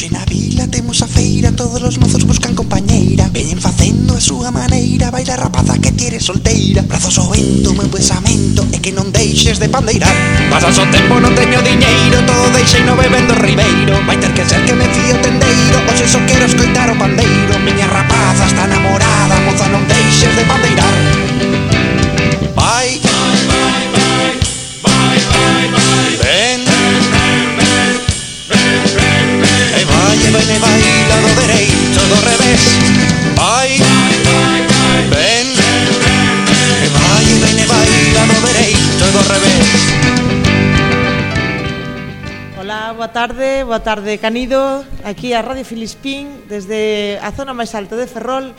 Hoxe na vila temos a feira Todos os mozos buscan compañeira. Veñen facendo a súa maneira Baila rapaza que tire solteira. Brazos ao vento, meu pensamento É que non deixes de pandeirar. Pasas o tempo, non teño diñeiro Todo deixei no bebendo ribeiro. Vai ter que ser que me fío tendeiro Hoxe só quero escoitar o pandeiro. Miña rapaza está namorada Moza non deixes de pandeirar. tarde, boa tarde Canido, aquí a Radio Filispín, desde a zona máis alta de Ferrol,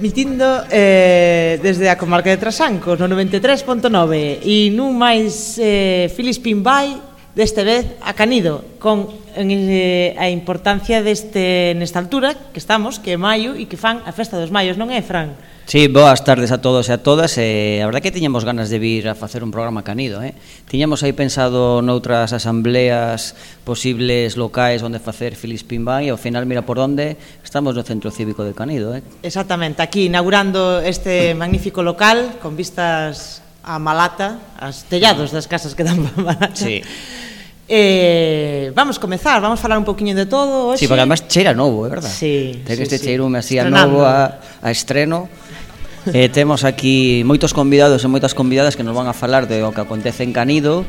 mitindo eh, desde a comarca de Trasancos, no 93.9, e nun máis eh, Filispín vai deste vez a Canido, con en, eh, a importancia deste nesta altura que estamos, que é maio e que fan a Festa dos Maios, non é, Fran? Sí, boas tardes a todos e a todas. Eh, a verdad que tiñamos ganas de vir a facer un programa Canido, eh? Tiñamos aí pensado noutras asambleas posibles locais onde facer Feliz vai e ao final mira por onde estamos no Centro Cívico de Canido, eh? Exactamente, aquí inaugurando este magnífico local con vistas a Malata, as tellados das casas que dan para Malata. Sí. Eh, vamos comezar, vamos falar un poquinho de todo hoxe. Sí, porque además cheira novo, é verdad? Sí, Ten sí, este sí. cheirume así a novo a, a estreno. Eh, temos aquí moitos convidados e moitas convidadas que nos van a falar de o que acontece en Canido.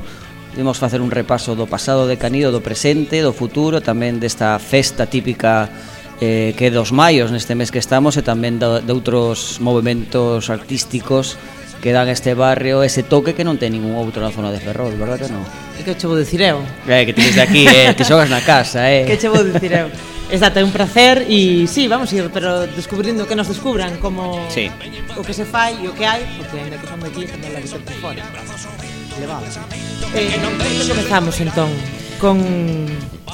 Vimos facer un repaso do pasado de Canido, do presente, do futuro, tamén desta festa típica eh, que é dos maios neste mes que estamos e tamén de, de outros movimentos artísticos que dan este barrio ese toque que non ten ningún outro na zona de Ferrol, verdad que non? E que che vou dicir eu. Eh, que tens de aquí, eh, que xogas na casa, eh. Que che vou dicir eu. Exacto, é un placer e sí, vamos a ir, pero descubrindo que nos descubran como sí. o que se fai e o que hai, porque ainda que son de aquí, tamén la visión por fora. Levado. Eh, comezamos entón con...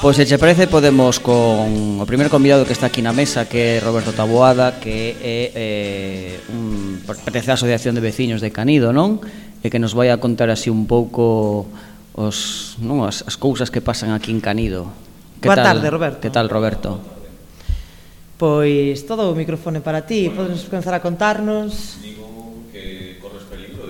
Pois pues, se che parece podemos con o primeiro convidado que está aquí na mesa que é Roberto Taboada que é eh, un, pertence á Asociación de Veciños de Canido, non? E que nos vai a contar así un pouco os, non, as, as cousas que pasan aquí en Canido. Que Boa tal, tarde, Roberto. Que tal, Roberto? Pois todo o microfone para ti, podes comenzar a contarnos. Digo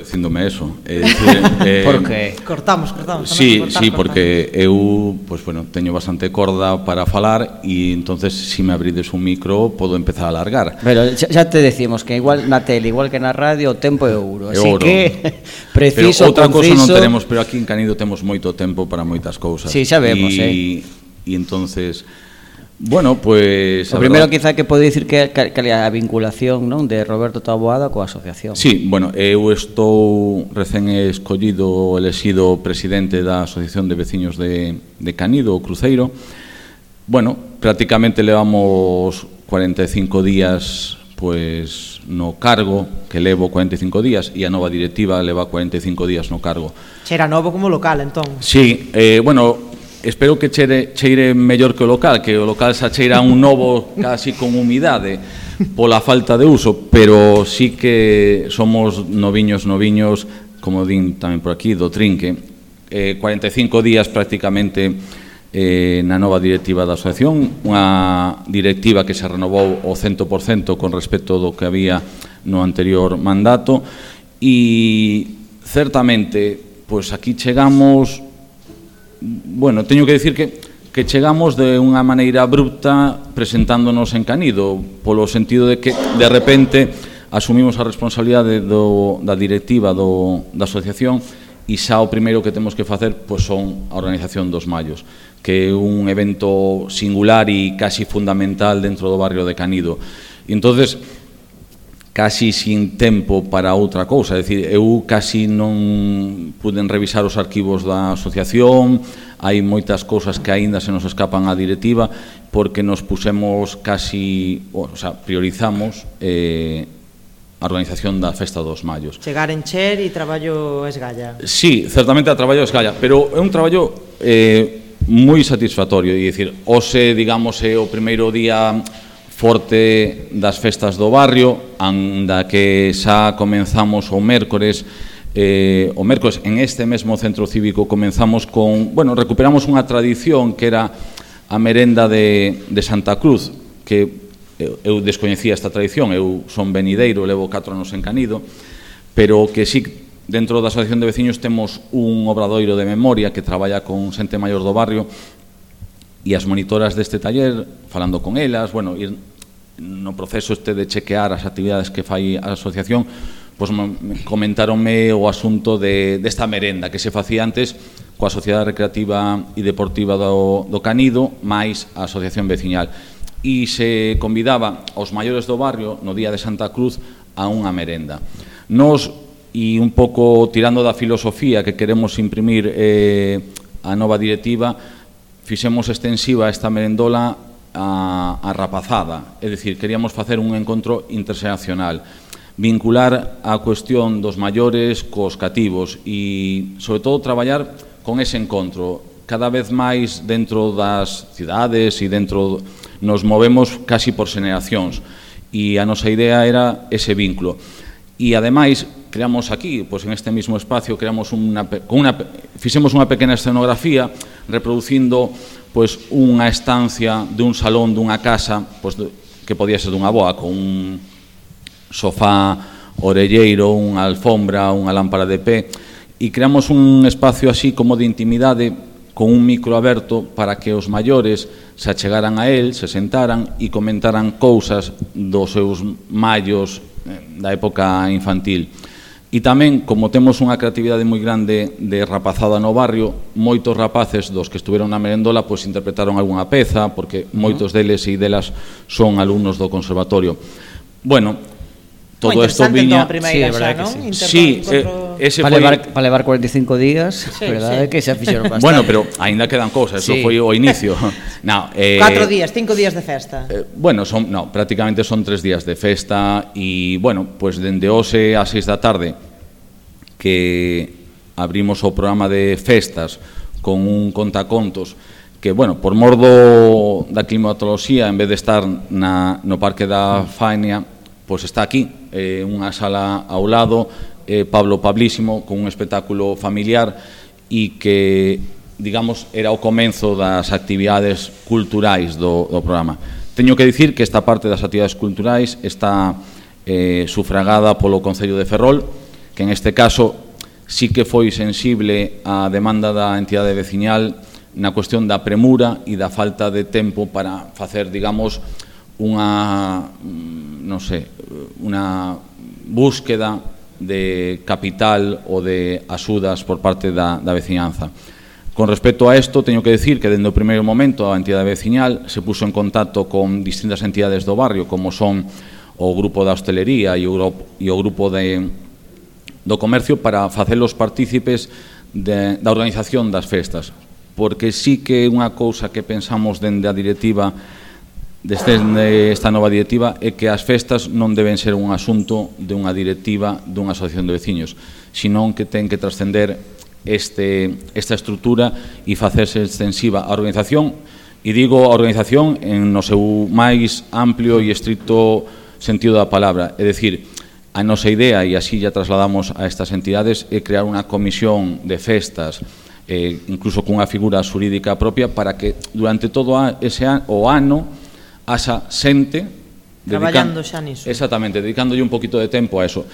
dicíndome eso. Eh, eh, porque cortamos, cortamos. Sí, cortar, sí, cortar. porque eu, pues bueno, teño bastante corda para falar e entonces si me abrides un micro podo empezar a alargar. Pero xa, xa te decimos que igual na tele, igual que na radio, o tempo é ouro, así ouro. que preciso, pero outra cousa non tenemos, pero aquí en Canido temos moito tempo para moitas cousas. Sí, xa vemos, e, eh. E entonces Bueno. Pues, o primeiro verdad... quizá que pode dicir que, que, que a vinculación non de Roberto Taboada coa asociación. Sí, bueno, eu estou recén escollido, elexido presidente da Asociación de Veciños de, de Canido, o Cruceiro. Bueno, prácticamente levamos 45 días pois pues, no cargo, que levo 45 días, e a nova directiva leva 45 días no cargo. Xera novo como local, entón? Sí, eh, bueno, espero que cheire, cheire mellor que o local, que o local xa cheira un novo casi con humidade pola falta de uso, pero sí que somos noviños, noviños, como din tamén por aquí, do trinque. Eh, 45 días prácticamente eh, na nova directiva da asociación, unha directiva que se renovou o 100% con respecto do que había no anterior mandato, e certamente, pois aquí chegamos bueno, teño que dicir que que chegamos de unha maneira abrupta presentándonos en Canido, polo sentido de que de repente asumimos a responsabilidade do, da directiva do, da asociación e xa o primeiro que temos que facer pois, son a organización dos Mallos, que é un evento singular e casi fundamental dentro do barrio de Canido. E entonces casi sin tempo para outra cousa, é dicir, eu casi non puden revisar os arquivos da asociación, hai moitas cousas que aínda se nos escapan á directiva porque nos pusemos casi, o sea, priorizamos eh, a organización da Festa dos Mallos. Chegar en Cher e traballo esgalla. Sí, certamente a traballo esgalla, pero é un traballo eh, moi satisfactorio, e dicir, ose, digamos, é o primeiro día forte das festas do barrio, anda que xa comenzamos o mércores eh, o mércores en este mesmo centro cívico comenzamos con, bueno, recuperamos unha tradición que era a merenda de, de Santa Cruz, que eu, eu descoñecía esta tradición, eu son venideiro, levo 4 anos en Canido, pero que sí dentro da Asociación de Veciños temos un obradoiro de memoria que traballa con xente maior do barrio e as monitoras deste taller, falando con elas, bueno, ir no proceso este de chequear as actividades que fai a asociación, pois comentaronme o asunto de desta merenda que se facía antes coa Sociedade Recreativa e Deportiva do, do Canido máis a Asociación Veciñal e se convidaba aos maiores do barrio no día de Santa Cruz a unha merenda. Nos, e un pouco tirando da filosofía que queremos imprimir eh, a nova directiva, fixemos extensiva esta merendola a, a rapazada. É dicir, queríamos facer un encontro interxeracional vincular a cuestión dos maiores cos cativos e, sobre todo, traballar con ese encontro. Cada vez máis dentro das cidades e dentro nos movemos casi por xeneracións e a nosa idea era ese vínculo. E, ademais, creamos aquí, pois en este mismo espacio, creamos una, con una, fixemos unha pequena escenografía reproducindo pois unha estancia dun salón dunha casa pois, que podía ser dunha boa, con un sofá orelleiro, unha alfombra, unha lámpara de pé, e creamos un espacio así como de intimidade con un micro aberto para que os maiores se achegaran a él, se sentaran e comentaran cousas dos seus mallos eh, da época infantil. E tamén, como temos unha creatividade moi grande de rapazada no barrio, moitos rapaces dos que estuveron na merendola pois interpretaron algunha peza, porque moitos deles e delas son alumnos do conservatorio. Bueno, todo isto viña... Sí, xa, non? sí, eh, ese para, foi... levar, para levar 45 días, sí, verdade sí. que xa fixeron bastante. Bueno, pero aínda quedan cousas, sí. eso foi o inicio. no, eh, Catro días, cinco días de festa. Eh, bueno, son, no, prácticamente son tres días de festa e, bueno, pues dende hoxe a seis da tarde que abrimos o programa de festas con un contacontos que, bueno, por mor do, da climatoloxía, en vez de estar na, no Parque da Faenia, pois pues está aquí, eh, unha sala ao lado, eh, Pablo Pablísimo con un espectáculo familiar e que, digamos, era o comenzo das actividades culturais do, do programa. Teño que dicir que esta parte das actividades culturais está eh, sufragada polo Concello de Ferrol, que en este caso sí que foi sensible á demanda da entidade veciñal na cuestión da premura e da falta de tempo para facer, digamos, unha, mm, non sei, unha búsqueda de capital ou de axudas por parte da, da veciñanza. Con respecto a isto, teño que decir que dende o primeiro momento a entidade veciñal se puso en contacto con distintas entidades do barrio, como son o grupo da hostelería e o, e o grupo de, do comercio para facelos partícipes de, da organización das festas, porque sí que é unha cousa que pensamos dende a directiva desde esta nova directiva é que as festas non deben ser un asunto de unha directiva dunha asociación de veciños, senón que ten que trascender este, esta estrutura e facerse extensiva a organización, e digo a organización en no seu máis amplio e estricto sentido da palabra, é dicir, a nosa idea, e así ya trasladamos a estas entidades, é crear unha comisión de festas, eh, incluso cunha figura xurídica propia, para que durante todo ese an o ano asa xente traballando xa niso. Exactamente, dedicándolle un poquito de tempo a eso.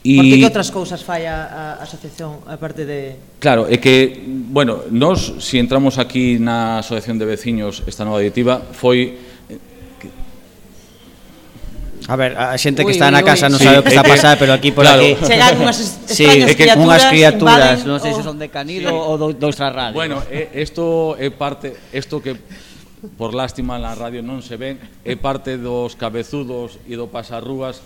E Porque que outras cousas fai a, a asociación aparte de Claro, é que, bueno, nós si entramos aquí na Asociación de Veciños esta nova aditiva foi A ver, a xente que está na casa non sí, sabe o que está a pasar, pero aquí por claro. aquí chegan unhas sí, é que unhas criaturas, non sei se son de canido sí. ou do, do Extrarradio. Bueno, isto é parte, isto que por lástima na radio non se ven, é parte dos cabezudos e do pasarrúas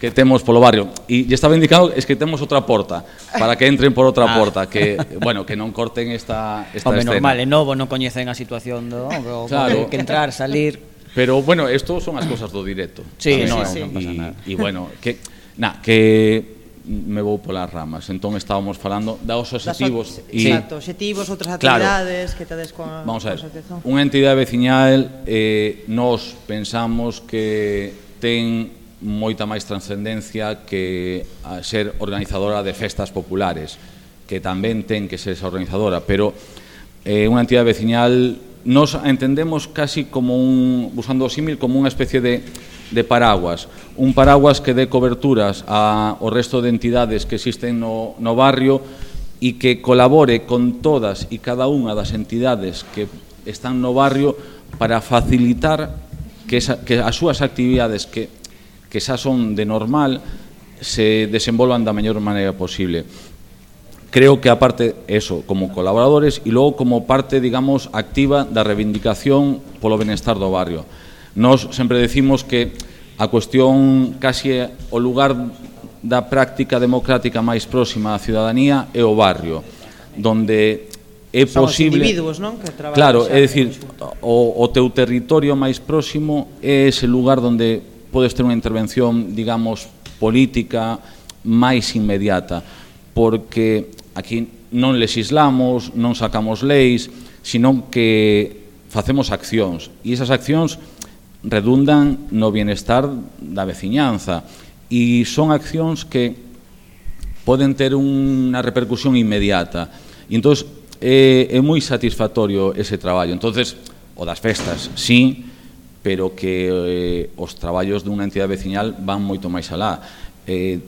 que temos polo barrio. E lle estaba indicado es que temos outra porta, para que entren por outra ah. porta, que bueno, que non corten esta esta Home, escena. normal, é novo, non coñecen a situación do, claro. que entrar, salir. Pero bueno, isto son as cousas do directo. Sí, sí, no, sí, no, sí. E bueno, que na, que me vou polas ramas. Entón estábamos falando daos obxectivos e Exacto, obxectivos, outras actividades claro, que tedes con Vamos a ver. Unha entidade veciñal eh nós pensamos que ten moita máis trascendencia que a ser organizadora de festas populares, que tamén ten que ser esa organizadora, pero eh, unha entidade veciñal nos entendemos casi como un, usando o símil, como unha especie de de paraguas. Un paraguas que dé coberturas a, ao resto de entidades que existen no, no barrio e que colabore con todas e cada unha das entidades que están no barrio para facilitar que, esa, que as súas actividades que, que xa son de normal se desenvolvan da mellor maneira posible. Creo que aparte eso, como colaboradores e logo como parte, digamos, activa da reivindicación polo benestar do barrio. Nós sempre decimos que a cuestión casi o lugar da práctica democrática máis próxima á ciudadanía é o barrio, donde é Son posible... individuos, non? Que claro, é dicir, o, o teu territorio máis próximo é ese lugar donde podes ter unha intervención, digamos, política máis inmediata, porque aquí non legislamos, non sacamos leis, sino que facemos accións, e esas accións redundan no bienestar da veciñanza e son accións que poden ter unha repercusión inmediata. E entón é, é moi satisfactorio ese traballo. Entonces, o das festas, sí, pero que eh, os traballos dunha entidade veciñal van moito máis alá. Eh,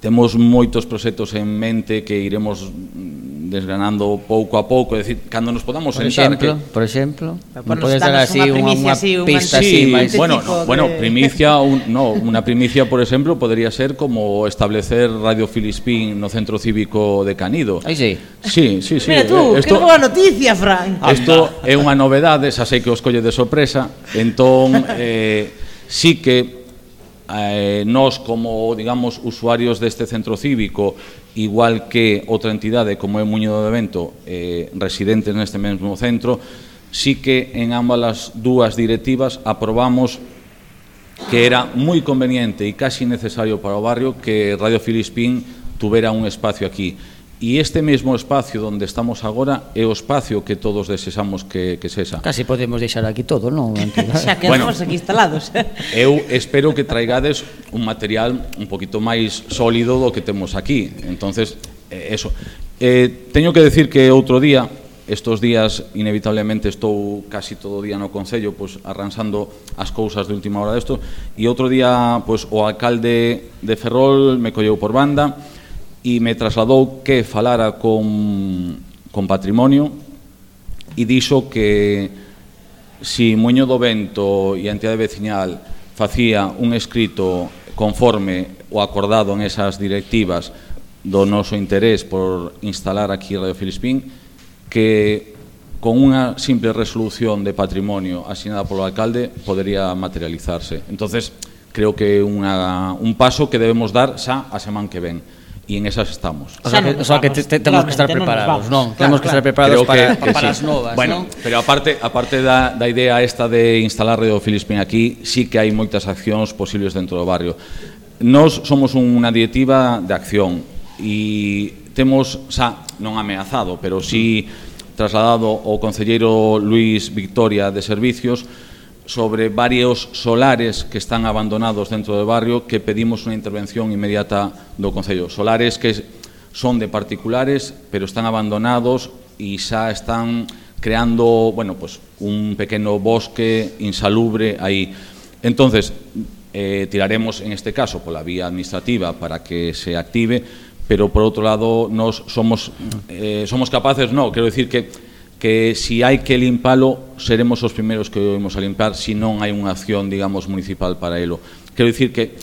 temos moitos proxectos en mente que iremos desgranando pouco a pouco, é dicir, cando nos podamos por sentar exemplo, que... por exemplo, por podes dar así unha, unha pista así, sí, máis bueno, no, de... bueno, primicia, un, no, unha primicia, por exemplo, podría ser como establecer Radio Filispín no centro cívico de Canido. Aí sí. Sí, sí, sí. Mira tú, eh, esto, que boa noticia, Fran. Isto é unha novedade, xa sei que os colle de sorpresa, entón eh sí que eh, nos como, digamos, usuarios deste centro cívico igual que outra entidade como é Muño do Vento, eh, residentes neste mesmo centro, sí que en ambas as dúas directivas aprobamos que era moi conveniente e casi necesario para o barrio que Radio Filispín tuvera un espacio aquí. E este mesmo espacio onde estamos agora é o espacio que todos desexamos que, que sexa. Casi podemos deixar aquí todo, non? xa quedamos bueno, aquí instalados. eu espero que traigades un material un poquito máis sólido do que temos aquí. entonces eh, eso. Eh, teño que decir que outro día, estos días inevitablemente estou casi todo o día no Concello pois, arransando as cousas de última hora desto, e outro día pois, o alcalde de Ferrol me colleu por banda, e me trasladou que falara con, con patrimonio e dixo que si Muño do Vento e a entidade veciñal facía un escrito conforme o acordado en esas directivas do noso interés por instalar aquí Radio Filispín que con unha simple resolución de patrimonio asinada polo alcalde podería materializarse. Entonces, creo que é un paso que debemos dar xa a semana que ven e en esas estamos. O sea, que, o sea, que te, te, temos que estar preparados, non? Temos que estar preparados para, que, para as novas, bueno, non? Pero aparte, aparte da, da idea esta de instalar Radio Filispín aquí, sí que hai moitas accións posibles dentro do barrio. Nós somos unha dietiva de acción e temos, xa, non ameazado, pero sí trasladado ao concelleiro Luis Victoria de Servicios, sobre varios solares que están abandonados dentro do barrio que pedimos unha intervención inmediata do Concello. Solares que son de particulares, pero están abandonados e xa están creando, bueno, pues, un pequeno bosque insalubre aí. Entonces, eh, tiraremos en este caso pola vía administrativa para que se active, pero por outro lado nos somos eh, somos capaces, no, quero decir que que si hai que limpalo, seremos os primeiros que o imos a limpar se si non hai unha acción, digamos, municipal para elo. Quero dicir que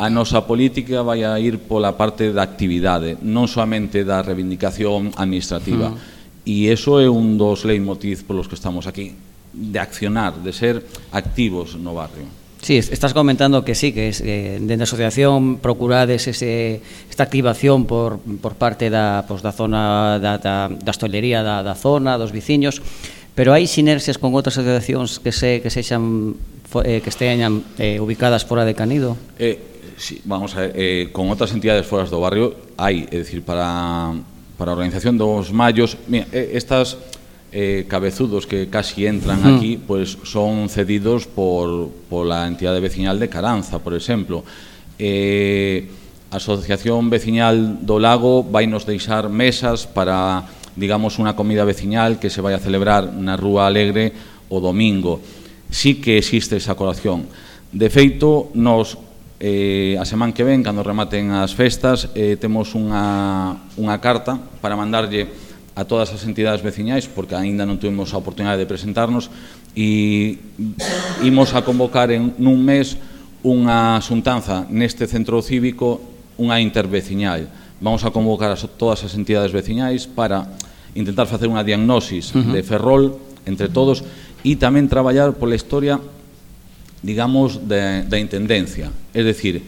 a nosa política vai a ir pola parte da actividade, non soamente da reivindicación administrativa. Uh -huh. E iso é un dos leitmotiv polos que estamos aquí, de accionar, de ser activos no barrio. Sí, estás comentando que sí, que es, eh, dende a asociación procurades ese, esta activación por, por parte da, pues, da zona da, da, da hostelería da, da zona, dos veciños, pero hai sinerxias con outras asociacións que se que sexan eh, que esteñan eh, ubicadas fora de Canido? Eh, sí, vamos a ver, eh, con outras entidades foras do barrio hai, é dicir, para, para a organización dos mallos, mira, eh, estas eh, cabezudos que casi entran mm. aquí pues son cedidos por, por la entidade vecinal de Caranza, por exemplo. Eh, a Asociación Veciñal do Lago vai nos deixar mesas para, digamos, unha comida veciñal que se vai a celebrar na Rúa Alegre o domingo. Sí que existe esa colación. De feito, nos eh, a semana que ven, cando rematen as festas, eh, temos unha, unha carta para mandarlle a todas as entidades veciñais, porque aínda non tuvimos a oportunidade de presentarnos, e imos a convocar en nun mes unha xuntanza neste centro cívico, unha interveciñal. Vamos a convocar a todas as entidades veciñais para intentar facer unha diagnosis uh -huh. de Ferrol entre todos e tamén traballar pola historia digamos, de, da intendencia. É dicir,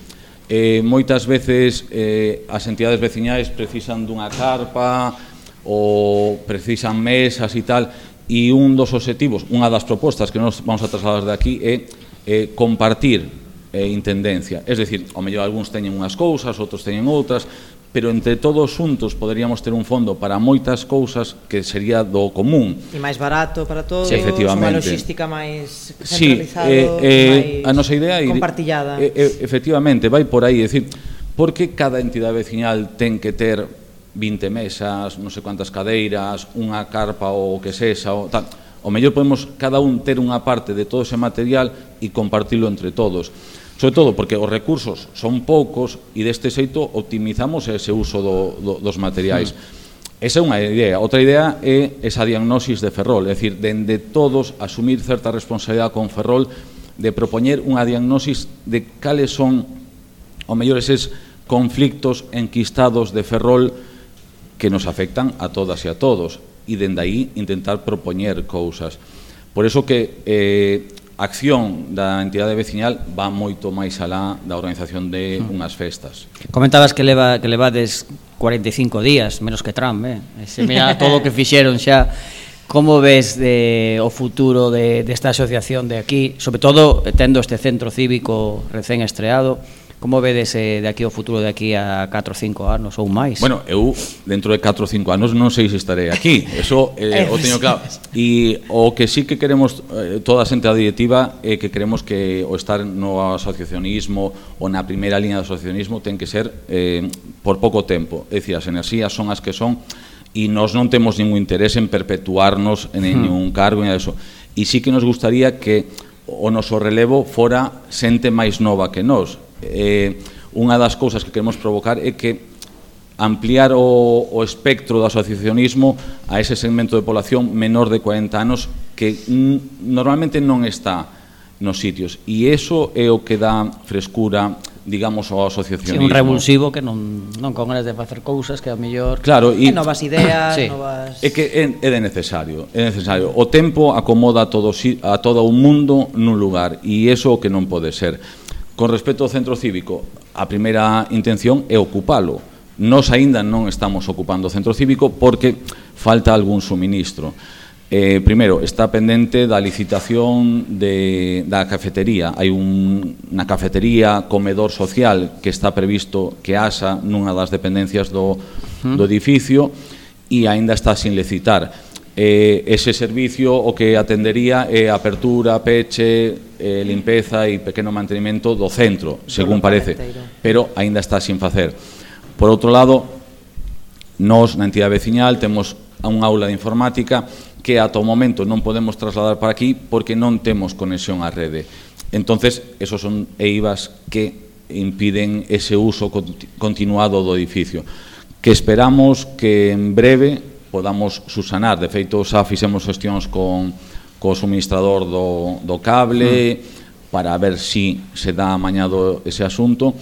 eh, moitas veces eh, as entidades veciñais precisan dunha carpa, ou precisan mesas e tal, e un dos objetivos, unha das propostas que nos vamos a trasladar de aquí é eh, compartir eh, intendencia. Es decir, ao mellor algúns teñen unhas cousas, outros teñen outras, pero entre todos xuntos poderíamos ter un fondo para moitas cousas que sería do común. E máis barato para todos, sí, unha logística máis centralizada, sí, eh, eh, máis a nosa idea é compartillada. Eh, eh, efectivamente, vai por aí, é dicir, porque cada entidade vecinal ten que ter 20 mesas, non sei quantas cadeiras, unha carpa ou o que sexa, o tal. O mellor podemos cada un ter unha parte de todo ese material e compartilo entre todos. Sobre todo porque os recursos son poucos e deste xeito optimizamos ese uso do, do, dos materiais. Hmm. Esa é unha idea. Outra idea é esa diagnosis de Ferrol, é dicir, dende todos asumir certa responsabilidade con Ferrol de propoñer unha diagnosis de cales son, ou mellor, eses conflictos enquistados de Ferrol que nos afectan a todas e a todos e dende aí intentar propoñer cousas. Por eso que eh, a acción da entidade vecinal va moito máis alá da organización de mm. unhas festas. Comentabas que leva que levades 45 días, menos que Trump, eh? Se mira todo o que fixeron xa. Como ves de, o futuro de, desta asociación de aquí, sobre todo tendo este centro cívico recén estreado, Como vedes eh, de aquí ao futuro de aquí a 4 ou 5 anos ou máis? Bueno, eu dentro de 4 ou 5 anos non sei se estarei aquí, eso eh, o teño claro. E o que sí que queremos eh, toda a xente da directiva é eh, que queremos que o estar no asociacionismo ou na primeira liña do asociacionismo ten que ser eh, por pouco tempo. É dicir, as enerxías son as que son e nós non temos ningún interés en perpetuarnos en, en ningún cargo e eso. E sí que nos gustaría que o noso relevo fora xente máis nova que nós, eh, unha das cousas que queremos provocar é que ampliar o, o espectro do asociacionismo a ese segmento de población menor de 40 anos que normalmente non está nos sitios. E eso é o que dá frescura, digamos, ao asociacionismo. Sí, un revulsivo que non, non con ganas de facer cousas que a mellor... Claro, e... novas ideas, sí. novas... É que é, é de necesario, é necesario. O tempo acomoda a todo, a todo o mundo nun lugar e iso o que non pode ser. Con respecto ao centro cívico, a primeira intención é ocupalo. Nos aínda non estamos ocupando o centro cívico porque falta algún suministro. Eh, primeiro, está pendente da licitación de, da cafetería. Hai un, unha cafetería, comedor social, que está previsto que asa nunha das dependencias do, do edificio e aínda está sin licitar eh, ese servicio o que atendería é eh, apertura, peche, eh, limpeza e pequeno mantenimento do centro, según parece, pero aínda está sin facer. Por outro lado, nós na entidade veciñal temos un aula de informática que ata o momento non podemos trasladar para aquí porque non temos conexión á rede. Entonces, esos son EIVAs que impiden ese uso continuado do edificio, que esperamos que en breve podamos susanar. De feito, xa fixemos xestións con co suministrador do, do cable mm. para ver si se dá amañado ese asunto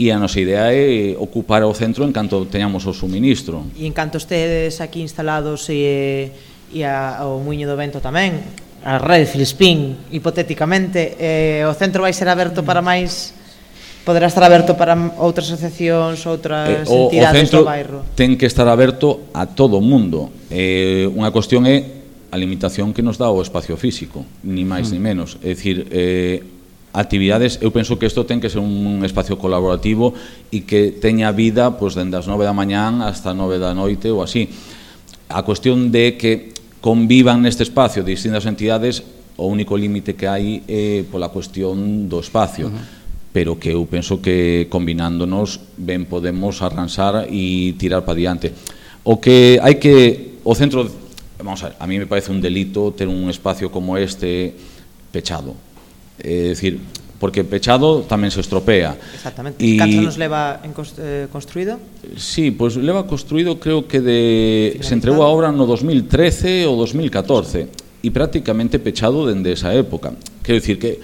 e a nosa idea é ocupar o centro en canto teñamos o suministro. E en canto estedes aquí instalados e, e a, o Muño do Vento tamén, a Red Filispín, hipotéticamente, eh, o centro vai ser aberto para máis poderá estar aberto para outras asociacións, outras eh, o, entidades o centro do bairro. ten que estar aberto a todo o mundo. Eh, unha cuestión é a limitación que nos dá o espacio físico, ni máis mm. ni menos. É dicir, eh, actividades, eu penso que isto ten que ser un espacio colaborativo e que teña vida pois, dende as 9 da mañán hasta 9 da noite ou así. A cuestión de que convivan neste espacio distintas entidades, o único límite que hai é eh, pola cuestión do espacio. Uh -huh pero que eu penso que combinándonos ben podemos arranxar e tirar para diante. O que hai que o centro vamos a ver, a mí me parece un delito ter un espacio como este pechado. É dicir, porque pechado tamén se estropea. Exactamente. E Cantos nos leva en eh, construído? Sí, pois pues, leva construído creo que de Finalizado. se entregou a obra no 2013 ou 2014 e prácticamente pechado dende esa época. Quero dicir que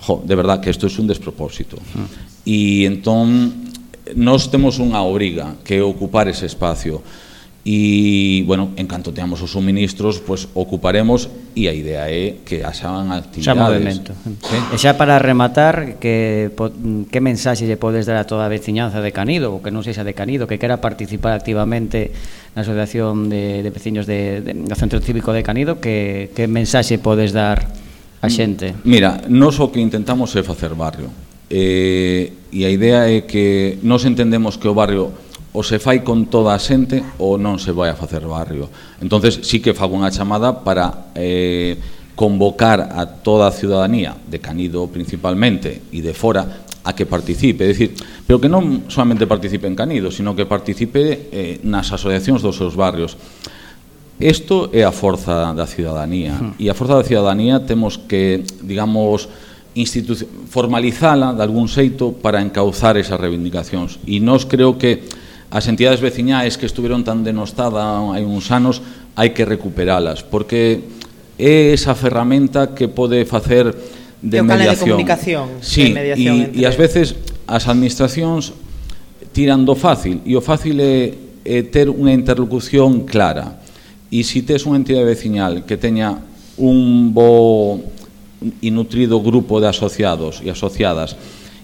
jo, de verdad que isto é un despropósito. Ah. E entón nós temos unha obriga que é ocupar ese espacio e, bueno, en canto teamos os suministros, pois pues, ocuparemos e a idea é que haxan actividades. Xa movimento. Sí. E xa para rematar, que que mensaxe lle podes dar a toda a veciñanza de Canido, ou que non sexa de Canido, que quera participar activamente na Asociación de, de Veciños de, de, do Centro Cívico de Canido, que, que mensaxe podes dar a xente? Mira, nós o que intentamos é facer barrio. Eh, e a idea é que nós entendemos que o barrio ou se fai con toda a xente ou non se vai a facer barrio. Entonces sí que fago unha chamada para eh, convocar a toda a ciudadanía, de Canido principalmente e de fora, a que participe, é dicir, pero que non solamente participe en Canido, sino que participe eh, nas asociacións dos seus barrios. Isto é a forza da ciudadanía e a forza da ciudadanía temos que, digamos, formalizala de algún xeito para encauzar esas reivindicacións. E nós creo que as entidades veciñais que estuveron tan denostadas hai uns anos hai que recuperalas porque é esa ferramenta que pode facer de mediación. De comunicación, sí, de mediación e, e ás veces as administracións tiran do fácil e o fácil é, é ter unha interlocución clara. E se tes unha entidade veciñal que teña un bo e nutrido grupo de asociados e asociadas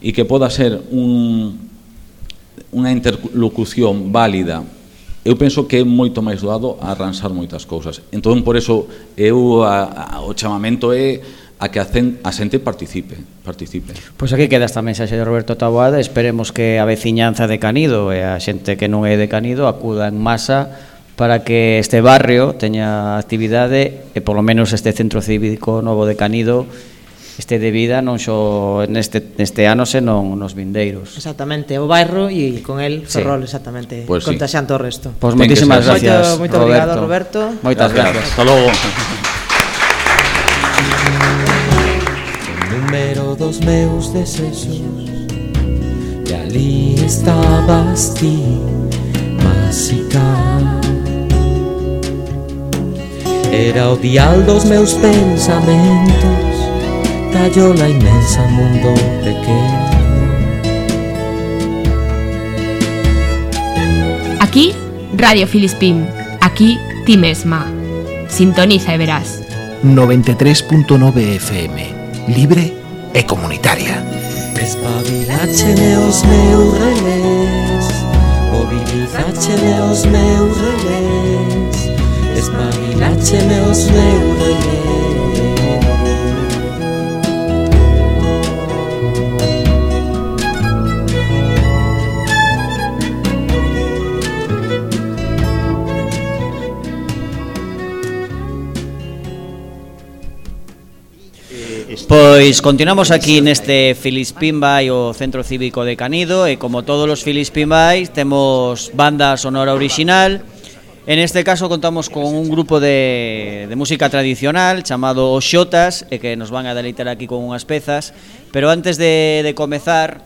e que poda ser un, unha interlocución válida eu penso que é moito máis doado arranxar moitas cousas. Entón, por eso, eu a, a, o chamamento é a que a, cen, a xente participe, participe. Pois aquí queda esta mensaxe de Roberto Taboada, esperemos que a veciñanza de Canido e a xente que non é de Canido acuda en masa para que este barrio teña actividade e polo menos este centro cívico novo de Canido este de vida non xo neste, neste ano senón nos vindeiros. Exactamente, o bairro e con el Ferrol, sí. exactamente, pues contaxando sí. o resto. Pois pues moitísimas gracias, Moito, moito Roberto. obrigado, Roberto. Moitas gracias. gracias. Hasta logo. Número dos meus desesos E ali estabas ti Masicar Era o dial dos meus pensamentos Cayó la inmensa mundo pequeño. Aquí, Radio Filispín. Aquí, ti mesma. Sintoniza e verás. 93.9 FM. Libre e comunitaria. Espabilácheme os meus relés Mobilizácheme os relés Pois continuamos aquí neste Filispín Bay o Centro Cívico de Canido e como todos os Filispín Bay temos banda sonora original En este caso contamos con un grupo de, de música tradicional chamado Os Xotas e que nos van a deleitar aquí con unhas pezas, pero antes de, de comezar,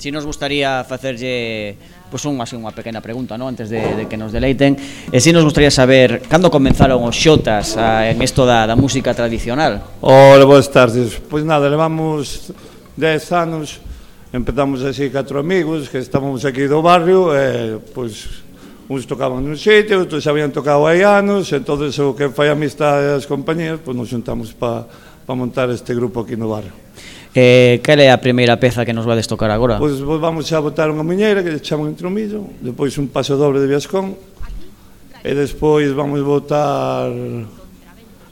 si nos gustaría facerlle pois pues un, así, unha pequena pregunta, ¿no? antes de, de que nos deleiten, e si nos gustaría saber cando comenzaron os Xotas a, en isto da, da música tradicional? Ola, boas tardes. Pois nada, levamos 10 anos, empezamos así catro amigos que estábamos aquí do barrio, e, pois uns tocaban nun sitio, outros xa habían tocado hai anos, entonces o que fai amistade das compañías, pois nos juntamos para pa montar este grupo aquí no barrio. Eh, cal é a primeira peza que nos vades tocar agora? Pois pues, vamos a botar unha miñeira que chaman entre o millo, depois un paso dobre de Viascón, e despois vamos botar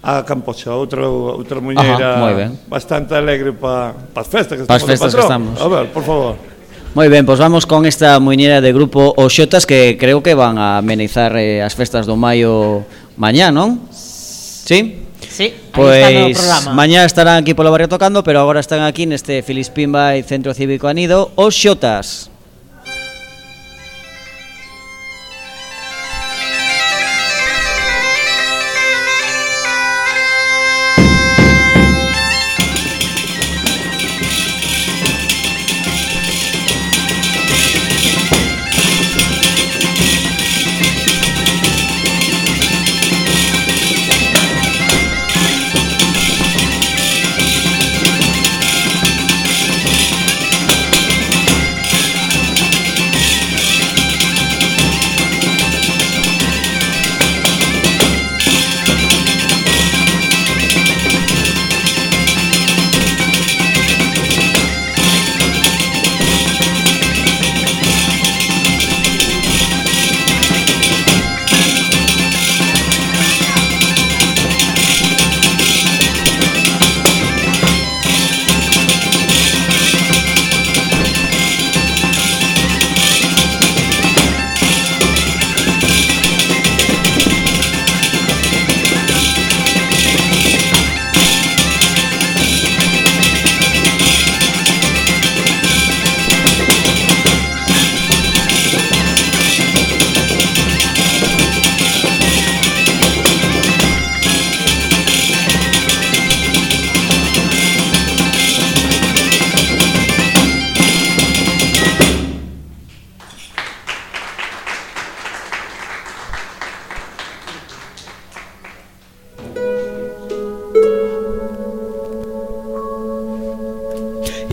a Campocha, outra outra muñeira Ajá, bastante alegre para pa as festas que estamos. Para as festas que estamos. A ver, por favor. Moi ben, pois vamos con esta muñeira de grupo Oxotas que creo que van a amenizar eh, as festas do maio mañá, non? Sí? Sí, pois mañá estarán aquí polo barrio tocando, pero agora están aquí neste Filispimba e Centro Cívico Anido Oxotas. Oxotas.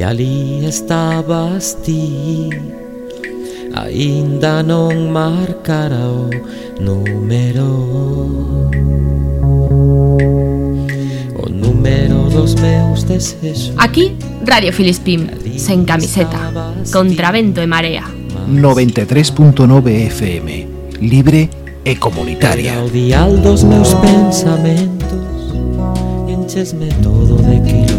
e ali estabas ti. Aínda non marcara o número. O número dos meus desexos. Aquí Radio Filispim, sen camiseta, contra vento e marea. 93.9 FM, libre e comunitaria. Era o dial dos meus pensamentos. Enchesme todo de quilombo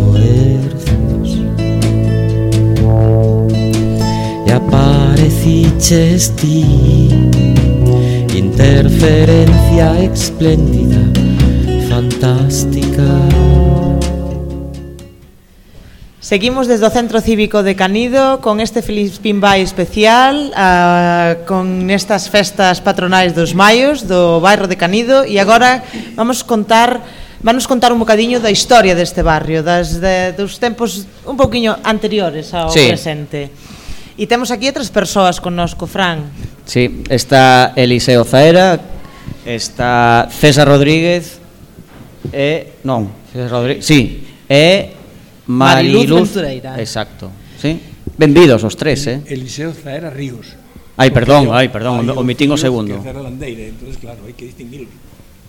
fixes ti Interferencia espléndida, fantástica Seguimos desde o Centro Cívico de Canido con este Filispín Vai especial uh, con estas festas patronais dos maios do bairro de Canido e agora vamos contar vanos contar un bocadiño da historia deste barrio das, de, dos tempos un poquinho anteriores ao sí. presente. E temos aquí outras persoas connosco, Fran. Sí, está Eliseo Zaera, está César Rodríguez e non, César Rodríguez, sí, e Mariluz, Mariluz Ventureira. Exacto, sí. Benvidos os tres, eh. Eliseo Zaera Ríos. Ai, perdón, ai, perdón, Hai omitín o segundo. Que era Landeira, entonces claro, hai que distinguirlo.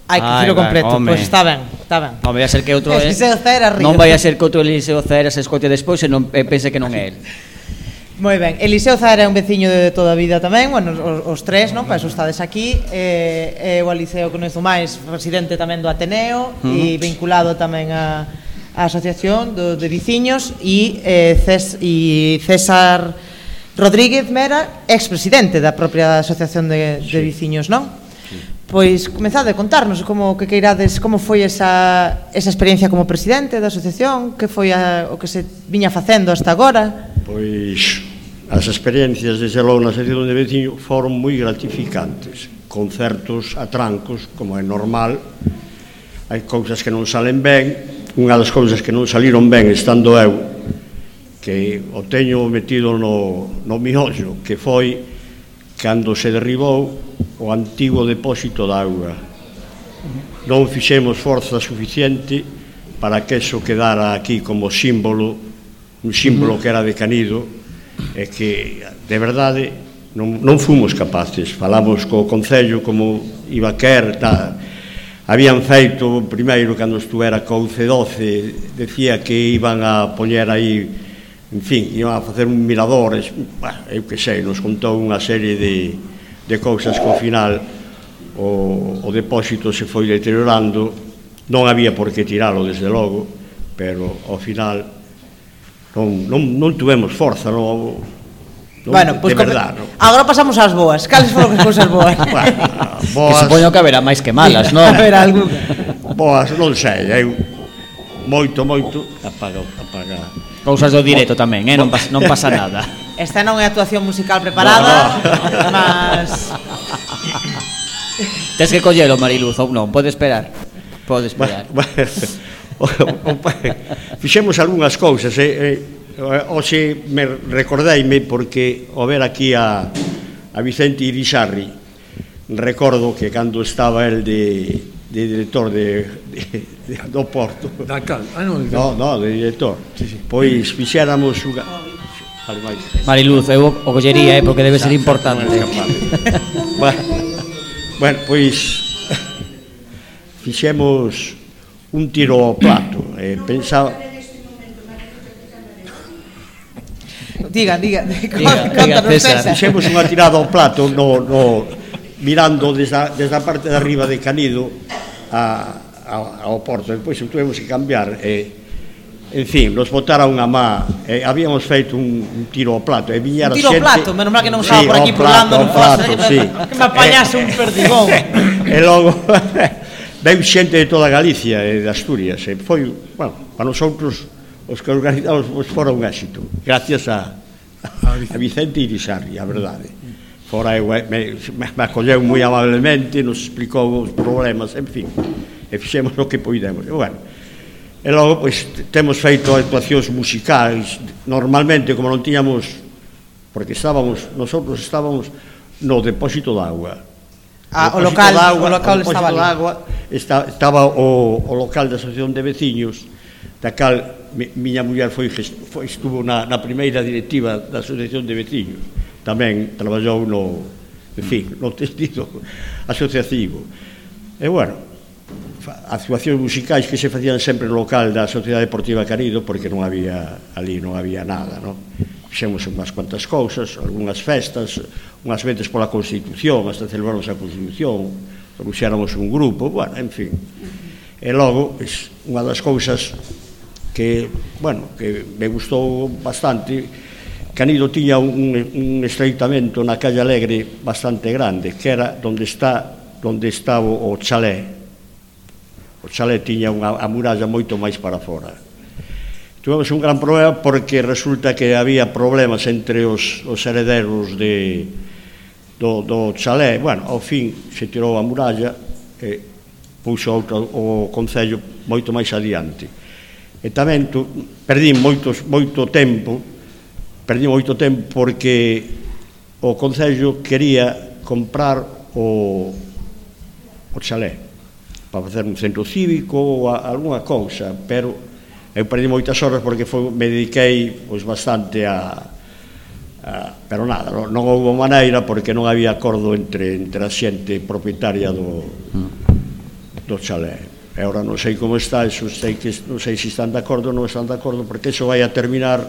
Hai que dicilo completo, pois pues, está ben, está ben. Non vai a ser que outro Eliseo Zaera Ríos. Non vai a ser que outro Eliseo Zaera se escote despois e non e pense que non é el. Moi ben, Eliseo Zara é un veciño de toda a vida tamén, bueno, os, os tres, non? Pois eso estades aquí, eh, eh, o Eliseo conezo máis, residente tamén do Ateneo uh -huh. e vinculado tamén a, a Asociación do, de Viciños e, eh, Cés, e César Rodríguez Mera, expresidente da propia Asociación de, de Viciños, non? Pois comezade a contarnos como que queirades, como foi esa, esa experiencia como presidente da asociación, que foi a, o que se viña facendo hasta agora? Pois as experiencias de Xelón na asociación de veciño foron moi gratificantes, con certos atrancos, como é normal, hai cousas que non salen ben, unha das cousas que non saliron ben estando eu, que o teño metido no, no miollo, que foi cando se derribou o antigo depósito da auga. Non fixemos forza suficiente para que eso quedara aquí como símbolo, un símbolo que era de Canido, e que, de verdade, non, non fomos capaces. Falamos co Concello como iba quer, ta. habían feito primeiro cando estuvera co UC12 decía que iban a poñer aí en fin, iban a facer un mirador es, bah, eu que sei, nos contou unha serie de de cousas que ao final o, o depósito se foi deteriorando non había por que tiralo desde logo pero ao final non, non, non tuvemos forza non, non bueno, pues, de verdad no? agora pasamos ás boas cales foron as cousas boas? bueno, boas que supoño que haberá máis que malas non? haberá alguna boas non sei eu moito, moito apaga, apaga cousas do directo tamén, eh? non, pas, non pasa nada Esta non é actuación musical preparada, no, no. mas Tes que collelo, Mariluz, ou non, pode esperar. Pode esperar. Ba, ba, fixemos algunhas cousas, eh, eh, hoxe me recordaime porque o ver aquí a, a Vicente Irisarri, recordo que cando estaba el de de director de, de, de do Porto. Da cal, ah, non, no, no, de director. Sí, sí. Pois fixéramos unha Vale, vai. Mariluz, eu o collería, eh, porque debe ser importante. bueno, bueno, pois fixemos un tiro ao plato e eh, pensaba Diga, diga, diga, diga César. Fixemos unha tirada ao plato no, no, mirando desde a, desde a parte de arriba de Canido a, a, ao porto. E depois tuvemos que cambiar e eh, En fin, nos botara unha má eh, Habíamos feito un, un tiro ao plato e viñera Un tiro ao plato, menos mal que non estaba sí, por aquí pulando Non plato, plato, sí. que me apañase eh, un perdigón. E logo Veu xente de toda Galicia e de Asturias e Foi, bueno, para nosotros Os que organizamos pois, fora un éxito Gracias a, a Vicente Irisarri, a verdade. Mm. Fora eu, me, me acolleu moi amablemente Nos explicou os problemas, en fin E fixemos o que poidemos E bueno, E logo, pois, temos feito actuacións musicais, normalmente, como non tiñamos, porque estábamos, nosotros estábamos no depósito de agua. Ah, o local, agua, o local o estaba ali. Agua, está, estaba o, o local da Asociación de Veciños, da cal mi, miña muller foi, foi estuvo na, na primeira directiva da Asociación de Veciños. Tamén traballou no, en fin, no testido asociativo. E bueno, actuacións musicais que se facían sempre no local da Sociedade Deportiva Canido porque non había ali non había nada, non? Fixemos unhas cuantas cousas, algunhas festas, unhas veces pola Constitución, hasta celebramos a Constitución, trouxéramos un grupo, bueno, en fin. E logo, pois, unha das cousas que, bueno, que me gustou bastante Canido tiña un, un estreitamento na calle Alegre bastante grande, que era onde está onde estaba o chalé O chalé tiña unha a muralla moito máis para fora. Tivemos un gran problema porque resulta que había problemas entre os, os herederos de, do, do chalé. Bueno, ao fin se tirou a muralla e puxo outro, o Concello moito máis adiante. E tamén tu, perdí moitos, moito tempo, perdí moito tempo porque o Concello quería comprar o, o chalé para facer un centro cívico ou a, algunha cousa, pero eu perdi moitas horas porque foi, me dediquei pois, bastante a, a pero nada, non, non houve maneira porque non había acordo entre, entre a xente propietaria do, do chalé. E ora non sei como está, eso sei que non sei se están de acordo ou non están de acordo, porque eso vai a terminar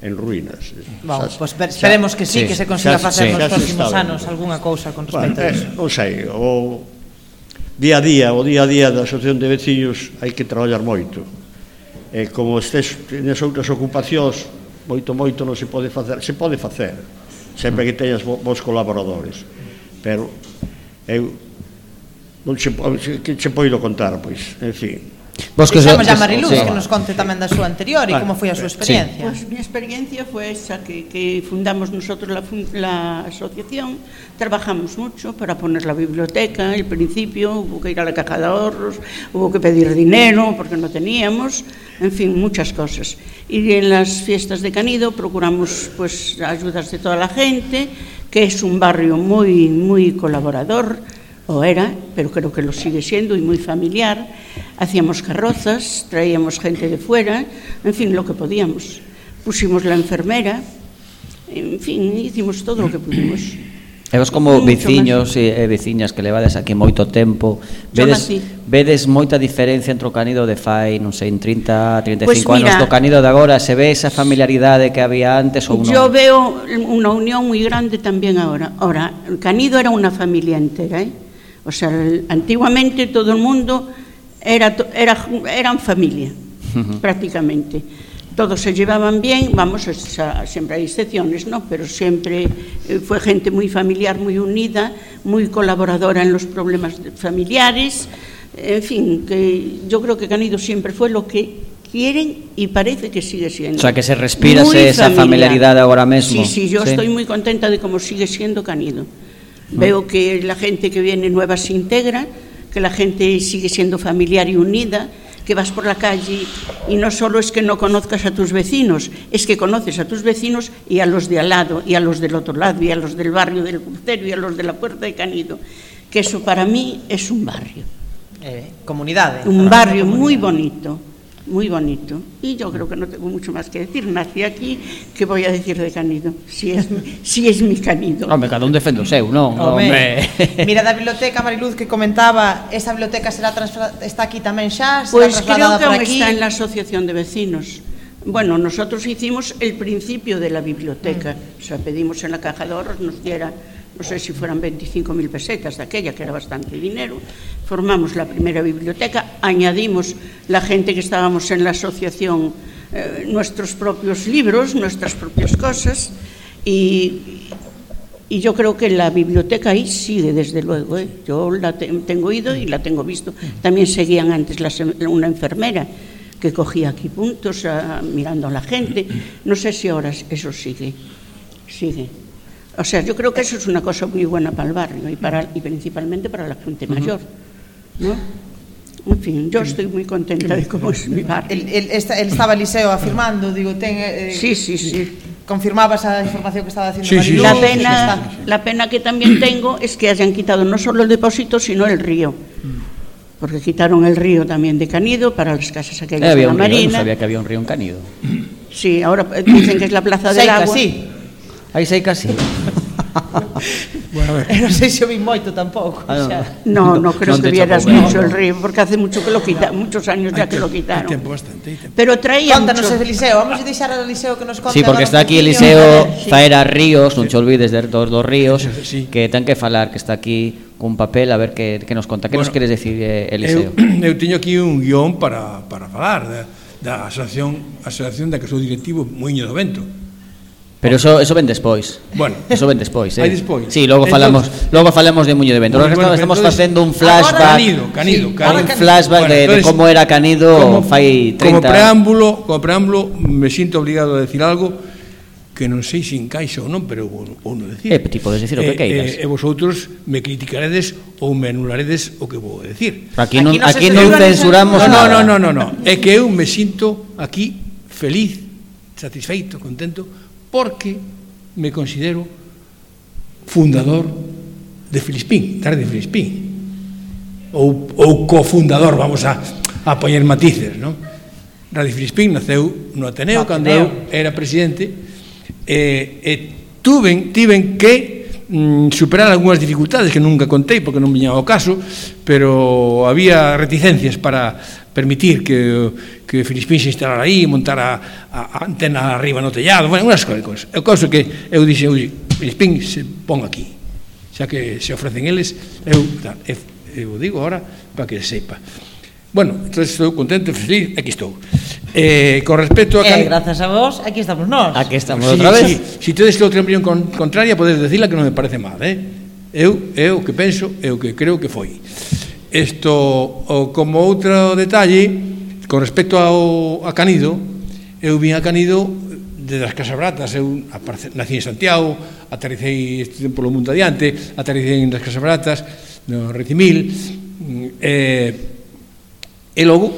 en ruínas. Bom, xa, pues esperemos xa, que sí, sí, que se consiga facer sí, nos próximos anos alguna cousa con respecto bueno, a eh, iso. Eh, non sei, ou día a día, o día a día da asociación de veciños hai que traballar moito. E como estes tenes outras ocupacións, moito moito non se pode facer, se pode facer, sempre que teñas vos colaboradores. Pero eu non che, che, che poido contar, pois, en fin. Vos que Deixamos a Mariluz sí. que nos conte tamén da súa anterior e Vale. como foi a súa experiencia. Pues mi experiencia fue esa, que, que fundamos nosotros la, la asociación, trabajamos mucho para poner la biblioteca, al principio hubo que ir a la caja de ahorros, hubo que pedir dinero porque no teníamos, en fin, muchas cosas. Y en las fiestas de Canido procuramos pues ayudas de toda la gente, que es un barrio muy, muy colaborador, o era, pero creo que lo sigue siendo y muy familiar, hacíamos carrozas, traíamos gente de fuera, en fin, lo que podíamos. Pusimos la enfermera, en fin, hicimos todo lo que pudimos. E vos como veciños e, e veciñas que levades aquí moito tempo, vedes, vedes moita diferencia entre o canido de fai, non sei, en 30, 35 pues mira, anos do canido de agora, se ve esa familiaridade que había antes ou non? Yo veo unha unión moi grande tamén agora. Ahora, o canido era unha familia entera, eh? O sea, el- antiguamente todo el mundo era, era, eran familia, prácticamente. Todos se llevaban bien, vamos, esa- siempre hay excepciones, ¿no? Pero siempre eh, fue gente muy familiar, muy unida, muy colaboradora en los problemas familiares. En fin, que yo creo que Canido siempre fue lo que quieren y parece que sigue siendo. O sea, que se respira esa familiar. familiaridade agora mesmo. Sí, sí, yo Sí. estoy muy contenta de cómo sigue siendo Canido. Veo que la gente que viene nueva se integra, que la gente sigue siendo familiar y unida, que vas por la calle y no solo es que no conozcas a tus vecinos, es que conoces a tus vecinos y a los de al lado, y a los del otro lado, y a los del barrio del crucero, y a los de la puerta de Canido. Que eso para mí es un barrio. Eh, comunidade. Un barrio muy bonito, muy bonito. Y yo creo que no tengo mucho más que decir. Nací aquí, ¿qué voy a decir de Canido? Si es, si es mi Canido. Home, cada un defende o seu, non? Home, mira da biblioteca Mariluz que comentaba, esa biblioteca será está aquí tamén xa, será Pues creo trasladada que por aquí. está en la asociación de vecinos. Bueno, nosotros hicimos el principio de la biblioteca. O sea, pedimos en la caja de ahorros nos diera, no sé si fueran 25.000 pesetas de aquella, que era bastante dinero. Formamos la primera biblioteca, añadimos la gente que estábamos en la asociación eh, nuestros propios libros, nuestras propias cosas y, yo creo que la biblioteca ahí sigue, desde luego. ¿eh? Yo la te- tengo ido y la tengo visto. También seguían antes una enfermera que cogía aquí puntos ah, mirando a la gente. No sé si ahora eso sigue. Sigue. O sea, yo creo que eso es una cosa muy buena para el barrio y, para, y principalmente para la gente mayor. ¿no? En fin, yo estoy muy contenta de cómo es mi barrio. El, el, el estaba Eliseo afirmando, digo, ten, eh, Sí, sí, sí. confirmaba esa información que estaba diciendo Sí, sí. La pena, la pena que también tengo es que hayan quitado no solo el depósito, sino el río. porque quitaron el río también de Canido para las casas Eh, aquellas había de la un río, Marina. no sabía que había un río en Canido. Sí, ahora eh, dicen que es la Plaza del Seica, Agua. sí. Aí sei casi. bueno, a ver. E non sei se o vi moito tampouco ah, xa. sea, no, no creo que vieras tampoco, mucho el río Porque hace mucho que lo quitaron Muchos años ya que lo quitaron tiempo bastante, tiempo. Pero traía Contanos mucho. Eliseo Vamos a deixar a Eliseo que nos conte Sí, porque está aquí Eliseo sí. Zaera Ríos Non te olvides de dos dos ríos sí. Que ten que falar Que está aquí cun papel A ver que, que nos conta Que bueno, nos queres decir, eh, Eliseo? Eu, eu teño aquí un guión para, para falar Da, da asociación, asociación da que sou directivo Moinho do Vento Pero eso, eso ven despois. Bueno, eso ven despois, eh. Hai despois. Sí, logo falamos, entonces, logo falamos de Muño de Vento. Bueno, estamos, estamos facendo un flashback. Canido, Canido, sí, Canido. Un flashback bueno, de, entonces, de como era Canido como, fai 30. Como preámbulo, como preámbulo me sinto obligado a decir algo que non sei se encaixa ou non, pero vou, vou non decir. Eh, é, ti podes decir o que eh, queiras. Eh, e eh, vosotros me criticaredes ou me anularedes o que vou decir. Aquí non, aquí non, aquí non censuramos no, nada. No, no, no, no, no. É que eu me sinto aquí feliz, satisfeito, contento porque me considero fundador de Filispín, tarde de Filispín, ou, ou cofundador, vamos a, a poñer matices, non? Radio Filispín naceu no Ateneo, no Ateneo. cando eu era presidente, e, e tuven, tiven que mm, superar algunhas dificultades que nunca contei porque non viña ao caso, pero había reticencias para permitir que que Filispín se instalara aí, montar a, a, antena arriba no tellado, bueno, unhas cousas. o caso que eu dixen, ui, Filispín se pon aquí, xa que se ofrecen eles, eu, eu, eu digo ahora para que sepa. Bueno, entonces estou contento, feliz, aquí estou. Eh, con respecto a... Eh, Can... Grazas a vos, aquí estamos nós. Aquí estamos sí, outra vez. Si, si tedes que outra opinión con, contraria, podedes decirla que non me parece mal, eh? Eu, eu que penso, eu que creo que foi. Isto, como outro detalle, Con respecto ao a Canido, eu vim a Canido desde as Casas Bratas, eu nací en Santiago, aterricei este tempo polo mundo adiante, aterricei en as Casabratas, no Recimil, eh, e logo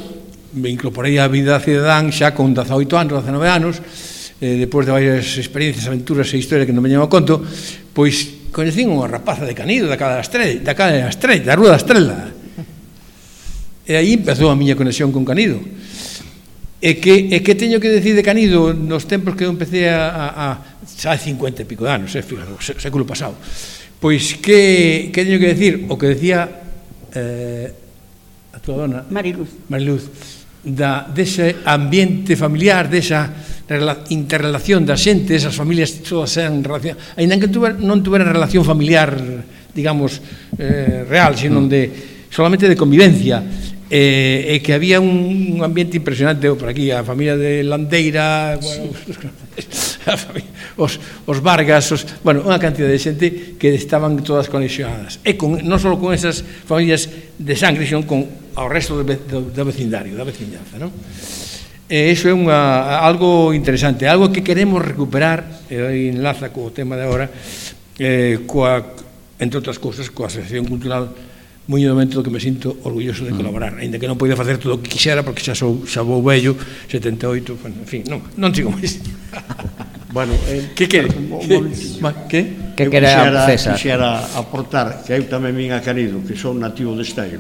me incorporei á vida cidadán xa con 18 anos, 19 anos, eh, depois de varias experiencias, aventuras e historias que non me llevo a conto, pois coñecín unha rapaza de Canido, da cada da Estrella, da cara da Estrella, da Rúa da Estrella, E aí empezou a miña conexión con Canido. E que, e que teño que decir de Canido nos tempos que eu empecé a, a, a xa 50 e pico de anos, eh, fíjate, século pasado. Pois que, que teño que decir? O que decía eh, a tua dona Mariluz, Mariluz da, dese ambiente familiar, desa interrelación da xente, esas familias todas sean relación, ainda que tuver, non tuveran relación familiar, digamos, eh, real, sino mm. de solamente de convivencia, eh, e que había un ambiente impresionante oh, por aquí, a familia de Landeira, bueno, familia, os, os Vargas, os, bueno, unha cantidad de xente que estaban todas conexionadas. E con, non só con esas familias de sangre, sino con ao resto do, do, do vecindario, da veciñanza, non? E eh, iso é unha, algo interesante, algo que queremos recuperar, e enlaza co tema de agora, eh, coa, entre outras cousas, coa Asociación Cultural moi momento do que me sinto orgulloso de mm. colaborar, aínda que non poida facer todo o que quixera porque xa sou xa vou vello, 78, bueno, en fin, non, non digo máis. bueno, eh, que quere? Que? Que quere a César? Quixera aportar que eu tamén vin a Canido, que son nativo de isla.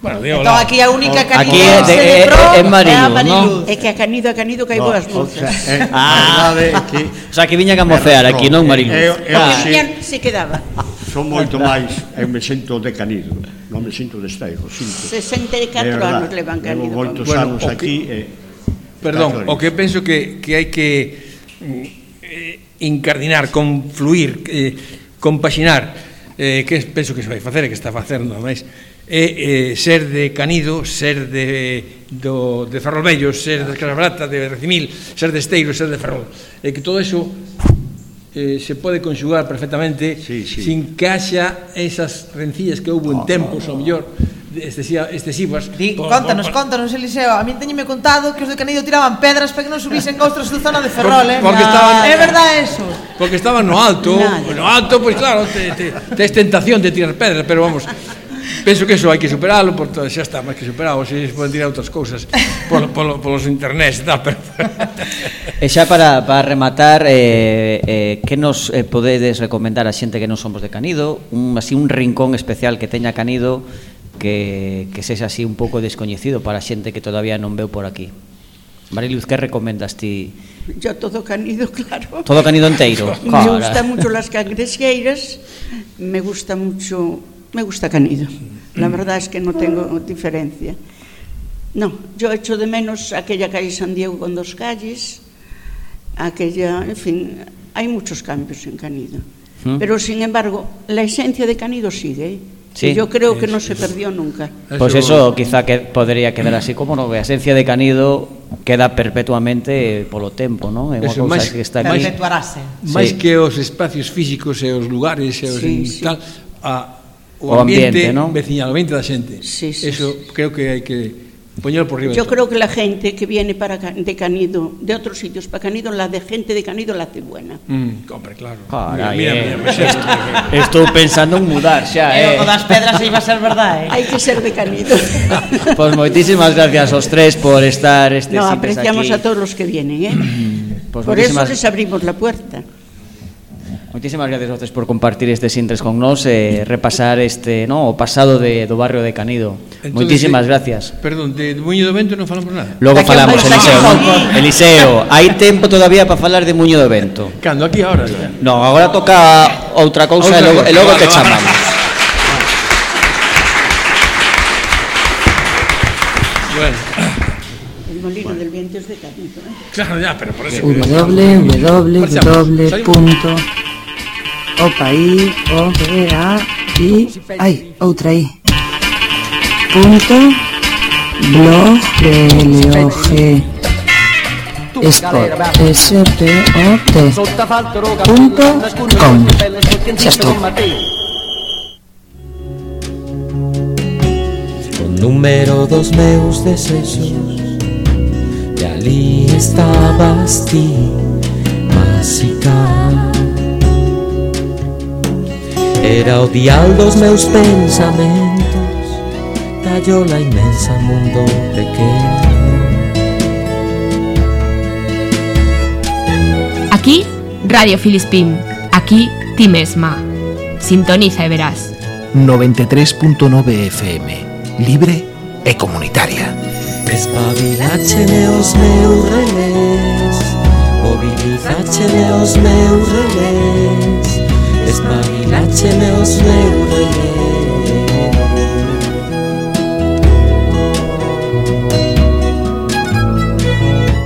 Bueno, digo, entón, aquí a única canido aquí é, de, é, é, é Marilu, non? É que a canido, a canido que hai no, boas luces. O sea, eh, ah, é, ah, verdade, que, o sea, que viña a mocear aquí, non Marilu? Eu, eu, ah. se quedaba. Son moito máis, eu me sinto de Canido, non me sinto de Esteiro, sinto. 64 anos levan Canido. Levo moitos bueno, anos aquí que, e Perdón, o que penso que que hai que eh, incardinar, confluir, eh, compaxinar, eh, que penso que se vai facer e que está facendo, máis é eh, ser de Canido, ser de, do, de Ferrolvello, ser de ah, Calabrata, de Recimil, ser de Esteiro, ser de Ferrol. E eh, que todo eso eh, se pode conxugar perfectamente sí, sí. sin que haxa esas rencillas que houve no, en tempos no, no. ao mellor excesiva, excesivas. Di, por, contanos, por, contanos, Eliseo, a mí teñeme contado que os de Canedo tiraban pedras para que non subisen costros da zona de Ferrol, por, eh? Porque estaban, é verdade eso. Porque estaban no alto, nah, no alto, pois pues, claro, te, te, tes tentación de tirar pedras, pero vamos, Penso que eso hai que superalo, por todo, xa está, máis que superado, se poden tirar outras cousas polo, polo, polos internets, da, pero... e xa para, para rematar, eh, eh, que nos eh, podedes recomendar a xente que non somos de Canido? Un, así un rincón especial que teña Canido que, que sexa así un pouco descoñecido para a xente que todavía non veu por aquí. Mariluz, que recomendas ti? Yo todo canido, claro. Todo canido enteiro. Cara. Me gustan mucho las cangrexeiras, me gusta mucho me gusta Canido. La verdad es que no tengo diferencia. No, yo echo de menos aquella calle San Diego con dos calles, aquella, en fin, hay muchos cambios en Canido. ¿Mm? Pero sin embargo, la esencia de Canido sigue. ¿eh? Sí. Yo creo que no se perdió nunca. Pues eso quizá que podría quedar así como no, a esencia de Canido queda perpetuamente polo tempo, non? É unha cousa máis, que está ali. Perpetuarase. Máis sí. que os espacios físicos e os lugares e os sí, tal, sí. a O o, ambiente, ambiente, ¿no? veciñalmente da xente. Sí, sí, Eso creo que hai que poñelo por riba. Yo creo que la gente que viene para de Canido, de otros sitios para Canido, la de gente de Canido la hace buena. Mm, hombre, claro. Carai, mira, eh. mira, mira, mira. Estou pensando en mudar xa, Eh, eh. o das pedras iba a ser verdade, eh? Hay que ser de Canido. Pois moitísimas gracias aos tres por estar este no, apreciamos aquí. a todos los que vienen, ¿eh? Pois Por eso les abrimos la puerta. Moitísimas gracias a voces por compartir este sintres con nós e repasar este, no, o pasado de, do barrio de Canido. Entonces, Moitísimas eh, gracias. Perdón, de, de Muño do Vento non falamos nada. Logo falamos, Eliseo. Eliseo, hai tempo todavía para falar de Muño do Vento. Cando aquí ahora. Non, agora toca outra cousa e logo, e logo te chamamos. Bueno, El molino del viento es de Canido, ¿eh? claro, ya, pero por eso opa i, o, e, a, i, ai, outra i. Punto. Blog blog spot. Spot punto com. Xa estou O número dos meus desexos E ali estabas ti Mas era o dial dos meus pensamentos Tallola inmensa mundo pequeno Aquí, Radio Filispín. Aquí, ti mesma. Sintoniza e verás. 93.9 FM. Libre e comunitaria. Espabilácheme os meus relés Mobilizácheme os meus relés Espabilácheme os meus relés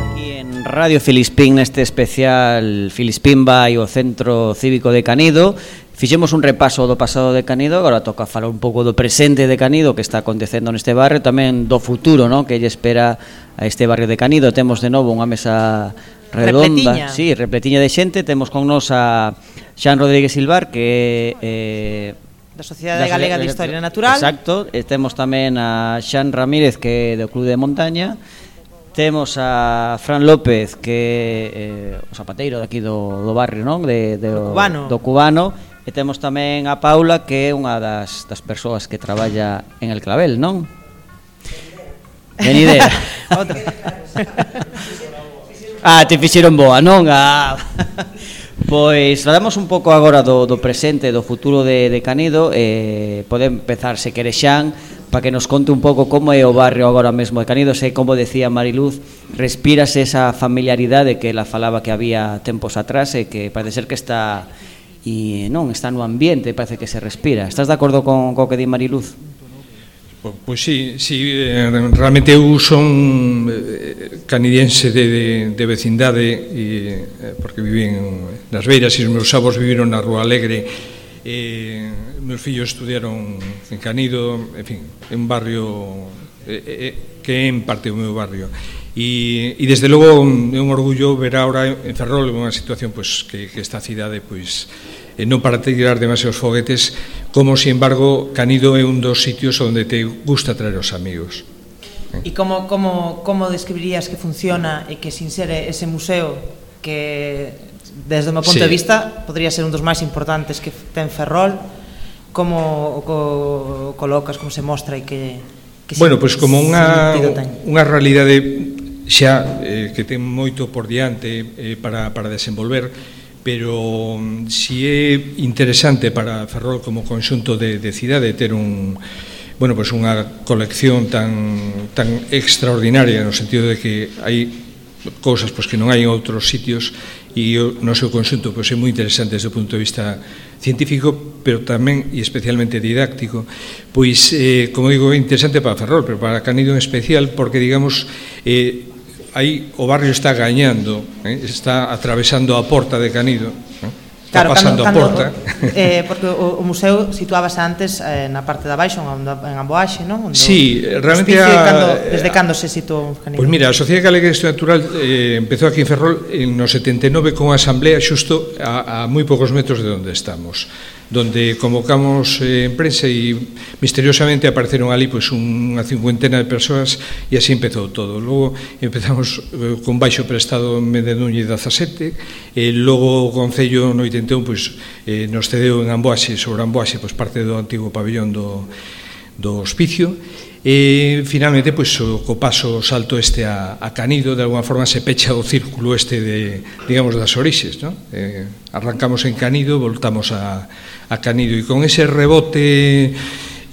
Aquí en Radio Filispín neste especial Filispín vai ao Centro Cívico de Canido Fixemos un repaso do pasado de Canido Agora toca falar un pouco do presente de Canido Que está acontecendo neste barrio Tamén do futuro no? que lle espera a este barrio de Canido Temos de novo unha mesa redonda, repletiña. Sí, repletiña de xente, temos con nos a Xan Rodríguez Silvar, que é... Eh, da Sociedade da Galega de Historia Natural. Exacto, e temos tamén a Xan Ramírez que é do Club de Montaña. Temos a Fran López que é eh, o zapateiro daqui do, do barrio, non? De, de, do, cubano. do cubano. E temos tamén a Paula que é unha das, das persoas que traballa en el Clavel, non? Ben idea. Ah, te fixeron boa, non? Ah. Pois falamos un pouco agora do, do presente, do futuro de, de Canedo eh, Pode empezar se quere xan Para que nos conte un pouco como é o barrio agora mesmo de Canedo Se como decía Mariluz Respírase esa familiaridade que ela falaba que había tempos atrás E que parece ser que está e non está no ambiente Parece que se respira Estás de acordo con co que di Mariluz? Pois pues, sí, sí, eh, realmente eu son eh, canidense de, de, de vecindade e, eh, porque vivín nas Beiras e os meus avós viviron na Rúa Alegre e meus fillos estudiaron en Canido, en fin, en un barrio que é en parte o meu barrio. E, e desde logo é un orgullo ver agora en Ferrol unha situación pois, que, que esta cidade pois, eh, non para tirar demasiados foguetes, como, sin embargo, Canido é un dos sitios onde te gusta traer os amigos. E como, como, como describirías que funciona e que sin ser ese museo que desde o meu punto sí. de vista podría ser un dos máis importantes que ten Ferrol como co, colocas, como se mostra e que, que bueno, pois pues como unha, unha realidade xa eh, que ten moito por diante eh, para, para desenvolver pero mm, si é interesante para Ferrol como conxunto de, de cidade ter un bueno, pois pues unha colección tan, tan extraordinaria no sentido de que hai cousas pois, que non hai en outros sitios e o no seu conxunto pois, é moi interesante desde o punto de vista científico pero tamén e especialmente didáctico pois eh, como digo é interesante para Ferrol pero para Canido en especial porque digamos eh, aí o barrio está gañando, eh, está atravesando a porta de Canido, eh, está claro, pasando cando, a porta. Cando, eh, porque o, o museo situábase antes eh, na parte de abaixo, en Amboaxe, non? Onde sí, realmente... Hospicio, a, cando, desde cando se situou Canido? Pois pues mira, a Sociedade Galega de Estudio Natural eh, empezou aquí en Ferrol en no 79 con a asamblea xusto a, a moi poucos metros de onde estamos donde convocamos eh, en prensa e misteriosamente apareceron ali pois unha cincuentena de persoas e así empezou todo. Logo empezamos eh, con baixo prestado en Núñez 17, e eh, logo o Concello no 81 pois, eh, nos cedeu en Amboaxe, sobre Amboaxe, pois, parte do antigo pabellón do, do hospicio, E finalmente, pois, o, co paso salto este a, a Canido, de alguna forma se pecha o círculo este de, digamos, das orixes, No? Eh, arrancamos en Canido, voltamos a, a Canido, e con ese rebote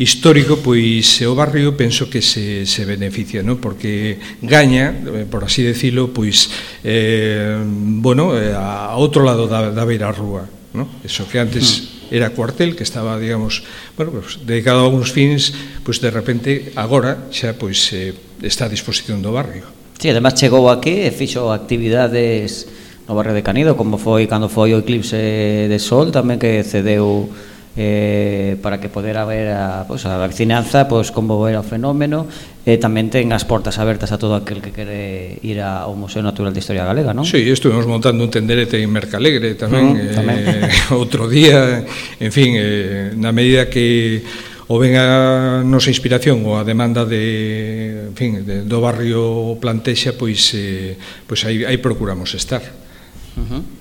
histórico, pois o barrio penso que se, se beneficia, no? porque gaña, eh, por así decirlo, pois, eh, bueno, eh, a outro lado da, da beira rúa, ¿no? Eso que antes hmm era cuartel que estaba, digamos, bueno, pues, dedicado a algúns fins, pois pues, de repente agora xa pois eh, está a disposición do barrio. Sí, además chegou aquí e fixo actividades no barrio de Canido, como foi cando foi o eclipse de sol, tamén que cedeu eh, para que poder ver a, pues, a veciñanza pues, como era o fenómeno e eh, tamén ten as portas abertas a todo aquel que quere ir ao Museo Natural de Historia Galega, non? Sí, estuvemos montando un tenderete en Mercalegre tamén, mm, tamén. Eh, outro día, en fin, eh, na medida que ou ven a nosa inspiración ou a demanda de, en fin, de, do barrio Plantexa, pois eh, pois aí aí procuramos estar. Uh -huh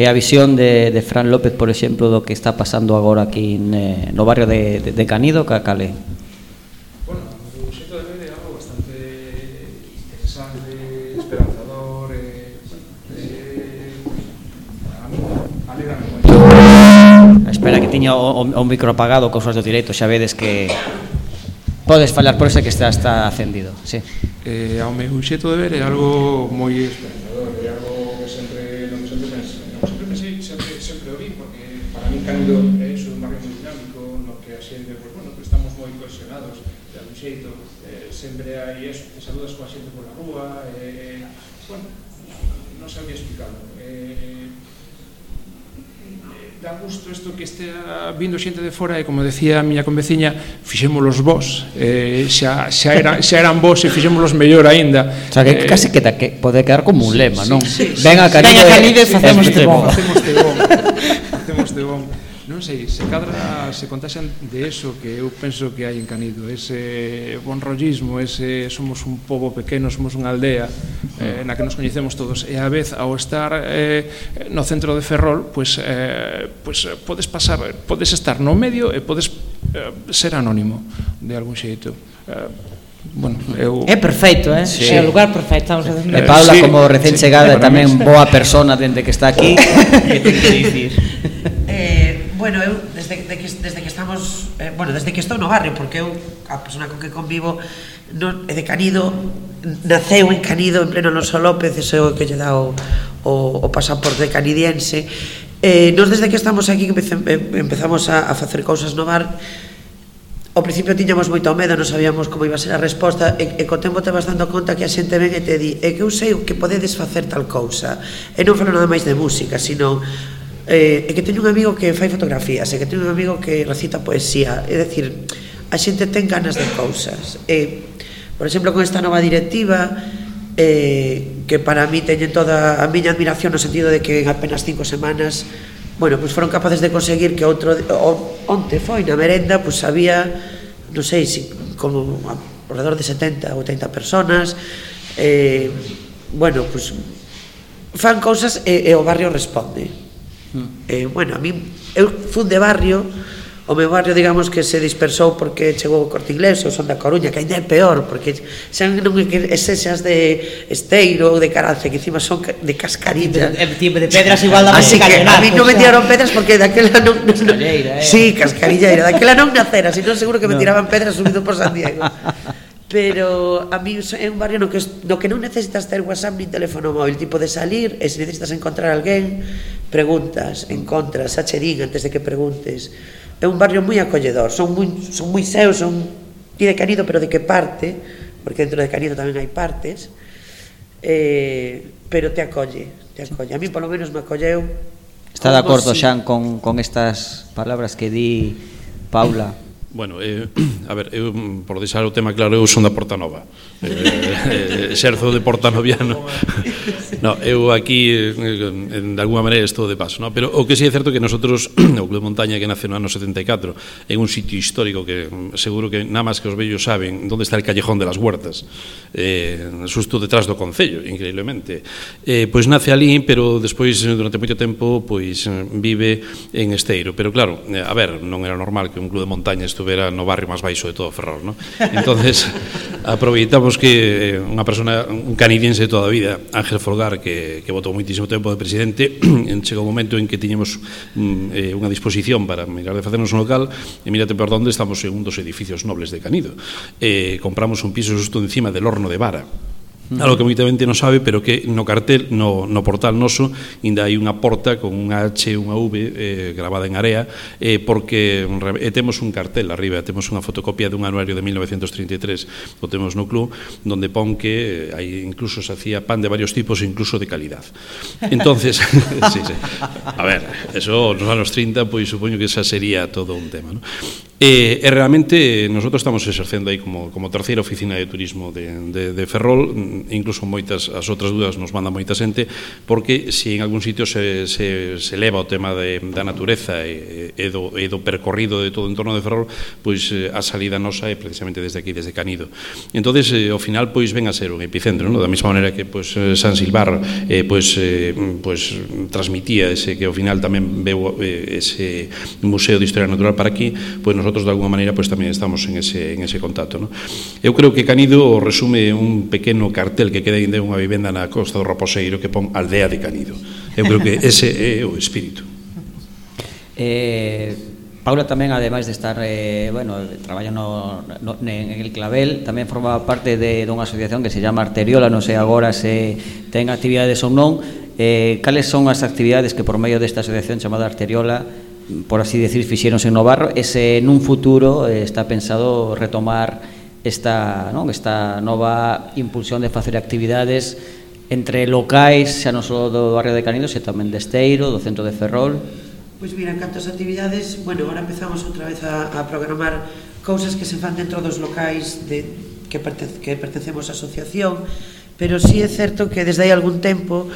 e a visión de, de Fran López, por exemplo, do que está pasando agora aquí en, no barrio de, de, de Canido, ca cale? Bueno, o xeito de ver é algo bastante interesante, esperanzador, eh, eh, a mí, a. Espera que tiña o, o, o micro apagado, cousas do directo, xa vedes que podes falar por ese que está, está acendido. Sí. Eh, ao meu xeito de ver é algo moi esperanzador un é eh, un barrio moi dinámico no que a xente, pues, bueno, que estamos moi cohesionados de algún xeito eh, sempre hai eso, te saludas coa xente pola rúa eh, bueno, non sabía explicarlo eh, eh dá gusto isto que estea vindo xente de fora e como decía a miña conveciña, fixémolos vos. Eh, xa xa eran xa eran vos e fixémolos mellor aínda. O sea, que eh, casi que, que pode quedar como un lema, sí, non? Sí, sí, Venga, Canides, Venga, Canides, facemos este bon. Facemos este bon podcast de non sei, se cadra se contaxan de eso que eu penso que hai en Canido ese bon rollismo, ese somos un pobo pequeno, somos unha aldea eh, na que nos coñecemos todos e a vez ao estar eh, no centro de Ferrol pues, eh, pues, eh, podes pasar podes estar no medio e podes eh, ser anónimo de algún xeito eh, bueno, eu... É perfecto, eh? Sí. É o lugar perfecto. Estamos eh, facendo... E Paula, sí, como recén chegada, sí, tamén boa persona dende que está aquí. que ten que dicir? bueno, eu desde, de que, desde que estamos, eh, bueno, desde que estou no barrio, porque eu a persona con que convivo non é de Canido, naceu en Canido, en pleno Alonso López, ese é o que lle dá o, o, o pasaporte canidiense. Eh, nos desde que estamos aquí empezamos a, a facer cousas no bar, ao principio tiñamos moito medo, non sabíamos como iba a ser a resposta e, e co tempo te vas dando conta que a xente ven e te di é que eu sei o que podedes facer tal cousa e non falo nada máis de música, sino eh, e que teño un amigo que fai fotografías, e que teño un amigo que recita poesía, é dicir, a xente ten ganas de cousas. E, por exemplo, con esta nova directiva, eh, que para mí teñen toda a miña admiración no sentido de que en apenas cinco semanas bueno, pois pues foron capaces de conseguir que outro o, onte foi na merenda, pois pues había non sei, si, como alrededor de 70 ou 80 personas. Eh, bueno, pois pues, fan cousas e, e o barrio responde. Eh, bueno, a mí, eu fun de barrio, o meu barrio digamos que se dispersou porque chegou o Corte Inglés ou son da Coruña, que ainda é peor porque xa non esas de Esteiro ou de caralce, que encima son de cascarilla. De, de pedras igual da así que a mí non me tiraron pedras porque daquela non, non, non. Eh. sí, cascarilleira daquela non nacera, senón seguro que me tiraban pedras subido por San Diego. pero a mí é un barrio no que, no que non necesitas ter WhatsApp ni teléfono móvil, tipo de salir, e se necesitas encontrar alguén, preguntas, encontras, xa che din antes de que preguntes. É un barrio moi acolledor, son moi, son moi seus, son ti de Canido, pero de que parte, porque dentro de Canido tamén hai partes, eh, pero te acolle, te acolle. A mí polo menos me acolleu. Está de acordo, si... Xan, con, con estas palabras que di Paula? Bueno, eh, a ver, eu, por deixar o tema claro, eu son da Porta Nova. Eh, eh, eh xerzo de Porta Noviano. No, eu aquí, en, en, de alguma maneira, estou de paso. No? Pero o que sí é certo que nosotros, o Club de Montaña que nace no ano 74, é un sitio histórico que mm, seguro que nada máis que os vellos saben onde está el Callejón de las Huertas, eh, susto detrás do Concello, increíblemente. Eh, pois nace ali, pero despois, durante moito tempo, pois vive en Esteiro. Pero claro, a ver, non era normal que un club de montaña estuvera no barrio máis baixo de todo Ferrol, ¿no? Entonces, aproveitamos que eh, unha persona, un canadiense de toda a vida, Ángel Folgar, que, que votou moitísimo tempo de presidente, en chegou un momento en que tiñemos mm, eh, unha disposición para mirar de facernos un local, e mírate por onde estamos en un dos edificios nobles de Canido. Eh, compramos un piso justo encima del horno de vara, Algo que moita xente non sabe, pero que no cartel, no, no portal noso, ainda hai unha porta con unha H e unha V eh, gravada en area, eh, porque e eh, temos un cartel arriba, temos unha fotocopia dun anuario de 1933, o temos no club, donde pon que eh, hai incluso se hacía pan de varios tipos, incluso de calidad. Entonces, sí, sí. a ver, eso nos anos 30, pois pues, supoño que esa sería todo un tema. ¿no? E, e realmente nosotros estamos exercendo aí como, como terceira oficina de turismo de, de, de Ferrol, mm, incluso moitas as outras dúdas nos manda moita xente, porque se en algún sitio se, se, se leva o tema de, da natureza e, e, do, e do percorrido de todo o entorno de Ferrol, pois eh, a salida nosa é precisamente desde aquí, desde Canido. entonces eh, ao final pois ven a ser un epicentro, ¿no? da mesma maneira que pois, eh, San Silvar eh, pois, eh, pois, transmitía ese que ao final tamén veu eh, ese Museo de Historia Natural para aquí, pois nosotros nosotros de alguma maneira pois tamén estamos en ese, en ese contacto. ¿no? Eu creo que Canido resume un pequeno cartel que queda de unha vivenda na costa do Raposeiro que pon aldea de Canido. Eu creo que ese é o espírito. Eh, Paula tamén, ademais de estar, eh, bueno, traballa no, no, en el Clavel, tamén forma parte de dunha asociación que se chama Arteriola, non sei agora se ten actividades ou non, eh, cales son as actividades que por medio desta asociación chamada Arteriola por así decir, fixeronse en Novarro, e se nun futuro eh, está pensado retomar esta, non? esta nova impulsión de facer actividades entre locais, xa non só do barrio de Canido, xa tamén de Esteiro, do centro de Ferrol. Pois mira, cantas actividades, bueno, ahora empezamos outra vez a, a programar cousas que se fan dentro dos locais de, que, pertence, que pertencemos á asociación, pero sí é certo que desde hai algún tempo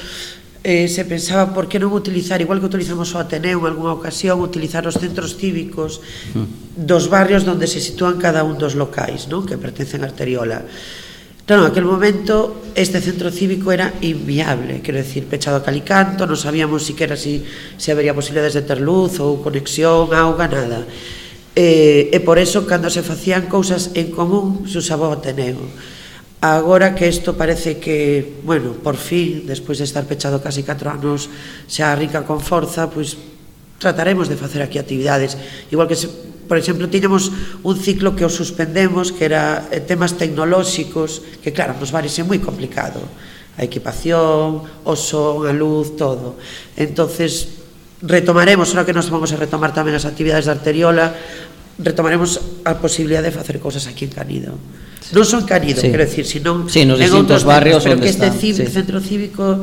eh, se pensaba por que non utilizar, igual que utilizamos o Ateneo en algunha ocasión, utilizar os centros cívicos mm. dos barrios onde se sitúan cada un dos locais non que pertencen a Arteriola. Claro, en aquel momento este centro cívico era inviable, quero decir, pechado a calicanto, non sabíamos siquera si, se si habería posibilidades de ter luz ou conexión, auga, nada. Eh, e por eso, cando se facían cousas en común, se usaba o Ateneo. Agora que isto parece que, bueno, por fin, despois de estar pechado casi 4 anos, xa rica con forza, pois trataremos de facer aquí actividades. Igual que, se, por exemplo, tiñamos un ciclo que o suspendemos, que era eh, temas tecnolóxicos, que claro, nos parece moi complicado. A equipación, o son, a luz, todo. entonces retomaremos, ahora que nos vamos a retomar tamén as actividades de Arteriola, retomaremos a posibilidad de facer cousas aquí en Canido non son Canido, sí. quero decir, senón sí, nos en outros barrios pero que este está, sí. centro cívico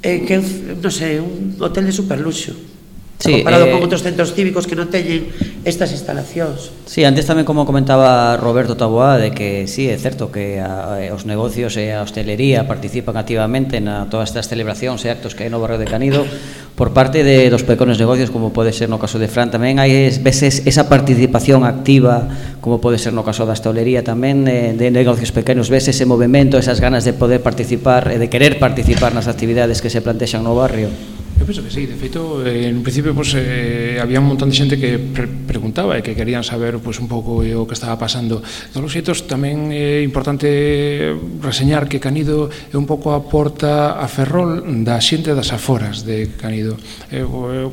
eh, que non sei, un hotel de superluxo. Sí, comparado eh, con outros centros cívicos que non teñen estas instalacións. Sí, antes tamén como comentaba Roberto Taboada de que sí, é certo que a, eh, os negocios e a hostelería participan activamente na todas estas celebracións e actos que hai no barrio de Canido, por parte de, dos pequenos negocios, como pode ser no caso de Fran, tamén hai veces esa participación activa, como pode ser no caso da hostelería tamén, de, de negocios pequenos, veces ese movimento, esas ganas de poder participar e de querer participar nas actividades que se plantexan no barrio. Eu penso que sí, de feito, eh, en principio pues, eh, había un montón de xente que pre preguntaba e que querían saber pues, un pouco eh, o que estaba pasando. Todos os xeitos, tamén é eh, importante reseñar que Canido é un pouco a porta a ferrol da xente das aforas de Canido. Eh, eh,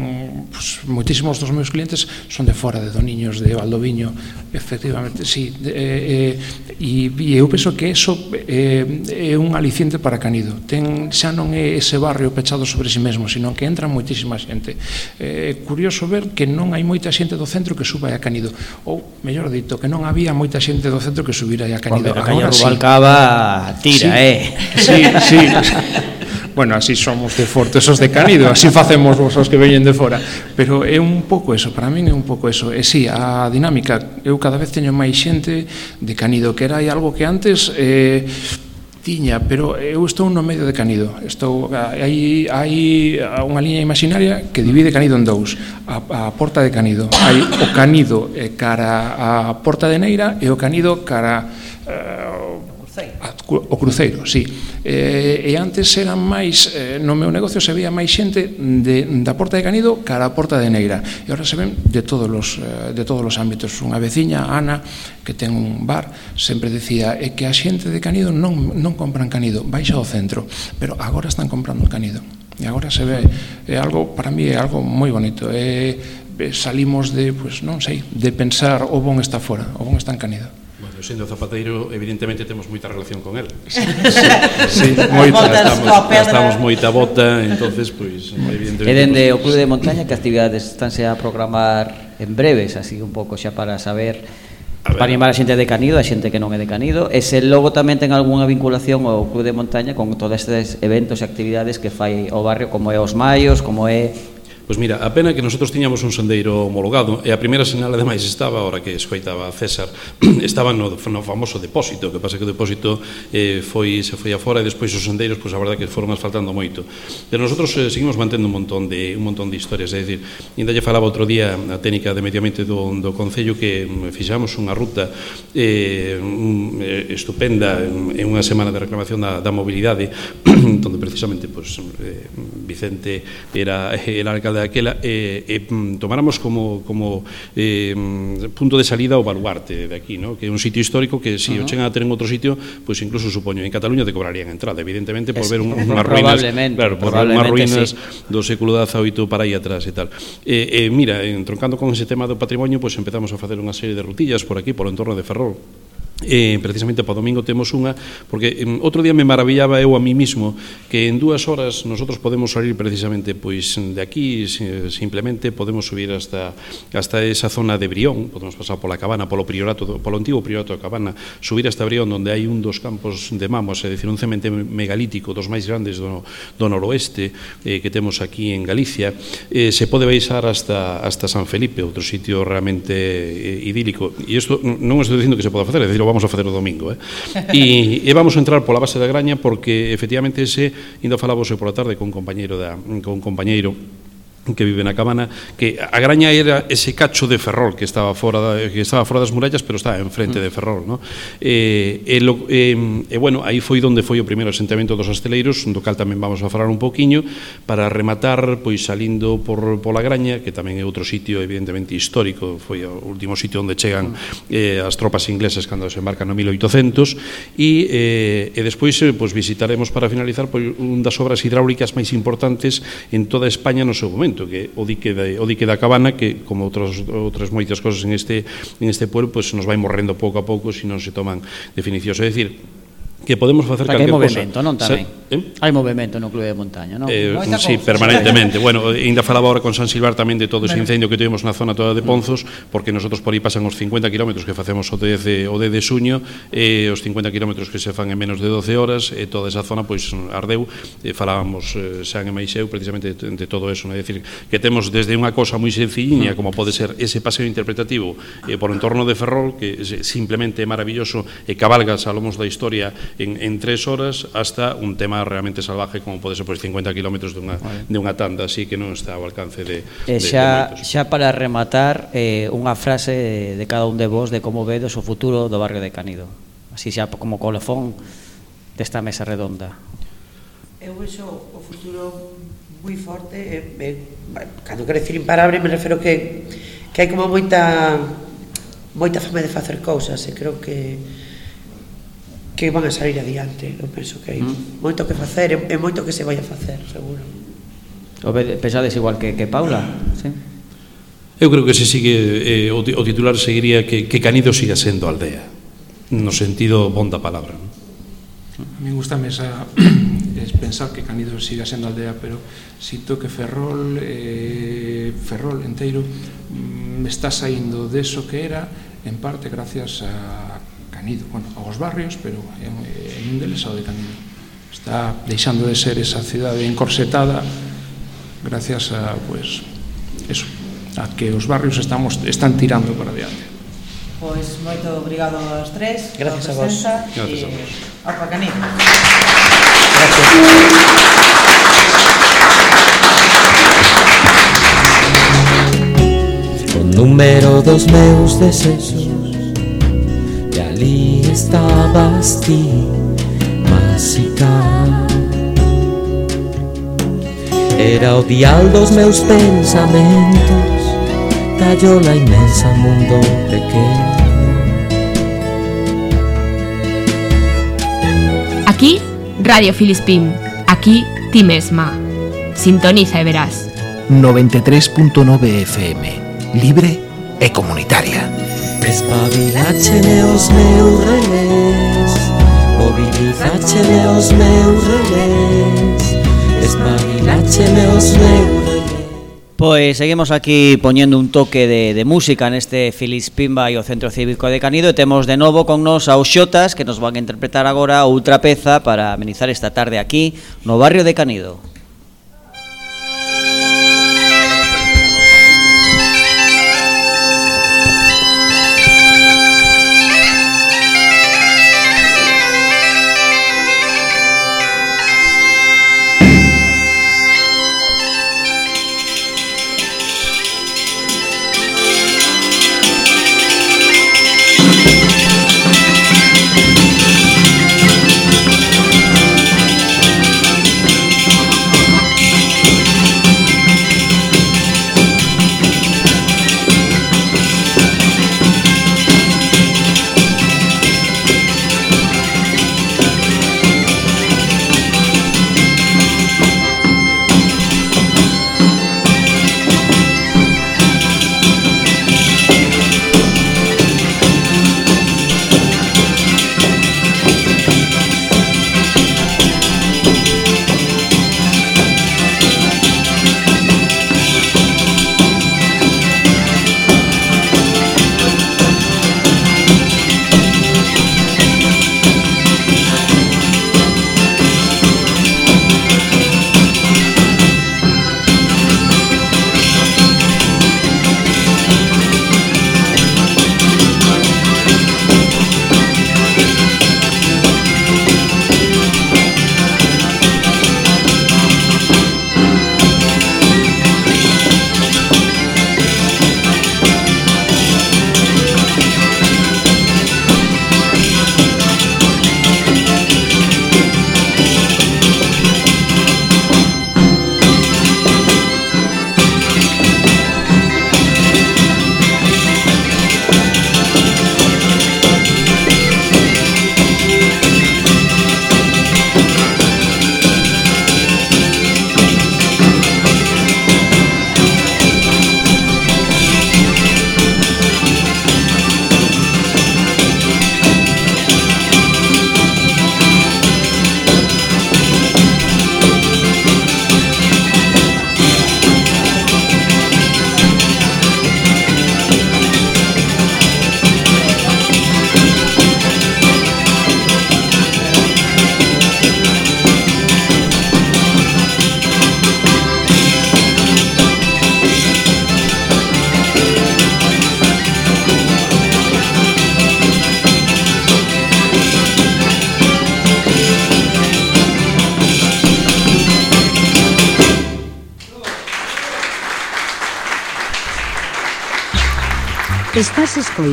pues, moitísimos dos meus clientes son de fora, de Doniños, de Valdoviño, efectivamente, sí. Eh, eh, e, e eu penso que eso eh, é un aliciente para Canido. Ten, xa non é ese barrio pechado sobre si sí mesmo, sino que entra moitísima xente. É eh, curioso ver que non hai moita xente do centro que suba a Canido, ou, mellor dito, que non había moita xente do centro que subira a Canido. Porque a Caña Rubalcaba sí. tira, sí, eh? Sí, sí. bueno, así somos de fortes os de Canido, así facemos vos os que veñen de fora, pero é un pouco eso, para min é un pouco eso. E si, sí, a dinámica, eu cada vez teño máis xente de Canido, que era algo que antes eh, tiña, pero eu estou no medio de Canido. Estou hai hai unha liña imaginaria que divide Canido en dous, a, a Porta de Canido. Hai o Canido cara a Porta de Neira e o Canido cara eh, o cruceiro, sí. Eh, e antes eran máis, eh, no meu negocio se veía máis xente de, da Porta de Canido cara a Porta de Neira. E agora se ven de todos os, eh, de todos os ámbitos. Unha veciña, Ana, que ten un bar, sempre decía é que a xente de Canido non, non compran Canido, baixa ao centro. Pero agora están comprando Canido. E agora se ve, é algo, para mí é algo moi bonito. É, salimos de, pues, non sei, de pensar o bon está fora, o bon está en Canido. Eu sendo zapateiro, evidentemente temos moita relación con el. Sí, sí, sí moita, estamos, estamos moita bota, entonces pois, evidentemente. E dende o Clube de Montaña que actividades estánse a programar en breves, así un pouco xa para saber para animar a xente de Canido, a xente que non é de Canido, e se logo tamén ten algunha vinculación ao Clube de Montaña con todos estes eventos e actividades que fai o barrio, como é os Maios, como é Pois mira, a pena que nosotros tiñamos un sendeiro homologado e a primeira sinal ademais estaba, ora que escoitaba a César, estaba no, no famoso depósito, que pasa que o depósito eh, foi, se foi afora e despois os sendeiros, pois a verdade que foron asfaltando moito. Pero nosotros eh, seguimos mantendo un montón de un montón de historias, é dicir, ainda lle falaba outro día a técnica de medio ambiente do, do Concello que mm, fixamos unha ruta eh, eh estupenda en unha semana de reclamación da, da mobilidade, onde precisamente pois, eh, Vicente era, era alcalde daquela e, e mm, tomáramos como, como eh, punto de salida o baluarte de aquí, ¿no? que é un sitio histórico que se si uh -huh. o chegan a ter en outro sitio, pois pues incluso supoño en Cataluña te cobrarían entrada, evidentemente por es, ver un, unhas ruínas, claro, por ver unhas ruínas sí. do século XVIII para aí atrás e tal. E, eh, eh, mira, entroncando con ese tema do patrimonio, pois pues empezamos a facer unha serie de rutillas por aquí, por o entorno de Ferrol, Eh, precisamente para domingo temos unha porque em, outro día me maravillaba eu a mí mismo que en dúas horas nosotros podemos salir precisamente pois de aquí simplemente podemos subir hasta hasta esa zona de Brión podemos pasar pola cabana polo priorato polo antigo priorato da cabana subir hasta Brión onde hai un dos campos de mamos é dicir un cemente megalítico dos máis grandes do, do noroeste eh, que temos aquí en Galicia eh, se pode baixar hasta hasta San Felipe outro sitio realmente eh, idílico. E isto non estou dicindo que se poda facer é dicir, vamos a facer o domingo, eh? e, e vamos a entrar pola base da graña porque efectivamente ese, indo falabos pola tarde con compañeiro da, con compañeiro que vive na Cabana, que a Graña era ese cacho de Ferrol que estaba fora da, que estaba fora das murallas, pero estaba enfrente mm. de Ferrol, no? E, e, lo, e, e bueno, aí foi onde foi o primeiro asentamento dos asteleiros, do cal tamén vamos a falar un poquiño para rematar pois salindo por pola Graña, que tamén é outro sitio evidentemente histórico, foi o último sitio onde chegan mm. eh, as tropas inglesas cando se embarcan no 1800 e eh, e despois eh, pois visitaremos para finalizar pois un das obras hidráulicas máis importantes en toda España no seu momento momento que o dique de, o dique da cabana que como outros outras moitas cosas en este en este pueblo pois pues, nos vai morrendo pouco a pouco se si non se toman definicións, é dicir, que podemos facer calquer cosa. Hai movimento, non tamén? Eh? Hai movimento no Clube de Montaña, non? Eh, no sí, permanentemente. bueno, ainda falaba agora con San Silvar tamén de todo ese incendio que tivemos na zona toda de mm. Ponzos, porque nosotros por aí pasan os 50 km que facemos o 10 de, o 10 de suño, eh, os 50 km que se fan en menos de 12 horas, e eh, toda esa zona pois ardeu, eh, falábamos eh, San e Maixeu precisamente de, de todo eso, non é dicir que temos desde unha cosa moi sencilliña como pode ser ese paseo interpretativo eh, por entorno de Ferrol, que simplemente é maravilloso e eh, cabalgas a lomos da historia en, en tres horas hasta un tema realmente salvaje como pode ser pois 50 km de unha, vale. de unha tanda. Así que non está ao alcance de, e xa, de, de xa para rematar eh, unha frase de, de cada un de vos de como vedes o futuro do barrio de Canido. Así xa como colofón desta mesa redonda. Eu vexo o futuro moi forte e, e, cando quero dicir imparable me refero que que hai como moita moita fama de facer cousas e creo que que van a salir adiante. Eu penso que hai mm. moito que facer e, e moito que se vai a facer, seguro. O pensades igual que, que Paula? Sí. Eu creo que se sigue eh, o, o titular seguiría que, que Canido siga sendo aldea no sentido bon da palabra. ¿no? A mí gusta esa es pensar que Canido siga sendo aldea, pero sito que Ferrol eh, Ferrol enteiro mm, me está saindo de eso que era en parte gracias a Canido, bueno, aos barrios, pero en, en un deles ao de Canido. Está deixando de ser esa cidade encorsetada gracias a, pues, eso, a que os barrios estamos están tirando para diante. Pois moito obrigado aos tres. Gracias a vos. Gracias a vos. Gracias. O número dos meus desexos E ali estabas ti, máxica Era o dial dos meus pensamentos la inmensa mundo pequeño. Aquí, Radio Filispín. Aquí, ti mesma. Sintoniza e verás. 93.9 FM. Libre e comunitaria. Espabilácheme os meus relés Mobilizácheme os meus relés Espabilácheme os meus relés Pois seguimos aquí poñendo un toque de, de música neste Filis Pimba e o Centro Cívico de Canido e temos de novo con nos aos Xotas que nos van a interpretar agora outra peza para amenizar esta tarde aquí no barrio de Canido.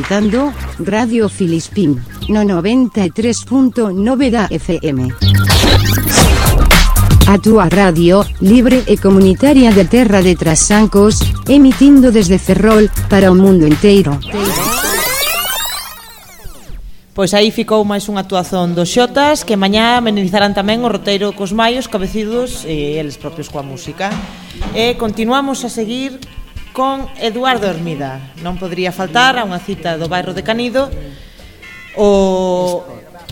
escoitando Radio Filispín no 93.9 da FM. A túa radio, libre e comunitaria de Terra de Trasancos, emitindo desde Ferrol para o mundo inteiro. Pois aí ficou máis unha actuación dos Xotas que mañá amenizarán tamén o roteiro cos maios cabecidos e eles propios coa música. E continuamos a seguir con Eduardo Hermida. Non podría faltar a unha cita do bairro de Canido o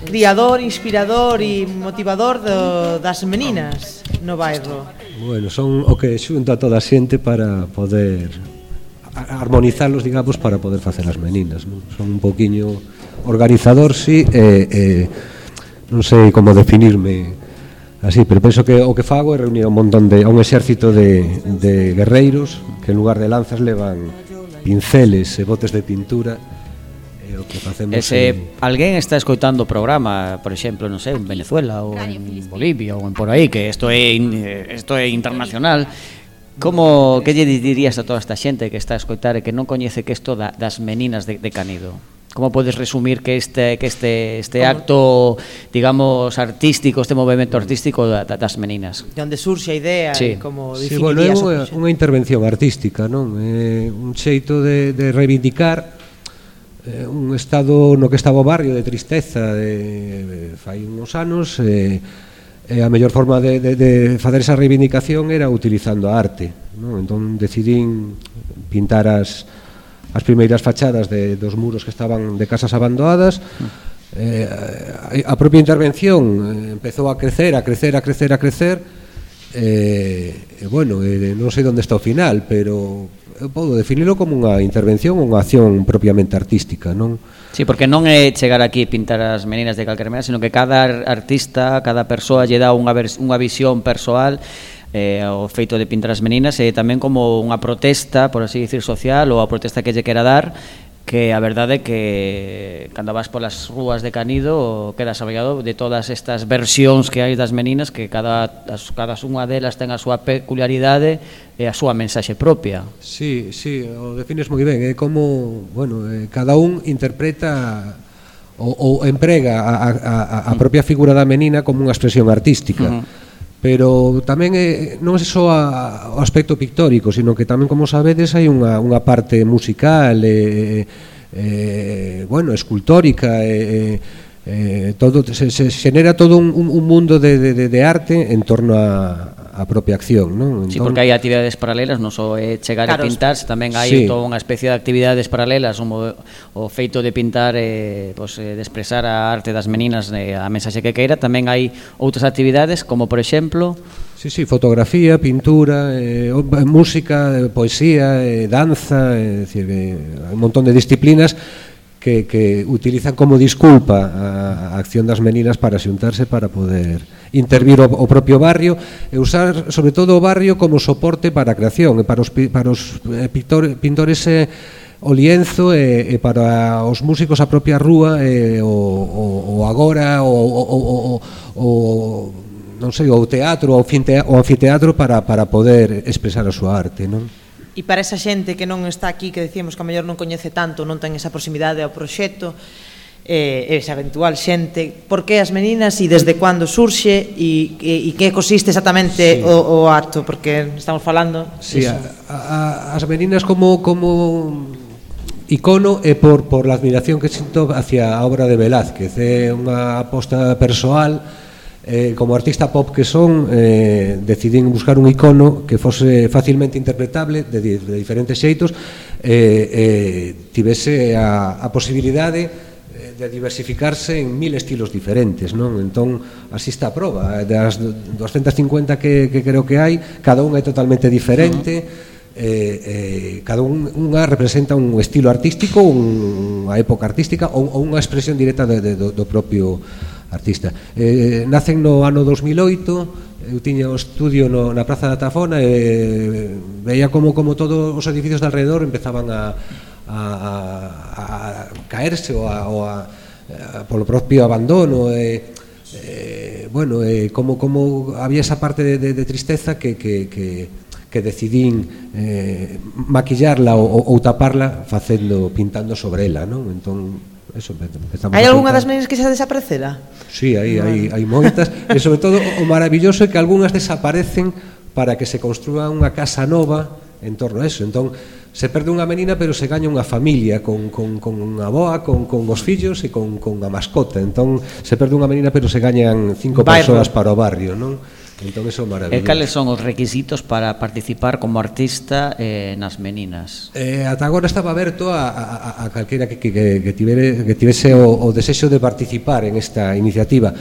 criador, inspirador e motivador do, das meninas no bairro. Bueno, son o que xunta toda a xente para poder armonizarlos, digamos, para poder facer as meninas. Non? Son un poquinho organizador, sí, e, eh, eh, non sei como definirme así, pero penso que o que fago é reunir un montón de a un exército de, de guerreiros que en lugar de lanzas levan pinceles e botes de pintura e o que facemos Ese, en... alguén está escoitando o programa por exemplo, non sei, en Venezuela ou en Bolivia ou en por aí que isto é eh, isto é internacional Como que lle dirías a toda esta xente que está a escoitar e que non coñece que isto da, das meninas de, de Canido? Como podes resumir que este que este este ¿Cómo? acto, digamos, artístico, este movimento artístico da, das meninas? De onde surxe a idea sí. e como definirías? Sí, bueno, é unha, unha intervención artística, non? É eh, un xeito de, de reivindicar eh, un estado no que estaba o barrio de tristeza de, de fai uns anos eh, e a mellor forma de, de, de facer esa reivindicación era utilizando a arte non? entón decidín pintar as, as primeiras fachadas de, dos muros que estaban de casas abandonadas eh, a propia intervención eh, empezou a crecer, a crecer, a crecer, a crecer eh, e bueno, eh, non sei onde está o final pero eu podo definirlo como unha intervención unha acción propiamente artística, non? Sí, porque non é chegar aquí e pintar as meninas de calquera maneira, sino que cada artista, cada persoa lle dá unha, vers, unha visión persoal eh, o feito de pintar as meninas e tamén como unha protesta, por así dicir, social ou a protesta que lle quera dar que a verdade é que cando vas polas rúas de Canido quedas abrigado de todas estas versións que hai das meninas que cada, as, cada unha delas ten a súa peculiaridade e a súa mensaxe propia. Sí, sí, o defines moi ben, é eh? como, bueno, eh, cada un interpreta ou, ou emprega a, a, a propia figura da menina como unha expresión artística. Uh -huh pero tamén é, non é só a, o aspecto pictórico, sino que tamén, como sabedes, hai unha, unha parte musical, e, e, bueno, escultórica, e, e, todo, se, se xenera todo un, un mundo de, de, de arte en torno a, a propia acción, non? Entón, sí, porque hai actividades paralelas, non só é chegar claro, a pintar, tamén hai sí. toda unha especie de actividades paralelas, como o feito de pintar eh, pues, de expresar a arte das meninas eh, a mensaxe que queira, tamén hai outras actividades, como por exemplo... Sí, sí, fotografía, pintura, eh, música, eh, poesía, eh, danza, eh, decir, eh, un montón de disciplinas que, que utilizan como disculpa a, a acción das meninas para xuntarse para poder intervir o, o propio barrio e usar sobre todo o barrio como soporte para a creación e para os, para os eh, pintor, pintores eh, o lienzo e, e para os músicos a propia rúa e, o, o, o agora o, o, o, o, o non sei, o teatro, o, o anfiteatro para, para poder expresar a súa arte, non? E para esa xente que non está aquí, que decíamos que a mellor non coñece tanto, non ten esa proximidade ao proxecto, eh, esa eventual xente, por que as meninas e desde cando surxe e, e, e que consiste exactamente sí. o, o acto, porque estamos falando sí, eso. a, a, as meninas como como icono é por, por la admiración que sinto hacia a obra de Velázquez é unha aposta persoal eh, como artista pop que son eh, decidín buscar un icono que fose facilmente interpretable de, di de diferentes xeitos eh, eh, tivese a, a posibilidade eh, de diversificarse en mil estilos diferentes, non? Entón, así está a prova Das 250 que, que creo que hai, cada unha é totalmente diferente, uh -huh. Eh, eh, cada un, unha representa un estilo artístico, un, unha época artística ou, ou unha expresión directa de, de, do, do propio artista. Eh, nacen no ano 2008, eu tiña o estudio no, na Praza da Tafona e veía como como todos os edificios de alrededor empezaban a, a, a, a caerse ou a, ou a, a polo propio abandono e, eh, bueno, eh, como, como había esa parte de, de, de tristeza que, que, que, que decidín eh, maquillarla ou, ou taparla facendo pintando sobre ela, non? Entón Eso, eh, empezamos hai algunha das medias que xa desaparecera? Sí, hai, bueno. hai, hai moitas, e sobre todo o maravilloso é que algunhas desaparecen para que se construa unha casa nova en torno a eso. Entón, se perde unha menina, pero se gaña unha familia con, con, con unha boa, con, con os fillos e con, con a mascota. Entón, se perde unha menina, pero se gañan cinco Bairro. persoas para o barrio, non? Entón, eso é maravilloso. E cales son os requisitos para participar como artista eh, nas meninas? Eh, ata agora estaba aberto a, a, a calquera que, que, que, tivere, que tivese o, o desexo de participar en esta iniciativa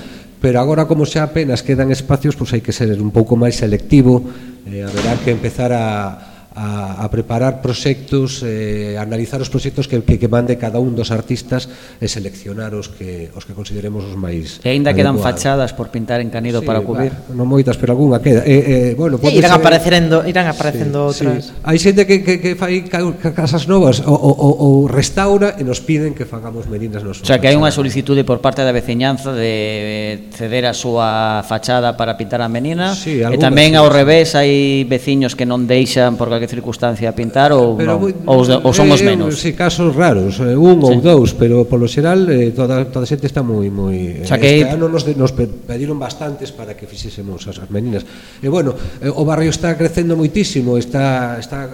pero agora como xa apenas quedan espacios, pois hai que ser un pouco máis selectivo, eh, haberá que empezar a, a, a preparar proxectos, eh, analizar os proxectos que, que, que mande cada un dos artistas e seleccionar os que, os que consideremos os máis E ainda quedan adecuados. fachadas por pintar en canido sí, para cubrir. va, Non moitas, pero algunha queda. Eh, eh, bueno, sí, irán, ser... aparecendo, irán aparecendo sí, outras. Sí. Hai xente que, que, que fai casas novas ou, ou, ou restaura e nos piden que fagamos medidas nos O sea, que hai unha solicitude por parte da veciñanza de eh, ceder a súa fachada para pintar a menina. Sí, e tamén sí, ao revés hai veciños que non deixan porque que circunstancia a pintar ou, pero, non, ou, ou son os eh, menos? Eh, si, casos raros, eh, un sí. ou dous, pero polo xeral eh, toda, toda a xente está moi... moi o sea que... Este ano nos, nos pediron bastantes para que fixésemos as, as meninas. E bueno, eh, o barrio está crecendo moitísimo, está, está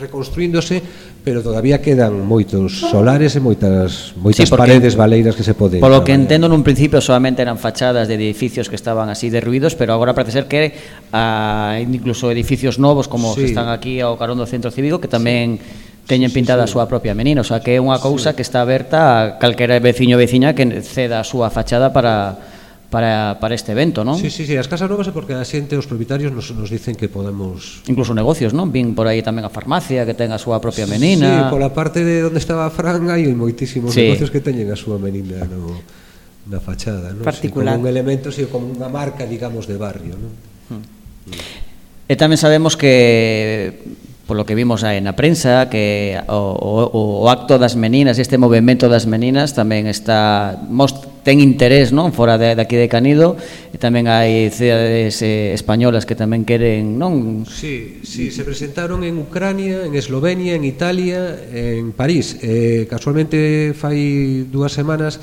reconstruíndose, pero todavía quedan moitos solares e moitas moitas sí, porque, paredes baleiras que se poden. Polo que entendo nun principio solamente eran fachadas de edificios que estaban así derruídos, pero agora parece ser que ah, incluso edificios novos como sí. que están aquí ao carón do centro cívico que tamén sí teñen pintada sí, sí. a súa propia menina, o sea que é unha cousa sí. que está aberta a calquera veciño ou veciña que ceda a súa fachada para para, para este evento, non? Sí, sí, sí, as casas novas é porque a xente, os propietarios nos, nos dicen que podemos... Incluso negocios, non? Vin por aí tamén a farmacia que ten a súa propia menina... Sí, pola parte de onde estaba a Fran hai moitísimos sí. negocios que teñen a súa menina no, na fachada, non? Particular. Sí, como un elemento, sí, como unha marca, digamos, de barrio, non? Mm. E tamén sabemos que polo que vimos aí na prensa que o, o, o acto das meninas, este movimento das meninas tamén está most, ten interés non fora de, daqui de Canido e tamén hai cidades eh, españolas que tamén queren non? Sí, sí, se presentaron en Ucrania en Eslovenia, en Italia en París. Eh, casualmente fai dúas semanas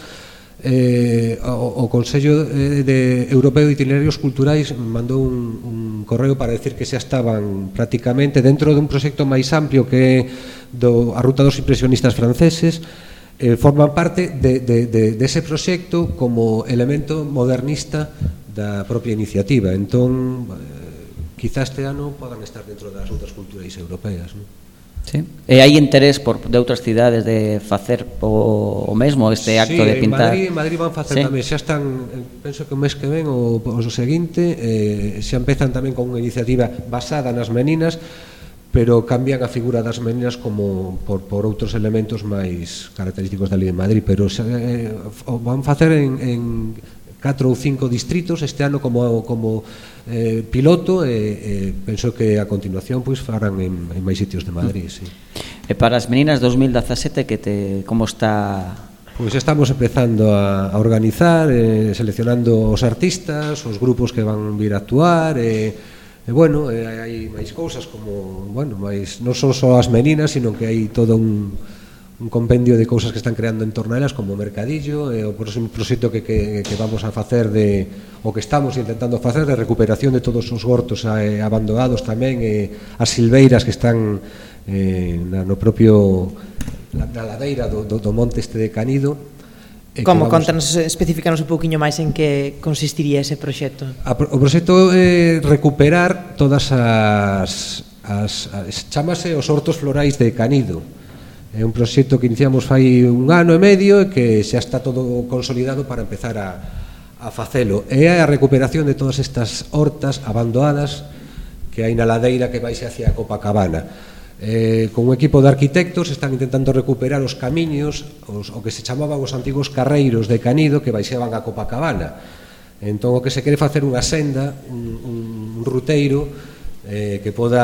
eh, o, o Consello eh, de Europeo de Itinerarios Culturais mandou un, un correo para decir que xa estaban prácticamente dentro dun proxecto máis amplio que do, a Ruta dos Impresionistas Franceses eh, forman parte de, de, de, de ese proxecto como elemento modernista da propia iniciativa. Entón, eh, quizá este ano podan estar dentro das outras culturais europeas. Non? Sí. E hai interés por de outras cidades de facer o, o mesmo este acto sí, de pintar. Sí, en Madrid, en Madrid van facer sí. tamén, xa están, eh, penso que o mes que ven o, o seguinte, eh, xa empezan tamén con unha iniciativa basada nas meninas, pero cambian a figura das meninas como por, por outros elementos máis característicos da Lei de Madrid, pero xa, eh, van facer en, en catro ou cinco distritos este ano como, como eh, piloto e eh, eh, penso que a continuación pois farán en, en máis sitios de Madrid. Sí. E para as meninas 2017 que te como está Pois estamos empezando a, a organizar, eh, seleccionando os artistas, os grupos que van vir a actuar, eh, E bueno, e, hai máis cousas como, bueno, máis non son só as meninas, sino que hai todo un un compendio de cousas que están creando en torno a elas como o mercadillo e o próximo proxecto que, que, que vamos a facer de o que estamos intentando facer de recuperación de todos os hortos eh, abandonados tamén e as silveiras que están eh, na, no propio na, na ladeira do, do, do monte este de Canido. E Como? Vamos... Contanos, especificanos un pouquiño máis en que consistiría ese proxecto. A, o proxecto é recuperar todas as, as, as chamase os hortos florais de Canido. É un proxecto que iniciamos fai un ano e medio e que xa está todo consolidado para empezar a, a facelo. É a recuperación de todas estas hortas abandonadas que hai na ladeira que vaise hacia Copacabana eh, con un equipo de arquitectos están intentando recuperar os camiños, os, o que se chamaban os antigos carreiros de Canido que baixaban a Copacabana. Entón o que se quere facer unha senda, un, un ruteiro eh, que poda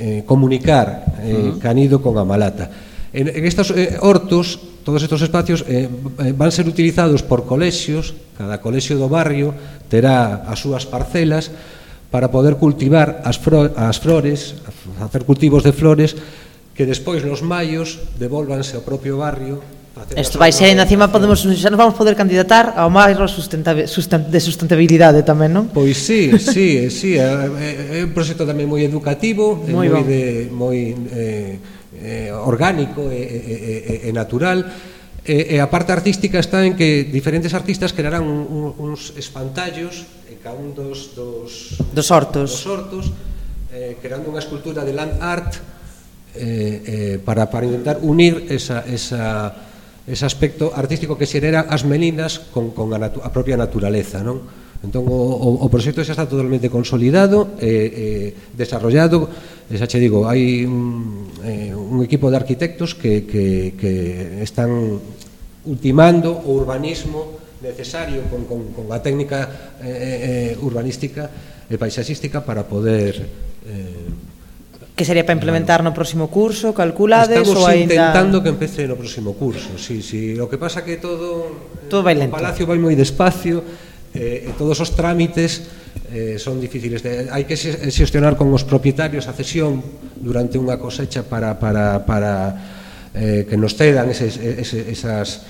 eh, eh comunicar eh. Canido con a Malata En, en estos eh, hortos, todos estos espacios eh, eh, van ser utilizados por colexios, cada colexio do barrio terá as súas parcelas, para poder cultivar as, fro as flores, facer cultivos de flores que despois nos maios devolvanse ao propio barrio Isto vai ser, encima podemos, xa nos vamos poder candidatar ao máis de sustentabilidade tamén, non? Pois sí, sí, sí, é, é un proxecto tamén moi educativo, moi, moi, de, moi eh, eh, orgánico e, e, e, e natural, E, e a parte artística está en que diferentes artistas crearán un, un, uns espantallos en cada un dos, dos, dos hortos, dos hortos eh, creando unha escultura de land art eh, eh, para, para intentar unir esa, esa, ese aspecto artístico que xerera as meninas con, con a, natu, a propia naturaleza. Non? Entón, o, o, o proxecto xa está totalmente consolidado, eh, eh, desarrollado, xa che digo, hai un, eh, un equipo de arquitectos que, que, que están ultimando o urbanismo necesario con, con, con a técnica eh, eh, urbanística e paisaxística para poder eh, que sería para implementar no próximo curso, calculades Estamos ou ainda intentando que empece no próximo curso. Si, sí, si, sí. o que pasa que todo eh, todo vai lento. O palacio vai moi despacio, eh, todos os trámites eh, son difíciles de, hai que xestionar con os propietarios a cesión durante unha cosecha para para para eh, que nos cedan eses, eses, esas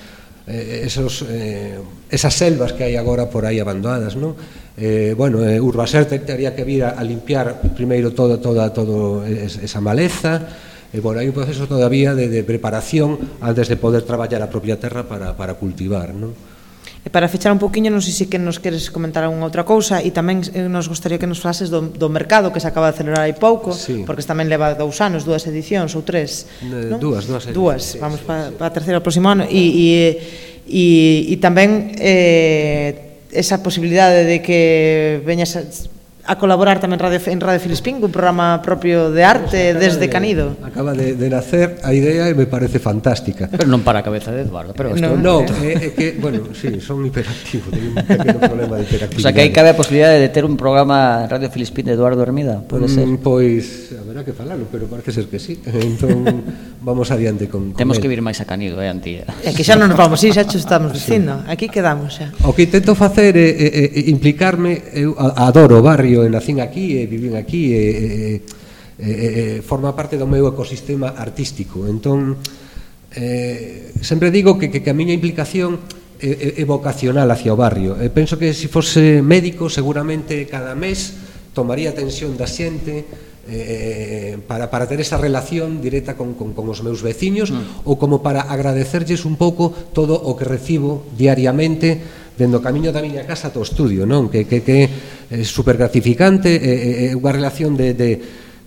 eh, esos, eh, esas selvas que hai agora por aí abandonadas, non? Eh, bueno, eh, Urbaser teria que vir a, a limpiar primeiro toda toda todo es, esa maleza, e eh, bueno, hai un proceso todavía de, de preparación antes de poder traballar a propia terra para, para cultivar, non? E para fechar un poquinho, non sei se que nos queres comentar unha outra cousa e tamén eh, nos gostaría que nos falases do, do mercado que se acaba de celebrar hai pouco, sí. porque tamén leva dous anos, dúas edicións ou tres, eh, non? Dúas, dúas. Edicións, dúas, sí, vamos sí, para sí. pa a terceira o próximo ano e e e, e tamén eh esa posibilidade de que veñas a colaborar tamén Radio, en Radio Filispín un programa propio de arte desde de, Canido. Acaba de, de nacer a idea e me parece fantástica. Pero non para a cabeza de Eduardo, pero isto... No, no eh, é eh, eh, que, bueno, sí, son hiperactivo, teño un pequeno problema de hiperactividade. O sea, que aí cabe a posibilidade de ter un programa Radio Filispín de Eduardo Hermida, pode mm, ser? Mm, pois, a haberá que falalo, pero parece ser que sí. Entón, vamos adiante con, con Temos él. que vir máis a Canido, eh, Antía. É que xa non nos vamos, sí, xa xo estamos dicindo. Aquí quedamos xa. O que intento facer é, é, é implicarme, eu adoro o barrio, Coruño e eh, nacín aquí e vivín aquí e, e, e, e forma parte do meu ecosistema artístico. Entón, eh, sempre digo que, que, que a miña implicación é, é vocacional hacia o barrio. E penso que se fose médico seguramente cada mes tomaría tensión da xente, eh, para, para ter esa relación directa con, con, con os meus veciños mm. ou como para agradecerlles un pouco todo o que recibo diariamente dendo camiño da miña casa ao estudio, non? Que, que, que é super gratificante, é, é unha relación de, de,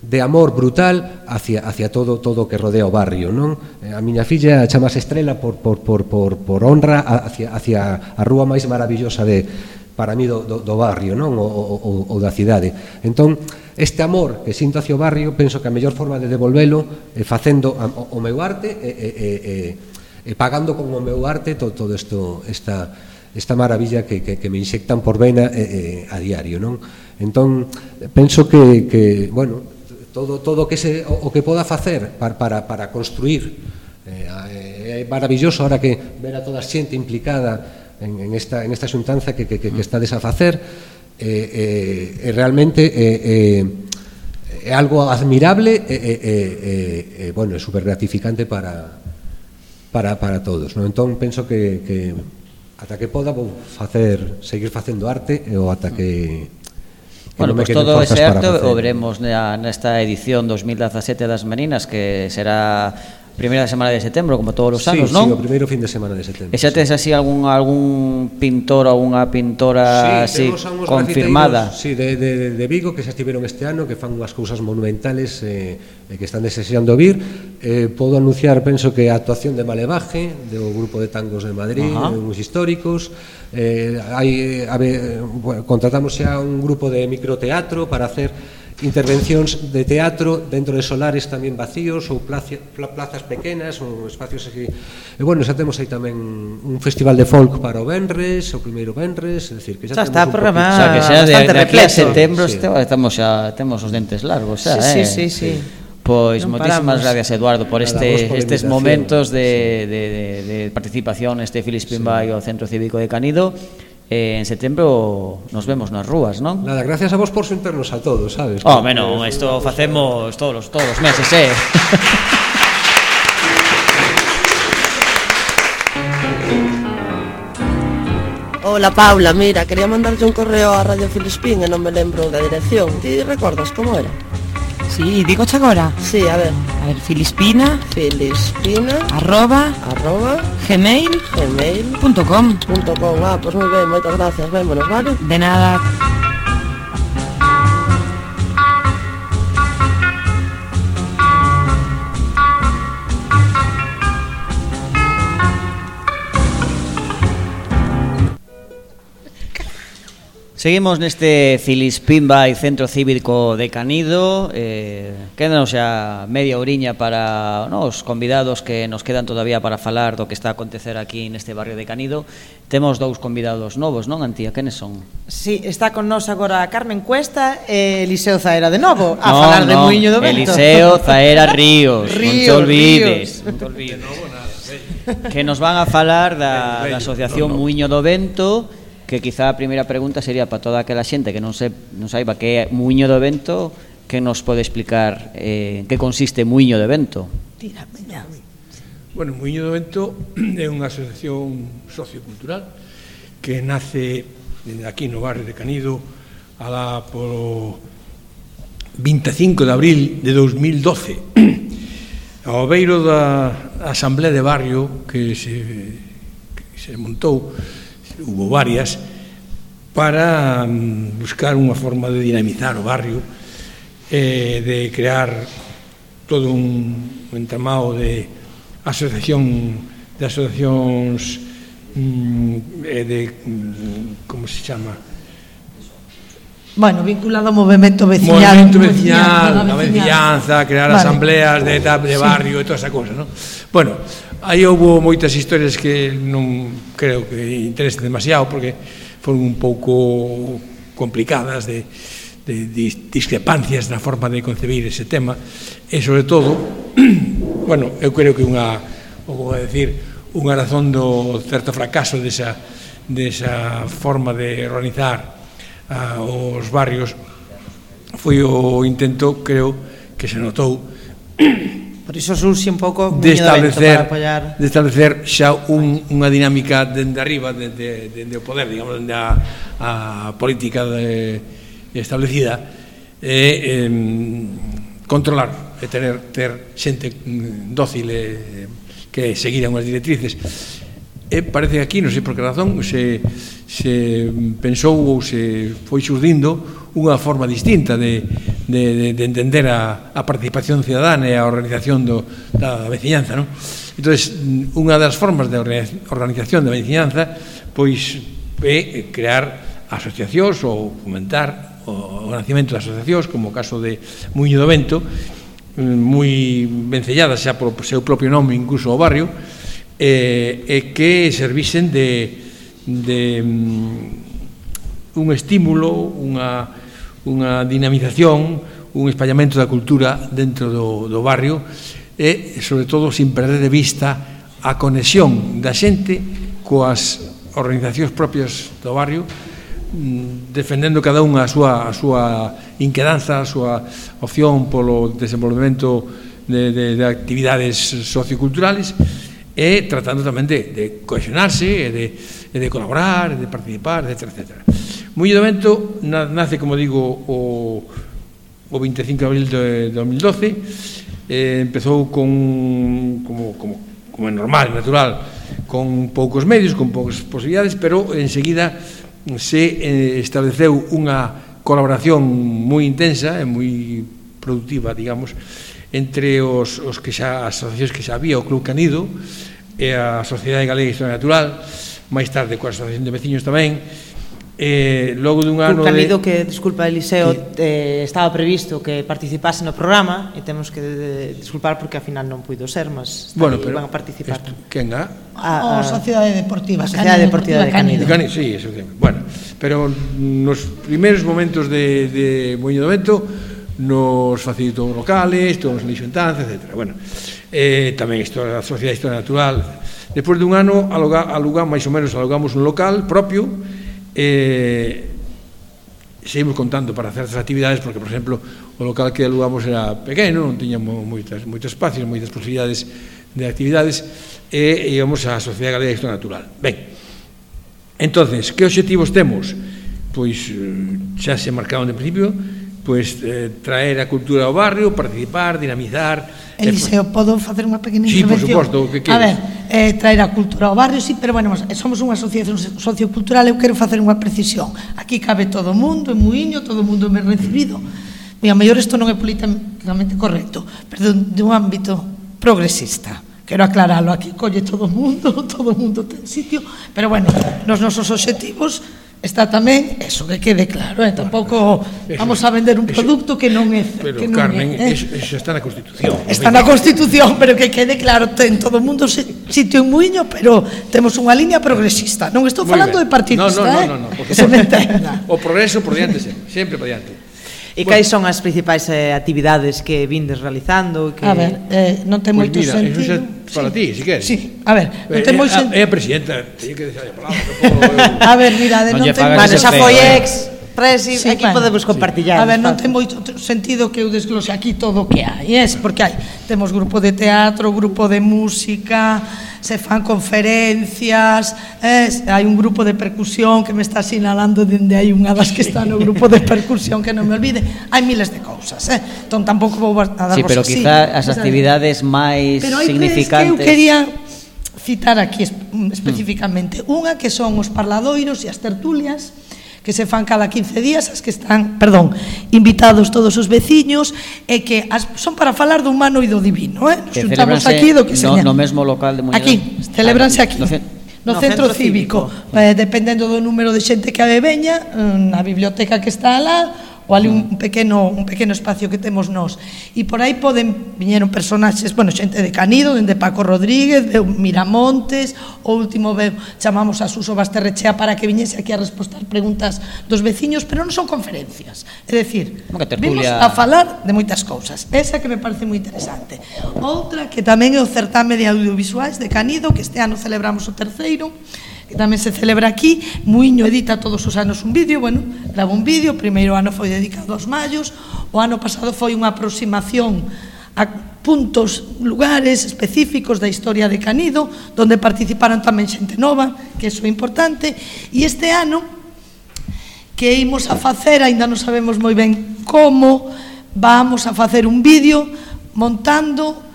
de amor brutal hacia, hacia todo todo que rodea o barrio, non? Eh, a miña filla chamase Estrela por, por, por, por, por honra hacia, hacia a rúa máis maravillosa de, para mí do, do, do barrio, non? O, o, o da cidade. Entón, este amor que sinto hacia o barrio, penso que a mellor forma de devolvelo é facendo o, o meu arte e, e, e, e, e pagando con o meu arte todo, todo isto, esta, esta maravilla que, que, que me inxectan por vena eh, eh, a diario, non? Entón, penso que, que bueno, todo, todo que se, o, o que poda facer para, para, para construir eh, eh, é maravilloso ahora que ver a toda a xente implicada en, en, esta, en esta xuntanza que, que, que, que está desafacer eh, eh, realmente eh, eh, é algo admirable e, e, e, e bueno, é super gratificante para, para, para todos. ¿no? Entón, penso que, que ata que poda vou facer seguir facendo arte e ou ata que Bueno, pois pues todo ese arte o veremos na, nesta edición 2017 das Meninas que será primeira semana de setembro, como todos os anos, sí, non? Sí, o primeiro fin de semana de setembro. E xa tes así algún algún pintor ou unha pintora sí, así confirmada? Sí, de, de, de Vigo que xa estiveron este ano, que fan unhas cousas monumentales eh, que están desexando vir. Eh, podo anunciar, penso que a actuación de Malevaje, do grupo de tangos de Madrid, Ajá. uns históricos, eh, hai, a ver, bueno, contratamos xa un grupo de microteatro para hacer intervencións de teatro dentro de solares tamén vacíos ou plaza, plazas pequenas ou espacios así. E bueno, xa temos aí tamén un festival de folk para o Benres, o primeiro Benres, é dicir, que xa, xa está programado. Xa que xa de, de aquí a setembro sí. estamos xa temos os dentes largos xa, sí, eh. Sí, sí, sí. sí. Pois non moitísimas paramos. gracias Eduardo por este por estes momentos de, sí. de, de, de participación neste Filispin sí. ao Centro Cívico de Canido eh, en setembro nos vemos nas rúas, non? Nada, gracias a vos por xuntarnos a todos, sabes? Oh, menos, isto facemos todos, os todos meses, eh? Hola Paula, mira, quería mandarlle un correo a Radio Filispín e non me lembro da dirección. Ti recordas como era? Sí, digo agora. Sí, a ver. A ver, Filispina. Filispina. Arroba. Arroba. Gmail. Gmail. Punto com. Punto com. Ah, pues moi ben, moitas gracias. Vémonos, vale? De nada. Seguimos neste Filispimba e Centro Cívico de Canido eh, Quédanos xa media oriña para no, os convidados que nos quedan todavía para falar do que está a acontecer aquí neste barrio de Canido Temos dous convidados novos, non, Antía? Quenes son? Sí, está con nós agora Carmen Cuesta e Eliseo Zaera de novo A no, falar no, de Muiño do Vento Eliseo Zaera Ríos, Ríos Non te olvides, Ríos. Non te olvides. Que nos van a falar da, da Asociación. Muiño do Vento que quizá a primeira pregunta sería para toda aquela xente que non, se, non saiba que é muiño do vento, que nos pode explicar eh, que consiste muiño do vento? Bueno, Muiño do Vento é unha asociación sociocultural que nace dende aquí no barrio de Canido alá polo 25 de abril de 2012 ao beiro da Asamblea de Barrio que se, que se montou hubo varias, para mm, buscar unha forma de dinamizar o barrio, eh, de crear todo un entramado de asociación de asociacións mm, eh, de mm, como se chama? Bueno, vinculado ao movimento veciñal. Movimento veciñal, a veciñanza, crear vale. asambleas de, de barrio sí. e toda esa cosa, non? Bueno, aí houve moitas historias que non creo que interesen demasiado porque foron un pouco complicadas de, de, discrepancias na forma de concebir ese tema e sobre todo bueno, eu creo que unha o vou decir, unha razón do certo fracaso desa, desa forma de organizar Ah, aos barrios foi o intento, creo, que se notou Por iso surxe un pouco de establecer, para apoiar... de establecer xa un, unha dinámica dende arriba, dende, dende o poder, digamos, dende a, a política de, establecida, e, eh, controlar e tener, ter xente mm, dócil e, que seguiran unhas directrices. E parece que aquí, non sei por que razón, se, se pensou ou se foi surdindo unha forma distinta de, de, de, de entender a, a participación cidadana e a organización do, da, veciñanza. Non? Entón, unha das formas de organización da veciñanza pois é crear asociacións ou fomentar o, o nacimento de asociacións, como o caso de Muño do Vento, eh, moi vencelladas xa polo seu propio nome, incluso o barrio, eh, e que servisen de, de um, un estímulo, unha, unha dinamización, un espallamento da cultura dentro do, do barrio e, sobre todo, sin perder de vista a conexión da xente coas organizacións propias do barrio mm, defendendo cada unha a súa, a súa inquedanza, a súa opción polo desenvolvemento de, de, de actividades socioculturales e tratando tamén de, de cohesionarse, e de, e de colaborar, e de participar, etc. etc. Muño do Vento nace, como digo, o, o 25 de abril de 2012, eh, empezou con, como, como, como é normal, natural, con poucos medios, con poucas posibilidades, pero enseguida se eh, estableceu unha colaboración moi intensa e moi productiva, digamos, entre os, os que xa, as asociacións que xa había, o Club Canido, e a Sociedade Galega de Historia Natural, máis tarde coa Asociación de Veciños tamén, eh, logo dun ano Canido de... que, disculpa Eliseo, eh, estaba previsto que participase no programa e temos que de, de, disculpar porque ao final non puido ser, mas bueno, pero, van a participar. Esto, quen ah? a? A, a, a Sociedade Deportiva, a Sociedade Deportiva, de Canido. De Canido. Sí, eso, bueno, pero nos primeiros momentos de, de Moño do Vento nos facilitou locales, todos lixentanzas, etc. Bueno, eh, tamén isto, a Sociedade de Historia Natural. Despois dun ano aluga, alugamos, máis ou menos, alugamos un local propio eh, seguimos contando para certas actividades porque, por exemplo, o local que alugamos era pequeno, non tiñamos moitas, moitos espacios, moitas posibilidades de actividades e íbamos á Sociedade Galega de Historia Natural. Ben, entonces, que objetivos temos? Pois eh, xa se marcaron de principio, pois eh, traer a cultura ao barrio, participar, dinamizar. Eh, Eliseo, podo facer unha pequena sí, intervención? Sí, por suposto, o que queres. A ver, eh, traer a cultura ao barrio, sí, pero bueno, somos unha asociación sociocultural, eu quero facer unha precisión. Aquí cabe todo o mundo, en Muiño, todo o mundo me recibido. E a mellor isto non é políticamente correcto, pero de un ámbito progresista. Quero aclararlo, aquí colle todo o mundo, todo o mundo ten sitio, pero bueno, nos nosos obxectivos está tamén, eso que quede claro, eh, tampouco vamos a vender un producto que non é pero, que non Carmen, é, eh. eso, eso está na Constitución. Está na Constitución, pero que quede claro, ten todo o mundo sitio en muiño, pero temos unha liña progresista. Non estou falando de partidista, no, no, eh. No, no, no, me entenda. o progreso por diante sempre, sempre por diante. E bueno. cais son as principais eh, actividades que vindes realizando? Que... A ver, eh, non ten pues moito mira, sentido. Eso xa para sí. ti, si queres. Sí, a ver, non temos... É, a, é a presidenta, teña que deixar a palabra. a ver, mira, de non, non ten... Vale, xa foi ex... Presi, sí, aquí bueno, podemos compartillar. Sí. A ver, non ten moito sentido que eu desglose aquí todo o que hai, es porque hai temos grupo de teatro, grupo de música, se fan conferencias, es, hai un grupo de percusión que me está sinalando dende hai unha das que está no grupo de percusión que non me olvide, hai miles de cousas, eh? Entón tampouco vou a dar Sí, pero así, quizá as actividades máis significantes. Pero que eu quería citar aquí mm, especificamente. Unha que son os parladoiros e as tertulias, que se fan cada 15 días, as que están, perdón, invitados todos os veciños, e que as, son para falar do humano e do divino, eh? Nos juntamos aquí do que seña. No, no mesmo local de Muñoz. Aquí, celebranse ah, aquí. No, no, no centro, centro cívico, cívico. Eh, dependendo do número de xente que veña, na biblioteca que está alá, ou ali un pequeno, un pequeno espacio que temos nós. E por aí poden, viñeron personaxes, bueno, xente de Canido, dende Paco Rodríguez, veu Miramontes, o último veu, chamamos a Suso Basterrechea para que viñese aquí a respostar preguntas dos veciños, pero non son conferencias. É dicir, vimos a falar de moitas cousas. Esa que me parece moi interesante. Outra que tamén é o certame de audiovisuais de Canido, que este ano celebramos o terceiro, que tamén se celebra aquí. Muiño edita todos os anos un vídeo, bueno, grava un vídeo, o primeiro ano foi dedicado aos mallos, o ano pasado foi unha aproximación a puntos, lugares específicos da historia de Canido, donde participaron tamén xente nova, que iso é importante, e este ano que imos a facer, aínda non sabemos moi ben como, vamos a facer un vídeo montando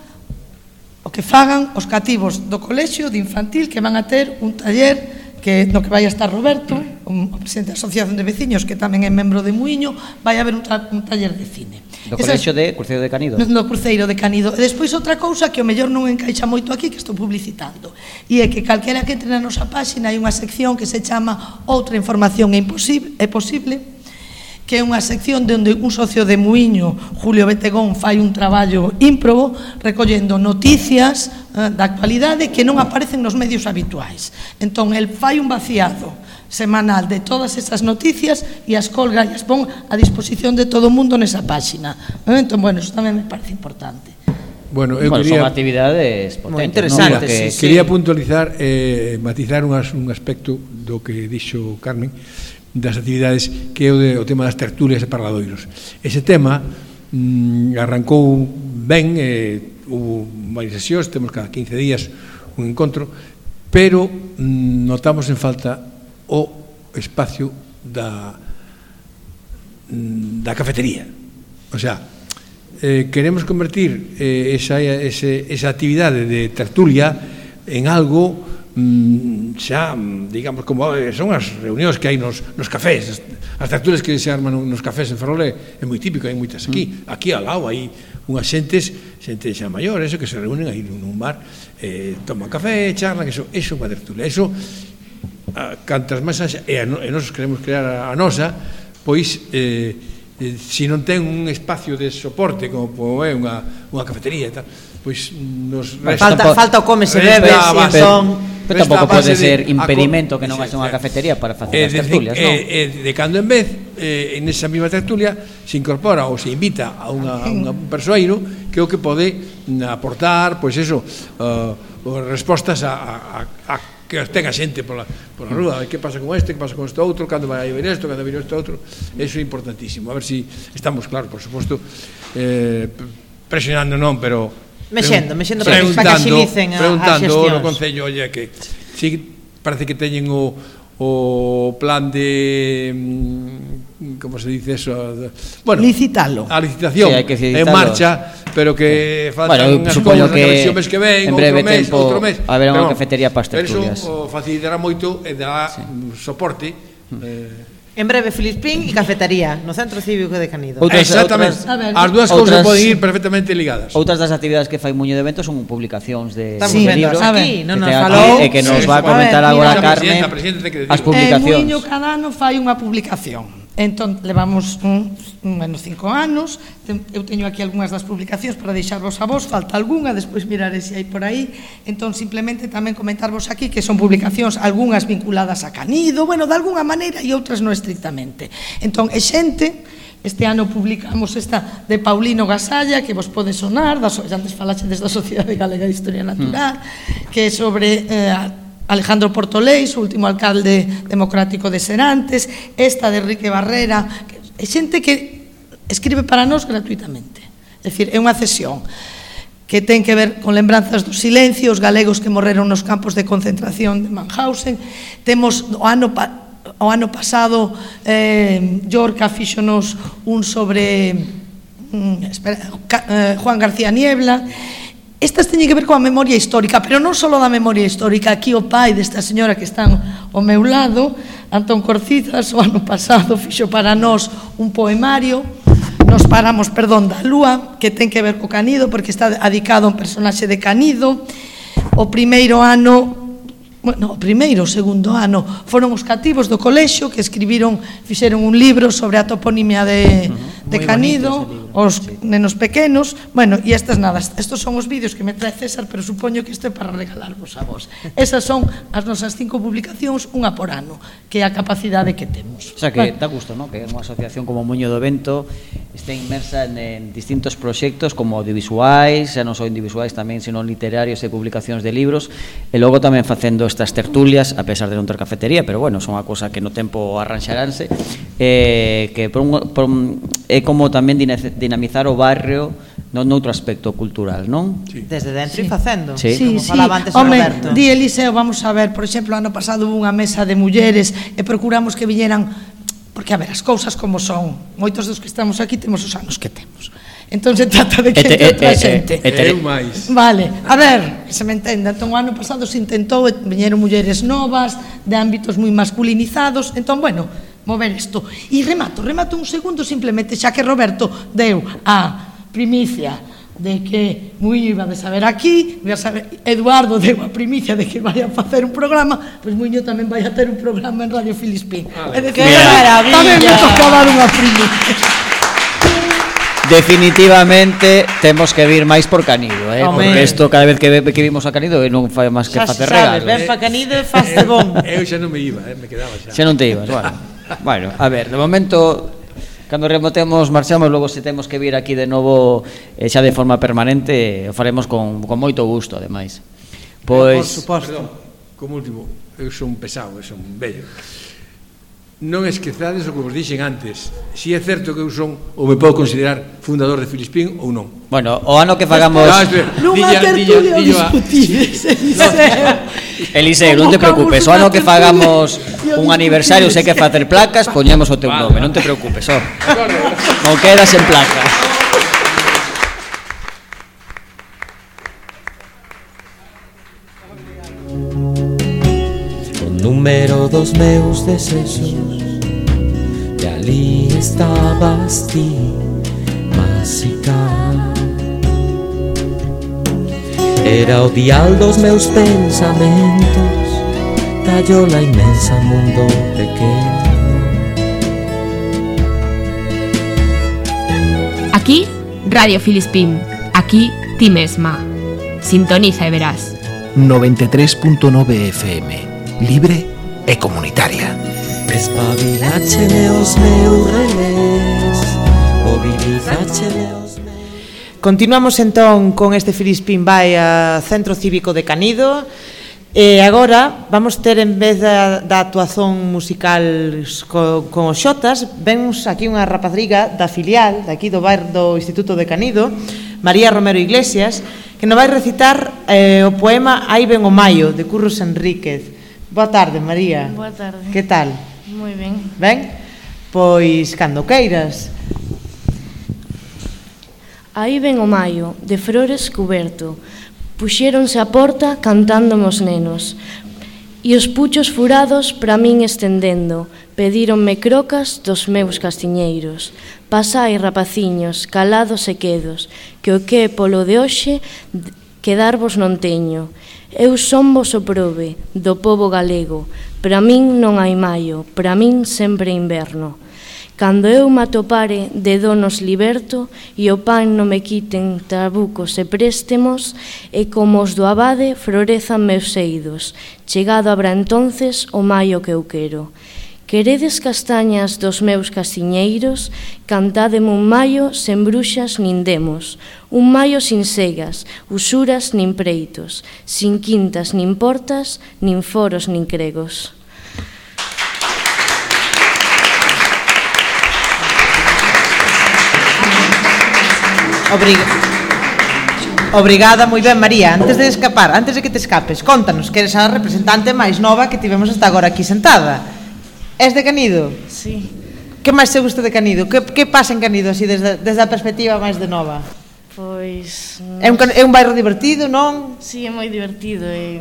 o que fagan os cativos do colexio de infantil que van a ter un taller que no que vai a estar Roberto, mm. o presidente da Asociación de Veciños, que tamén é membro de Muiño, vai haber un, ta un taller de cine. Do Esa, colexio de Cruceiro de Canido. No, no Cruceiro de Canido. E despois outra cousa que o mellor non encaixa moito aquí, que estou publicitando, e é que calquera que entre na nosa páxina hai unha sección que se chama Outra información é imposible, é posible, que é unha sección de onde un socio de Muiño, Julio Betegón, fai un traballo ímprobo recollendo noticias eh, da actualidade que non aparecen nos medios habituais. Entón, el fai un vaciado semanal de todas esas noticias e as colga e as pon a disposición de todo o mundo nesa páxina. Eh? Entón, bueno, iso tamén me parece importante. Bueno, eu bueno, quería... son actividades potentes, interesantes, ¿no? que... sí, sí. Quería puntualizar, eh, matizar un, as, un aspecto do que dixo Carmen, das actividades que é o, de, o tema das tertulias e parladoiros. Ese tema mm, arrancou ben, eh, hubo varias sesións, temos cada 15 días un encontro, pero mm, notamos en falta o espacio da, mm, da cafetería. O sea, eh, queremos convertir eh, esa, ese, esa actividade de tertulia en algo mm, xa, digamos, como son as reunións que hai nos, nos cafés, as tertulias que se arman nos cafés en Ferrol é moi típico, hai moitas aquí, mm. aquí ao lado hai unhas xentes, xente xa maior, eso que se reúnen aí nun bar, eh, toman café, charlan, eso, eso é unha tertulia, eso, a, cantas máis e, a, e nós queremos crear a, a nosa, pois, eh, eh, se non ten un espacio de soporte como é unha, unha cafetería e tal, pois nos resta falta, po falta o come se bebe, entón Pero tampouco pode ser de, impedimento que non haxa unha cafetería para facer eh, as tertulias, non? Eh, de cando en vez, eh, en esa mesma tertulia, se incorpora ou se invita a unha, a unha persoeiro que o que pode mm, aportar, pois eso, uh, respostas a, a, a que ten a xente pola, pola rúa, mm. que pasa con este, que pasa con este outro, cando vai a ver isto, cando vai vir este outro, eso é importantísimo, a ver se si estamos claros, por suposto, eh, presionando non, pero Mexendo, mexendo para que axilicen a, a xestión. no Concello, oye, que si parece que teñen o, o plan de mm, como se dice eso bueno, licitalo a licitación sí, que en marcha pero que sí. faltan bueno, supoño que, mes que ven, en breve outro mes, tempo outro mes. haberá unha cafetería para Asturias eso o facilitará moito e dará sí. soporte mm. eh, En breve, Filispín e cafetería no Centro Cívico de Canido. Outras, Exactamente. Outras, As dúas cousas poden ir perfectamente ligadas. Outras das actividades que fai Muño de Vento son publicacións de, Estamos sí, libros. Aquí, non nos falou. E que nos sí, va a comentar agora a Carmen as eh, publicacións. Eh, Muño cada ano fai unha publicación Entón, levamos un, menos cinco anos, eu teño aquí algunhas das publicacións para deixarvos a vos, falta algunha, despois miraré se hai por aí, entón simplemente tamén comentarvos aquí que son publicacións algunhas vinculadas a Canido, bueno, de algunha maneira e outras non estrictamente. Entón, é xente, este ano publicamos esta de Paulino Gasalla, que vos pode sonar, das, antes falaxe desde a Sociedade Galega de Historia Natural, mm. que é sobre... Eh, Alejandro Portolés, o último alcalde democrático de Serantes, esta de Enrique Barrera, que, é xente que escribe para nós gratuitamente. É dicir, é unha cesión que ten que ver con lembranzas do silencio, os galegos que morreron nos campos de concentración de Mannhausen. Temos o ano o ano pasado eh, Yorca fixonos un sobre mm, espera, eh, Juan García Niebla Estas teñen que ver coa memoria histórica, pero non só da memoria histórica. Aquí o pai desta señora que están ao meu lado, Antón Corcizas, o ano pasado fixo para nós un poemario, nos paramos, perdón, da lúa, que ten que ver co Canido, porque está adicado a un personaxe de Canido. O primeiro ano, bueno, o primeiro, o segundo ano, foron os cativos do colexio que escribiron, fixeron un libro sobre a toponimia de, de Canido os sí. nenos pequenos, bueno, e estas nada, estos son os vídeos que me trae César, pero supoño que isto é para regalarvos a vos. Esas son as nosas cinco publicacións, unha por ano, que é a capacidade que temos. O sea que bueno. dá gusto, ¿no? que é unha asociación como Muño do Vento está inmersa en, en distintos proxectos como audiovisuais, xa non só individuais tamén, sino literarios e publicacións de libros, e logo tamén facendo estas tertulias, a pesar de non ter cafetería, pero bueno, son unha cosa que no tempo arranxaranse, eh, que por un, por un, é como tamén de dinamizar o barrio non noutro aspecto cultural, non? Sí. Desde dentro sí. e facendo, sí. como sí, falaba antes sí. Home, Roberto. Di Eliseo, vamos a ver, por exemplo, ano pasado hubo unha mesa de mulleres e procuramos que viñeran porque a ver, as cousas como son. Moitos dos que estamos aquí temos os anos que temos. Entón se trata de que te, entre outra xente. Ete, eu máis. Vale, a ver, se me entenda. Entón, o ano pasado se intentou, viñeron mulleres novas, de ámbitos moi masculinizados. Entón, bueno, mover isto. E remato, remato un segundo simplemente, xa que Roberto deu a primicia de que Muño iba de saber aquí, iba a saber, Eduardo deu a primicia de que vai a facer un programa, pois pues tamén vai a ter un programa en Radio Filispín. Ah, é dicir, tamén me tocaba unha primicia. Definitivamente temos que vir máis por Canido, eh? Home. Porque isto cada vez que, que vimos a Canido eh, non fai máis que facer regalos. Xa sabes, ven eh. pa Canido e faste bon. Eu, eu xa non me iba, eh? me quedaba xa. Xa non te ibas, bueno bueno, a ver, de momento Cando remotemos, marchamos, logo se temos que vir aquí de novo eh, xa de forma permanente, o faremos con, con moito gusto, ademais. Eh, pois... Por suposto. Perdón, como último, eu son pesado, eu son bello non esquezades o que vos dixen antes si é certo que eu son ou me podo considerar fundador de Filispín ou non. Bueno, o ano que fagamos no, espera, nunha tertulia discutir Eliseo, non te preocupes o ano que fagamos un aniversario sei que facer placas poñemos o teu nome non te preocupes, oh. só non quedas en placas. Número dos meus desexos E ali estabas ti, máxica Era o dial dos meus pensamentos Tallola inmensa mundo pequeno Aquí, Radio Filispín. Aquí, ti mesma. Sintoniza e verás. 93.9 FM. libre e comunitaria. Continuamos entón con este Filispín vai a Centro Cívico de Canido E agora vamos ter en vez da, da actuación musical co, con os Xotas, vemos aquí unha rapazriga da filial de aquí do bar do Instituto de Canido, María Romero Iglesias, que nos vai recitar eh, o poema Aí ven o maio de Curros Enríquez. Boa tarde, María. Boa tarde. Que tal? Moi ben. Ben? Pois cando queiras. Aí ven o maio, de flores cuberto. Puxéronse a porta cantándonos nenos. E os puchos furados para min estendendo. Pedíronme crocas dos meus castiñeiros. Pasai, rapaciños, calados e quedos, que o que é polo de hoxe que darvos non teño. Eu son vos o prove do povo galego, para min non hai maio, para min sempre inverno. Cando eu me atopare de donos liberto e o pan non me quiten trabucos e préstemos, e como os do abade florezan meus eidos, chegado habrá entonces o maio que eu quero. Queredes castañas dos meus casiñeiros, cantádeme un maio sen bruxas nin demos, un maio sin segas, usuras nin preitos, sin quintas nin portas, nin foros nin cregos. Obrigado. Obrigada, moi ben, María. Antes de escapar, antes de que te escapes, contanos que eres a representante máis nova que tivemos hasta agora aquí sentada. Es de Canido? Sí. Que máis se gusta de Canido? Que, que pasa en Canido, así, desde, desde a perspectiva máis de nova? Pois... É un, é un bairro divertido, non? Sí, é moi divertido e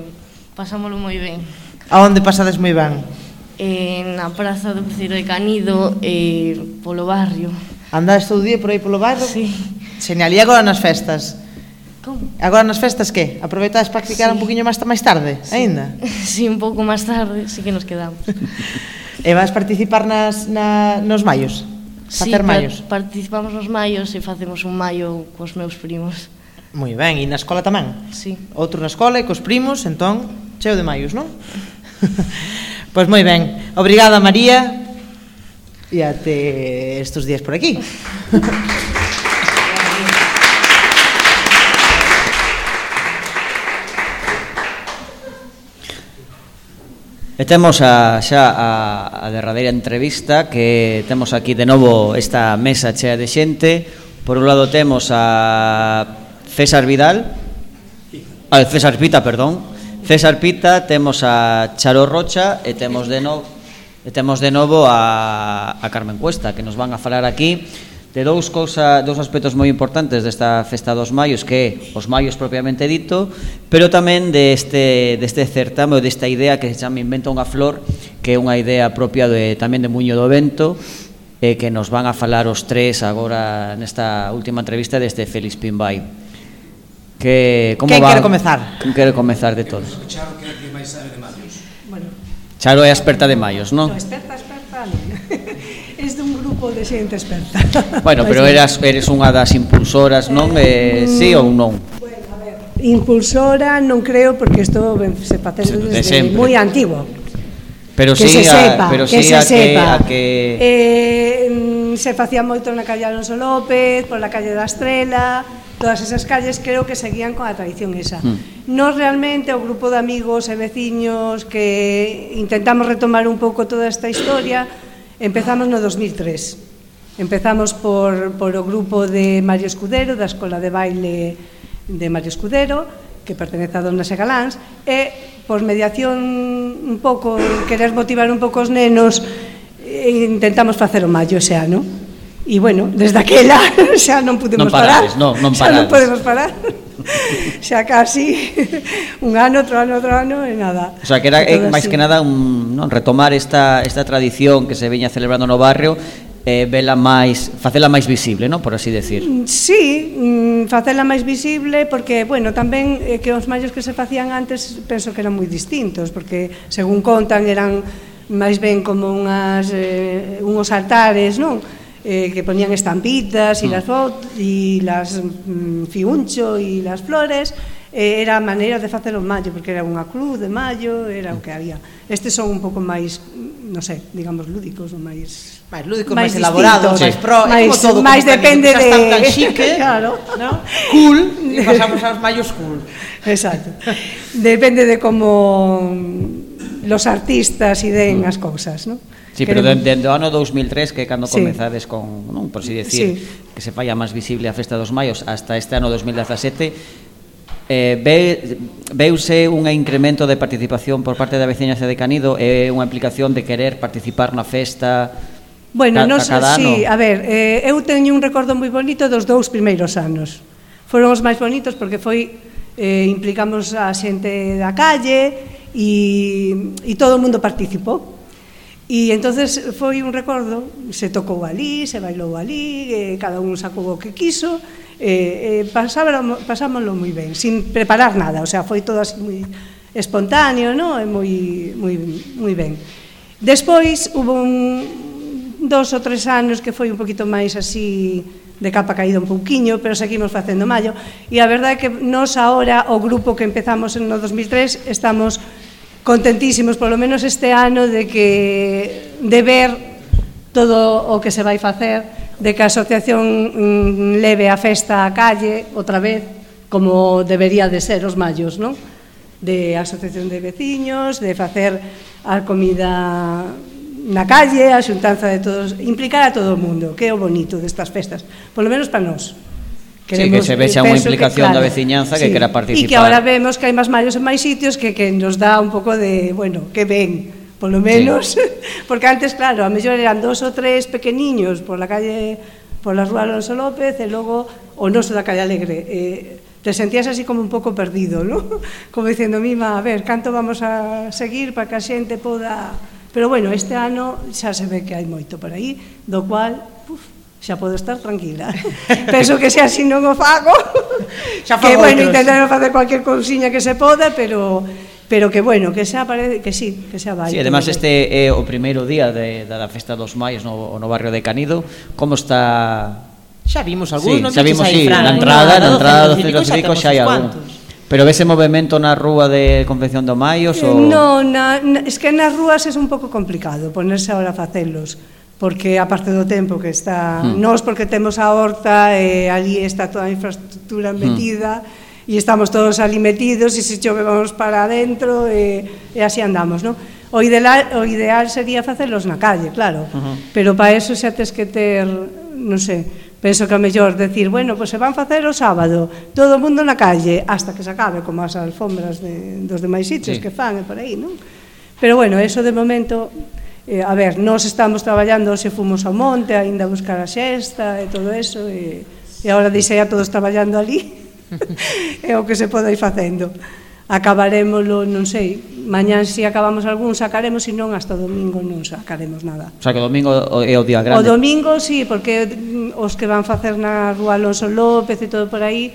pasámolo moi ben. A onde pasades moi ben? En na praza do Cruceiro de Canido e polo barrio. Andaste todo o día por aí polo barrio? Sí. Señal, e agora nas festas? Como? Agora nas festas que? Aproveitades para ficar sí. un poquinho máis máis tarde, sí. aínda? Sí, un pouco máis tarde, sí que nos quedamos. E vas participar nas, na, nos maios? Facer sí, maios? participamos nos maios e facemos un maio cos meus primos. Moi ben, e na escola tamén? Sí. Outro na escola e cos primos, entón, cheo de maios, non? pois moi ben. Obrigada, María. E até estes días por aquí. E temos a, xa a, a derradeira entrevista que temos aquí de novo esta mesa chea de xente. Por un lado temos a César Vidal, a César Pita, perdón. César Pita, temos a Charo Rocha e temos de novo e temos de novo a, a Carmen Cuesta que nos van a falar aquí de dous cousa, dous aspectos moi importantes desta festa dos maios que os maios propiamente dito, pero tamén deste deste certame ou desta idea que se chama Inventa unha flor, que é unha idea propia de tamén de Muño do Vento, e que nos van a falar os tres agora nesta última entrevista deste Félix Pimbai. Que como Quen va? quere comezar? Quen quere comezar de todos? Charo que é que máis sabe de maios. Bueno. Charo é experta de maios, non? Experta grupo de xente experta. Bueno, pero pois eras eres unha das impulsoras, non? Eh, sí ou non? Bueno, a ver, impulsora non creo porque isto se patente desde de sempre. moi antigo. Pero que sí, se a, pero pero sí se a que, sepa. A que... Eh, mm, se facía moito na calle Alonso López, por la calle da Estrela, todas esas calles creo que seguían con a tradición esa. Mm. Nos realmente o grupo de amigos e veciños que intentamos retomar un pouco toda esta historia Empezamos no 2003. Empezamos por, por o grupo de Mario Escudero, da Escola de Baile de Mario Escudero, que pertenece a Dona Segaláns, e por mediación un pouco, querer motivar un pouco os nenos, eh, intentamos facer o maio ese ano. E bueno, desde aquela xa non pudemos non parades, parar. Non, non parades. Xa non podemos parar. xa casi un ano, outro ano, outro ano e nada. O sea, que era eh, é, máis que nada un, non, retomar esta, esta tradición que se veña celebrando no barrio eh, vela máis, facela máis visible, non? Por así decir. Mm, sí, mm, facela máis visible porque, bueno, tamén eh, que os mallos que se facían antes penso que eran moi distintos, porque según contan eran máis ben como unhas, eh, unhos altares, non? eh, que ponían estampitas y mm. las fotos y las mm, fiuncho e las flores eh, era a maneira de facer o maio porque era unha cruz de maio era o que había estes son un pouco máis non sei, digamos lúdicos ou máis máis lúdicos, máis, elaborados, sí. máis pro, máis, como todo, máis como depende de tan, tan chique, claro, ¿no? cool, e pasamos aos maios cool. Exacto. depende de como los artistas ideen mm. as cousas, ¿no? Sí, pero de, de, ano 2003 que é cando sí. comezades con, non, por si decir, sí. que se falla máis visible a Festa dos Maios hasta este ano 2017, eh, ve, veuse un incremento de participación por parte da veciñanza de Canido e eh, unha implicación de querer participar na festa Bueno, ca, nos, cada sí, ano. a ver, eh, eu teño un recordo moi bonito dos dous primeiros anos. Foron os máis bonitos porque foi eh, implicamos a xente da calle e, e todo o mundo participou. E entonces foi un recordo, se tocou ali, se bailou ali, eh, cada un sacou o que quiso, eh, eh, pasábalo, pasámoslo moi ben, sin preparar nada, o sea, foi todo así moi espontáneo, no? e moi, moi, moi ben. Despois, hubo un, dos ou tres anos que foi un poquito máis así de capa caída un pouquiño, pero seguimos facendo mallo, e a verdade é que nós ahora, o grupo que empezamos no 2003, estamos contentísimos polo menos este ano de que de ver todo o que se vai facer, de que a asociación mm, leve a festa á calle outra vez como debería de ser os mallos, non? De asociación de veciños, de facer a comida na calle, a xuntanza de todos, implicar a todo o mundo, que é o bonito destas festas, polo menos para nós. Queremos, sí, que se vexa unha implicación que, claro, da veciñanza sí, que quera participar. E que agora vemos que hai máis maios en máis sitios que, que nos dá un pouco de, bueno, que ven, polo menos, sí. porque antes, claro, a mellor eran dos ou tres pequeniños por la calle, por la rúa Alonso López e logo o noso da calle Alegre. Eh, te sentías así como un pouco perdido, ¿no? Como dicendo, mima, a ver, canto vamos a seguir para que a xente poda... Pero bueno, este ano xa se ve que hai moito por aí, do cual, puf, xa podo estar tranquila. Penso que se así non o fago, xa fago que, bueno, outros. intentaré facer cualquier cousiña que se poda, pero pero que bueno, que xa parece que sí, que xa vai. Sí, además este é o primeiro día de, da, da festa dos Maios no, no barrio de Canido. Como está Xa vimos algúns, sí, non xa vimos, sí, na entrada, na entrada do centro cívico xa hai algúns. Pero ese movimento na rúa de Confección do Maios eh, ou... No, na, na, es que nas rúas é un pouco complicado ponerse ahora a facelos porque a parte do tempo que está hmm. nós porque temos a horta e ali está toda a infraestructura hmm. metida e estamos todos ali metidos e se chove vamos para adentro e, e así andamos, non? O ideal, o ideal sería facelos na calle, claro, uh -huh. pero para eso xa tes que ter, non sei, penso que a mellor decir, bueno, pois pues se van facer o sábado, todo o mundo na calle, hasta que se acabe, como as alfombras de, dos demais sitios sí. que fan e por aí, non? Pero bueno, eso de momento Eh, a ver, nós estamos traballando, se fomos ao monte, aínda a buscar a xesta e todo eso, e, e agora deixei a todos traballando ali, é o que se pode ir facendo. Acabarémoslo, non sei, mañán se acabamos algún sacaremos, se non hasta domingo non sacaremos nada. O sea, que o domingo é o día grande. O domingo, sí, porque mm, os que van facer na Rúa Alonso López e todo por aí,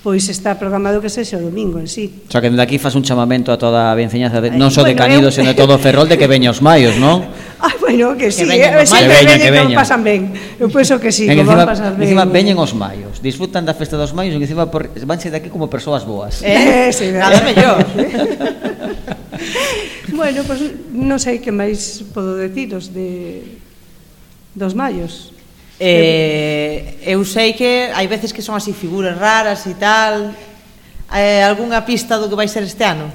pois está programado que sexa o domingo en sí. O sea, que dende aquí faz un chamamento a toda a venceñanza, de, non só bueno, de Canido, eu... sino de todo Ferrol, de que veña os maios, non? Ah, bueno, que, que sí, veñen eh, sempre veñen, que veñen, pasan ben. Eu penso que sí, en que encima, van pasar ben. Encima veñen os maios, disfrutan da festa dos maios, e encima por, vanse de aquí como persoas boas. Eh, eh sí, nada eh. mellor. bueno, pois pues, non sei que máis podo deciros de dos maios. Eh, eu sei que hai veces que son así figuras raras e tal. Eh, algunha pista do que vai ser este ano?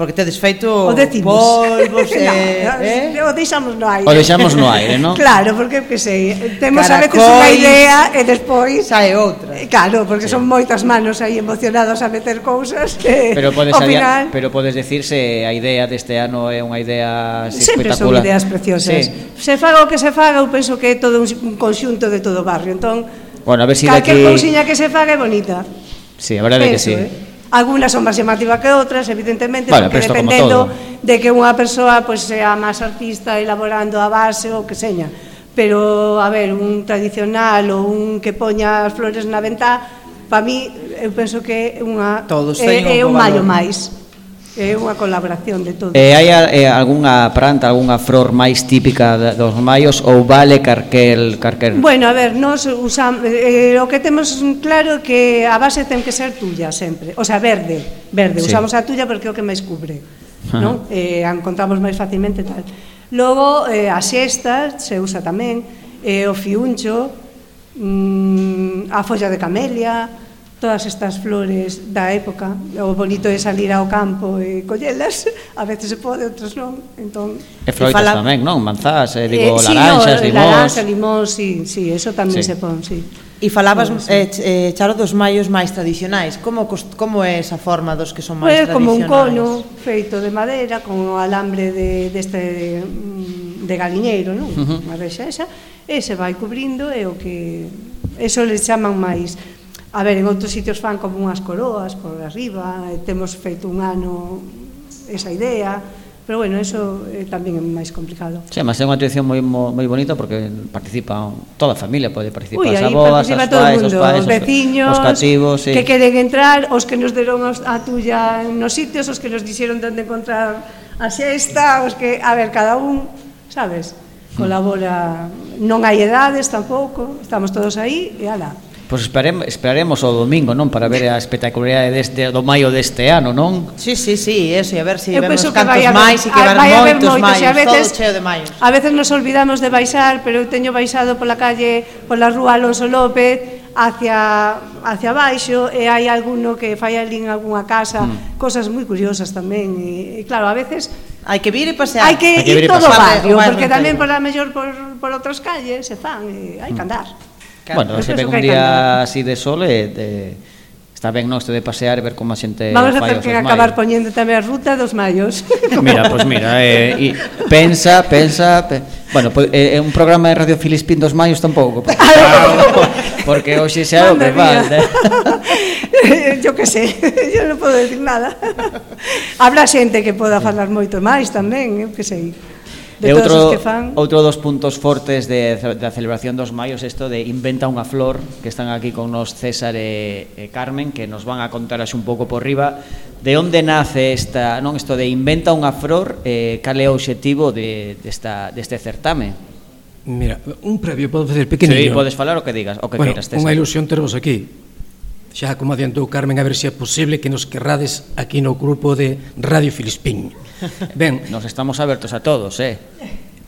Porque tedes feito o decimos. polvos e... Eh, no, eh? O deixamos no aire. O deixamos no aire, non? Claro, porque que sei, temos Caracois, a veces unha idea e despois sae outra. Eh, claro, porque sí. son moitas manos aí emocionadas a meter cousas. Eh, pero podes hallar, final... pero podes decirse a idea deste ano é unha idea así Sempre espectacular. son ideas preciosas. Sí. Se faga o que se faga, eu penso que é todo un, un conxunto de todo o barrio. Entón, bueno, a ver si daqui... Calquer cousiña que se faga é bonita. Sí, a verdade que sí. Eh? Algunas son máis llamativas que outras, evidentemente, vale, porque dependendo de que unha persoa pues, sea máis artista elaborando a base ou que seña. Pero, a ver, un tradicional ou un que poña as flores na ventá, para mí, eu penso que unha, Todos é, é un mallo máis. É unha colaboración de todo. E hai eh, algunha planta, algunha flor máis típica dos maios ou vale carquel, carquel? Bueno, a ver, nós usamos eh, o que temos claro que a base ten que ser tuya sempre, o sea, verde, verde, sí. usamos a tuya porque é o que máis cubre, Ajá. non? Eh, a encontramos máis facilmente tal. Logo eh, a xesta se usa tamén, eh, o fiuncho, mm, a folla de camelia, todas estas flores da época. O bonito é salir ao campo e collelas, a veces se pode, outras non. Entón, e froitas fala... tamén, non? Manzás, eh, digo, eh, sí, laranxas, eh, no, limóns. Laranxa, limóns, sí, sí, eso tamén sí. se pon, sí. E falabas, sí. eh, eh, Charo, dos maios máis tradicionais. Como, como é esa forma dos que son máis pues, tradicionais? Como un cono feito de madeira con o alambre de, deste de, de galiñeiro, non? Uh -huh. Unha rexa esa. E se vai cubrindo e o que... Eso le chaman máis A ver, en outros sitios fan como unhas coroas por arriba, temos feito un ano esa idea, pero bueno, eso eh, tamén é máis complicado. Sí, mas é unha tradición moi moi bonita porque participa toda a familia, pode participar Uy, as aboas, participa as pais, mundo, os pais, os veciños, os cativos, sí. que queren entrar, os que nos deron a tuya nos sitios, os que nos dixeron onde encontrar a xesta, os que, a ver, cada un, sabes, mm. colabora, non hai edades tampouco, estamos todos aí e ala. Pois esperemos, esperaremos o domingo, non? Para ver a espectacularidade deste, do maio deste ano, non? Sí, sí, sí, eso, e a ver se si Eu vemos cantos haber, máis e que haber moitos, moitos maios, a veces, todo cheo de maios. A veces nos olvidamos de baixar, pero eu teño baixado pola calle, pola rúa Alonso López, hacia hacia baixo e hai alguno que fai ali en algunha casa, mm. cosas moi curiosas tamén e, e claro, a veces hai que vir e pasear. Hai que, hai que ir, ir todo o barrio, porque tamén pola mellor por, por outras calles se fan e hai que andar. Mm claro. Bueno, se pega un día así de sol e de, está ben nosto de pasear e ver como a xente Vamos a ter que acabar maios. poñendo tamén a ruta dos maios. Mira, pois pues mira, eh, e pensa, pensa, pe... bueno, pois, pues, é eh, un programa de Radio Filispín dos maios tampouco, porque, porque hoxe xa o que vale. yo que sé, yo non podo decir nada. Habrá xente que poda falar moito máis tamén, eu que sei de e outro, que fan. Outro dos puntos fortes de, da celebración dos maios isto de Inventa unha flor, que están aquí con nos César e, e Carmen, que nos van a contar así un pouco por riba, de onde nace esta, non isto de Inventa unha flor, eh, cal é o obxectivo de, desta, deste certame? Mira, un previo podo facer pequeniño. Sí, podes falar o que digas, o que bueno, queiras, César. Unha ilusión tervos aquí xa como adiantou Carmen, a ver se é posible que nos querrades aquí no grupo de Radio Filispín. Ben, nos estamos abertos a todos, eh.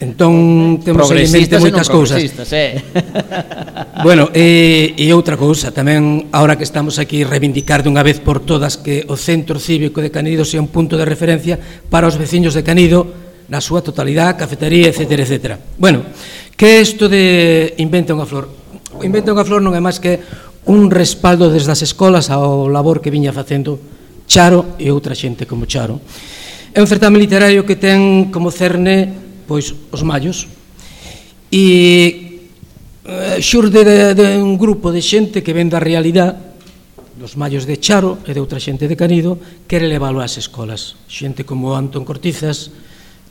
Entón temos en mente moitas cousas. Eh. bueno, e, e outra cousa tamén agora que estamos aquí reivindicar dunha vez por todas que o Centro Cívico de Canido sea un punto de referencia para os veciños de Canido na súa totalidade, cafetería, etc, etc. Bueno, que isto de inventa unha flor? O inventa unha flor non é máis que un respaldo desde as escolas ao labor que viña facendo Charo e outra xente como Charo. É un certame literario que ten como cerne pois os mallos e eh, xurde de, de un grupo de xente que ven da realidade dos mallos de Charo e de outra xente de Canido quere leválo ás escolas. Xente como Antón Cortizas,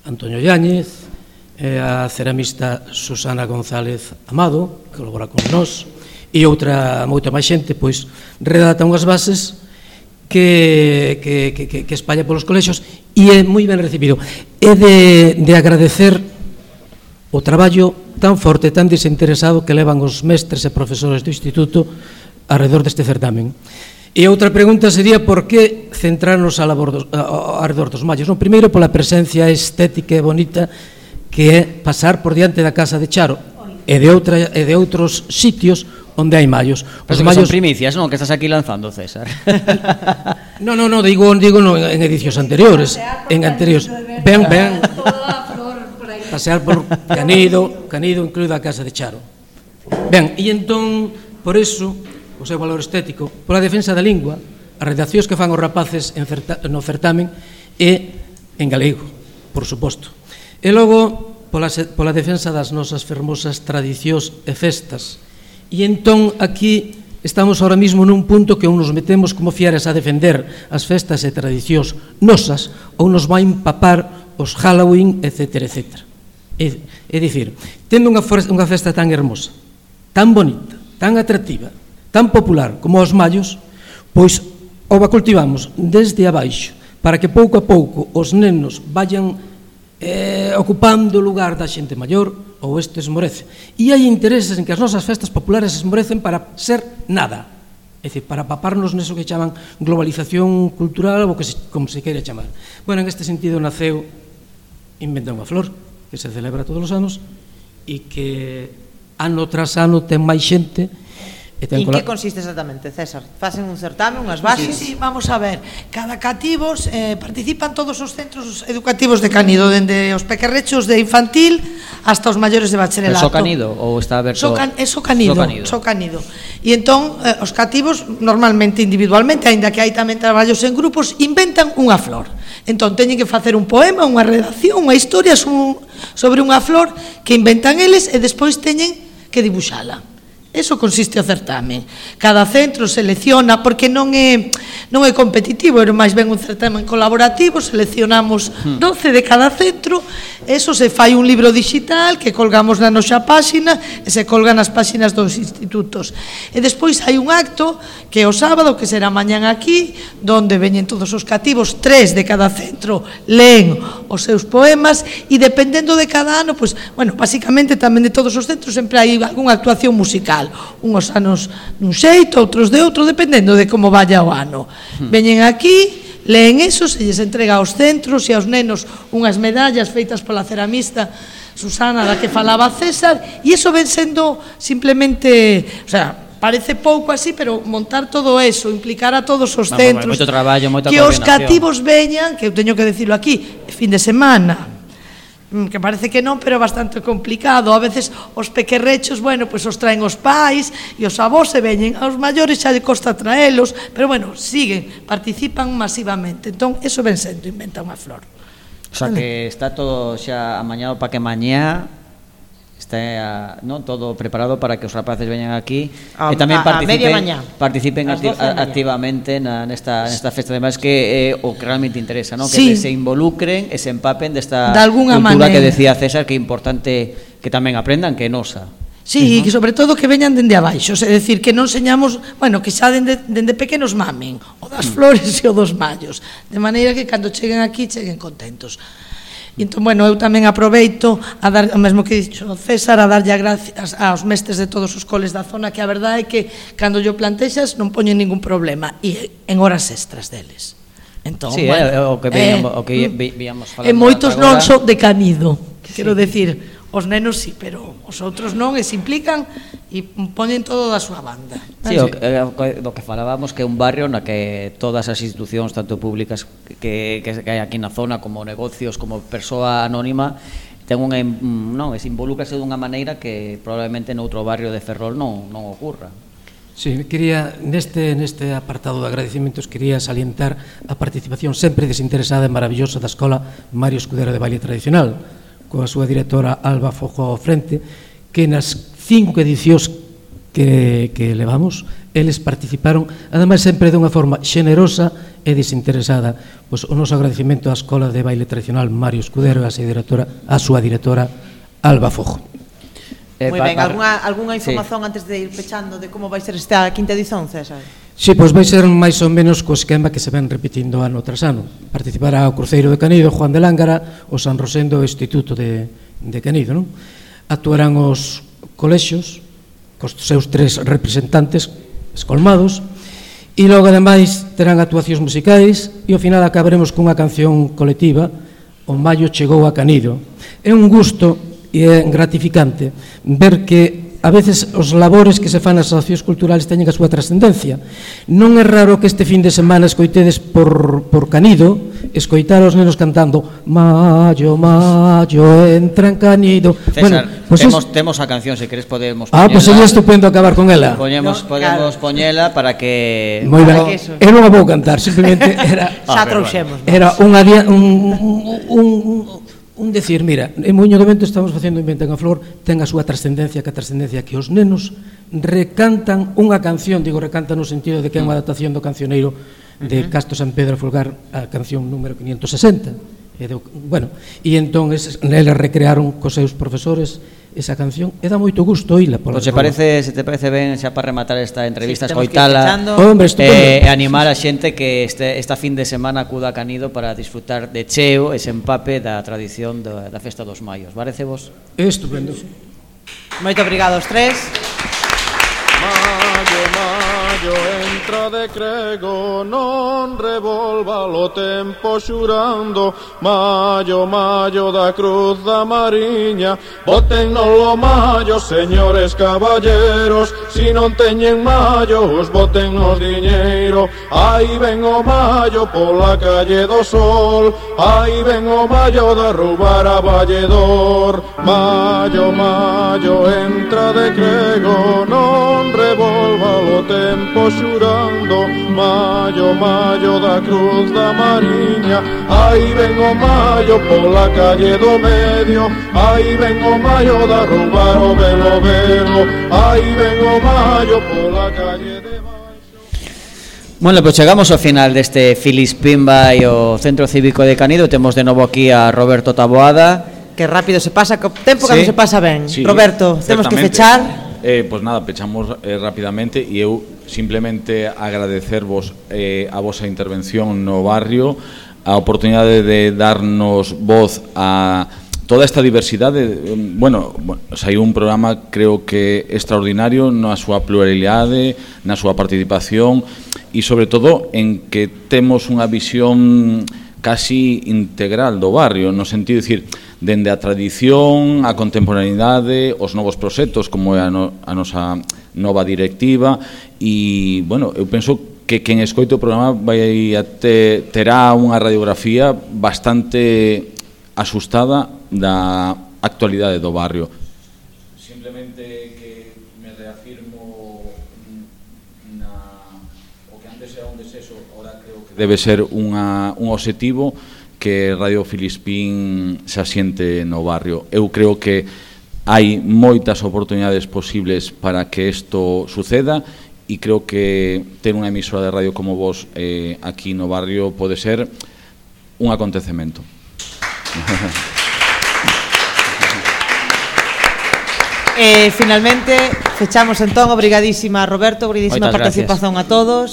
Antonio Yáñez e a ceramista Susana González Amado, que colabora con nós, e outra moita máis xente pois redata unhas bases que, que, que, que espalla polos colexios e é moi ben recibido. É de, de agradecer o traballo tan forte, tan desinteresado que levan os mestres e profesores do Instituto alrededor deste certamen. E outra pregunta sería por que centrarnos a labor dos, a, a, alrededor dos mallos. Non? Primeiro, pola presencia estética e bonita que é pasar por diante da casa de Charo e de, outra, e de outros sitios onde hai mallos. Os Pero mallos son primicias, non, que estás aquí lanzando, César. no, no, no, digo, digo no, en edicións anteriores, en anteriores. Ben, ben. Pasear por Canido, Canido incluída a casa de Charo. Ben, e entón, por eso, o seu valor estético, pola defensa da lingua, as redaccións que fan os rapaces en certa, no certamen é en galego, por suposto. E logo, pola, pola defensa das nosas fermosas tradicións e festas, E entón aquí estamos ahora mismo nun punto que ou nos metemos como fiares a defender as festas e tradicións nosas ou nos vai empapar os Halloween, etc. etc. É, é dicir, tendo unha, unha festa tan hermosa, tan bonita, tan atractiva, tan popular como os mallos, pois ova cultivamos desde abaixo para que pouco a pouco os nenos vayan eh, ocupando o lugar da xente maior, ou isto esmorece. E hai intereses en que as nosas festas populares esmorecen para ser nada, é dicir, para paparnos neso que chaman globalización cultural ou que se, como se queira chamar. Bueno, en este sentido naceu Inventa unha flor, que se celebra todos os anos e que ano tras ano ten máis xente E en que consiste exactamente, César? Facen un certame, unhas bases? Sí, sí, vamos a ver. Cada cativos, eh, participan todos os centros educativos de Canido, dende os pequerrechos de infantil hasta os maiores de bacharelato. Pero só Canido ou está aberto? Só, can, é só Canido, só Canido. E entón, eh, os cativos, normalmente individualmente, aínda que hai tamén traballos en grupos, inventan unha flor. Entón, teñen que facer un poema, unha redacción, unha historia sobre unha flor que inventan eles e despois teñen que dibuxala. Eso consiste o certame. Cada centro selecciona porque non é non é competitivo, era máis ben un certamen colaborativo, seleccionamos hmm. 12 de cada centro, eso se fai un libro digital que colgamos na nosa páxina e se colga nas páxinas dos institutos. E despois hai un acto que é o sábado, que será mañán aquí, donde veñen todos os cativos, tres de cada centro leen os seus poemas e dependendo de cada ano, pois, bueno, basicamente tamén de todos os centros sempre hai algunha actuación musical, unhos anos dun xeito, outros de outro, dependendo de como vaya o ano. Veñen aquí, leen eso, se lles entrega aos centros e aos nenos unhas medallas feitas pola ceramista Susana da que falaba César e iso ven sendo simplemente, o sea, parece pouco así, pero montar todo eso, implicar a todos os Vamos, centros, moito traballo, moita que os cativos veñan, que eu teño que decirlo aquí, fin de semana, Mm, que parece que non, pero bastante complicado. A veces os pequerrechos, bueno, pois pues os traen os pais e os avós se veñen, aos maiores xa lle costa traelos, pero bueno, siguen, participan masivamente. Entón, eso ven sendo, inventa unha flor. O sea, que está todo xa amañado para que mañá está ah, non todo preparado para que os rapaces veñan aquí a, eh, e tamén a, participen, a mañá. participen acti mañá. activamente na, nesta, nesta festa además que é eh, o que realmente interesa no? Sí. que se involucren e se empapen desta de cultura maneira. que decía César que é importante que tamén aprendan que é nosa Sí, uh -huh. que sobre todo que veñan dende abaixo, é dicir, que non señamos, bueno, que xa dende, dende pequenos mamen, o das mm. flores e o dos mallos, de maneira que cando cheguen aquí cheguen contentos. Entón, bueno, eu tamén aproveito a dar, o mesmo que dixo César, a darlle a gracias aos mestres de todos os coles da zona, que a verdade é que cando yo plantexas non poñen ningún problema, e en horas extras deles. Entón, sí, bueno, é, o que, veíamos, eh, o que veíamos falando. E moitos agora... non son de Canido, sí. quero decir, Os nenos sí, pero os outros non, e se implican e poñen todo da súa banda. Sí, eh, o, que, do que falábamos que é un barrio na que todas as institucións, tanto públicas que, que, que hai aquí na zona, como negocios, como persoa anónima, ten unha non, se involúcase dunha maneira que probablemente noutro barrio de Ferrol non, non ocurra. Sí, quería neste neste apartado de agradecementos quería salientar a participación sempre desinteresada e maravillosa da Escola Mario Escudero de Baile Tradicional coa súa directora Alba Fojo ao frente, que nas cinco edicións que, que levamos, eles participaron, ademais sempre dunha forma xenerosa e desinteresada. Pois o noso agradecimento á Escola de Baile Tradicional Mario Escudero e a súa directora, a súa directora Alba Fojo. Eh, Moi ben, para... algunha, algunha información sí. antes de ir pechando de como vai ser esta quinta edición, César? Si, pois vai ser máis ou menos co esquema que se ven repetindo ano tras ano. Participará o Cruceiro de Canido, Juan de Lángara, o San Rosendo e o Instituto de, de Canido. Non? Actuarán os colexios, cos seus tres representantes escolmados, e logo ademais terán actuacións musicais e ao final acabaremos cunha canción colectiva O Maio chegou a Canido. É un gusto e é gratificante ver que a veces os labores que se fan nas asociacións culturales teñen a súa trascendencia. Non é raro que este fin de semana escoitedes por, por Canido, escoitar os nenos cantando Mayo, Mayo, entra en Canido. César, bueno, pues temos, es... temos a canción, se queres podemos poñela. Ah, pois pues sería estupendo acabar con ela. Poñemos, no, podemos claro. poñela para que... Moi ben, eu non a vou cantar, simplemente era... ah, Xa trouxemos. Era un, un, un, un un decir, mira, en Moinho do Vento estamos facendo Inventan a Flor, ten a súa trascendencia, que a trascendencia que os nenos recantan unha canción, digo recantan no sentido de que é unha mm. adaptación do cancioneiro de Castro San Pedro Folgar a canción número 560. E de, bueno, e entón es, neles recrearon cos seus profesores esa canción. E dá moito gusto oíla pola pues se parece se te parece ben xa para rematar esta entrevista sí, escoitala. hombre, eh, animar a xente que este, esta fin de semana acuda a Canido para disfrutar de cheo ese empape da tradición da, da festa dos maios. Parece vos? estupendo. Moito obrigado aos tres. De crego non revolva o tempo xurando. Mayo, mayo da cruz da mariña. Boten no mayo, señores caballeros. Si non teñen mayo, os boten nos diñeiro. Aí ven o mayo pola calle do sol. Aí ven o mayo da roubar a valledor. Mayo, mayo, entra de crego Non revolva o tempo xurando Mayo, mayo da cruz da mariña. Aí ven o mayo pola calle do medio Aí ven o mayo da roubar o velo velo. Aí ven o mayo pola calle de Bueno, pois chegamos ao final deste Filispín vai o Centro Cívico de Canido. Temos de novo aquí a Roberto Taboada. Que rápido se pasa, que tempo Sí. cando se pasa ben. Sí, Roberto, temos que fechar. Eh, pois nada, pechamos eh, rapidamente e eu simplemente agradecervos eh, a vosa intervención no barrio, a oportunidade de darnos voz a toda esta diversidade. Bueno, saiu un programa creo que extraordinario na súa pluralidade, na súa participación e sobre todo en que temos unha visión casi integral do barrio, no sentido de decir, dende a tradición, a contemporaneidade, os novos proxectos como é a, no, a nosa nova directiva e, bueno, eu penso que quen escoite o programa vai a te, terá unha radiografía bastante asustada da actualidade do barrio. Simplemente que me reafirmo na o que antes era un desexo, ahora creo que debe ser unha, un obxectivo que Radio Filispín se asiente no barrio. Eu creo que hai moitas oportunidades posibles para que isto suceda e creo que ter unha emisora de radio como vos eh, aquí no barrio pode ser un acontecemento. Eh, finalmente, fechamos entón, obrigadísima Roberto, obrigadísima Moitas participación gracias. a todos.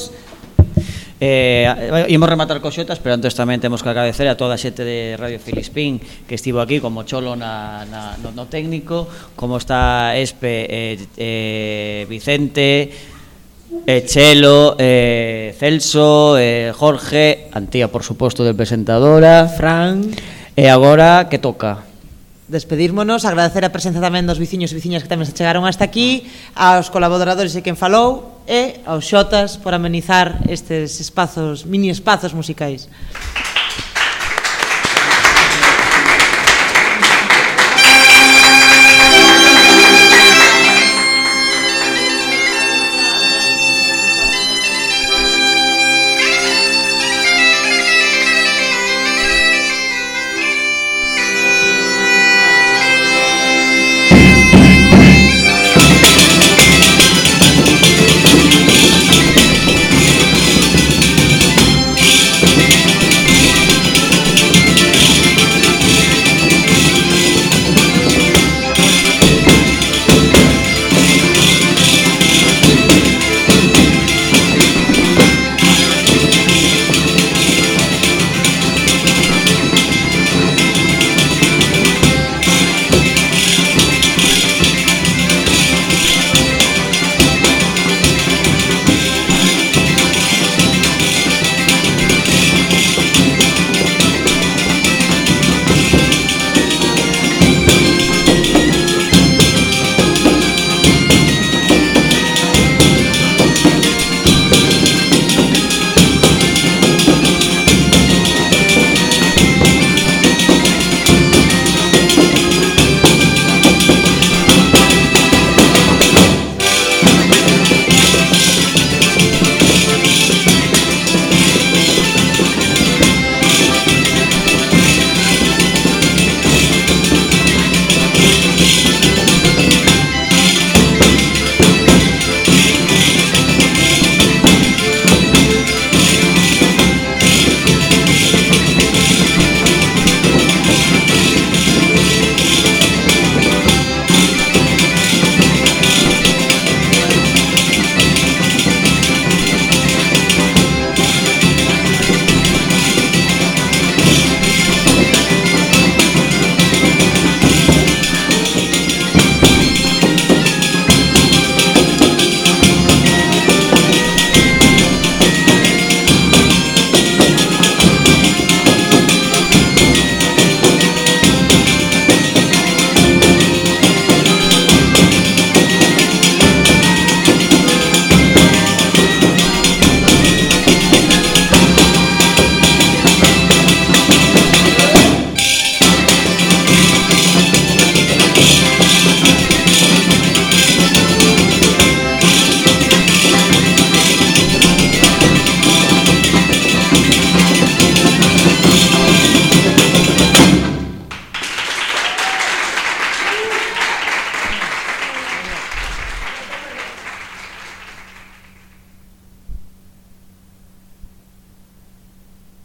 Eh, imos rematar co xotas, pero antes tamén temos que agradecer a toda a xente de Radio Filispín que estivo aquí como cholo na, na, no, no técnico, como está Espe, eh, eh, Vicente, eh, Chelo, eh, Celso, eh, Jorge, Antía, por suposto, del presentadora, Fran, e agora que toca? despedírmonos, agradecer a presenza tamén dos veciños e veciñas que tamén se chegaron hasta aquí, aos colaboradores e quen falou, e aos xotas por amenizar estes espazos, mini espazos musicais. Aplausos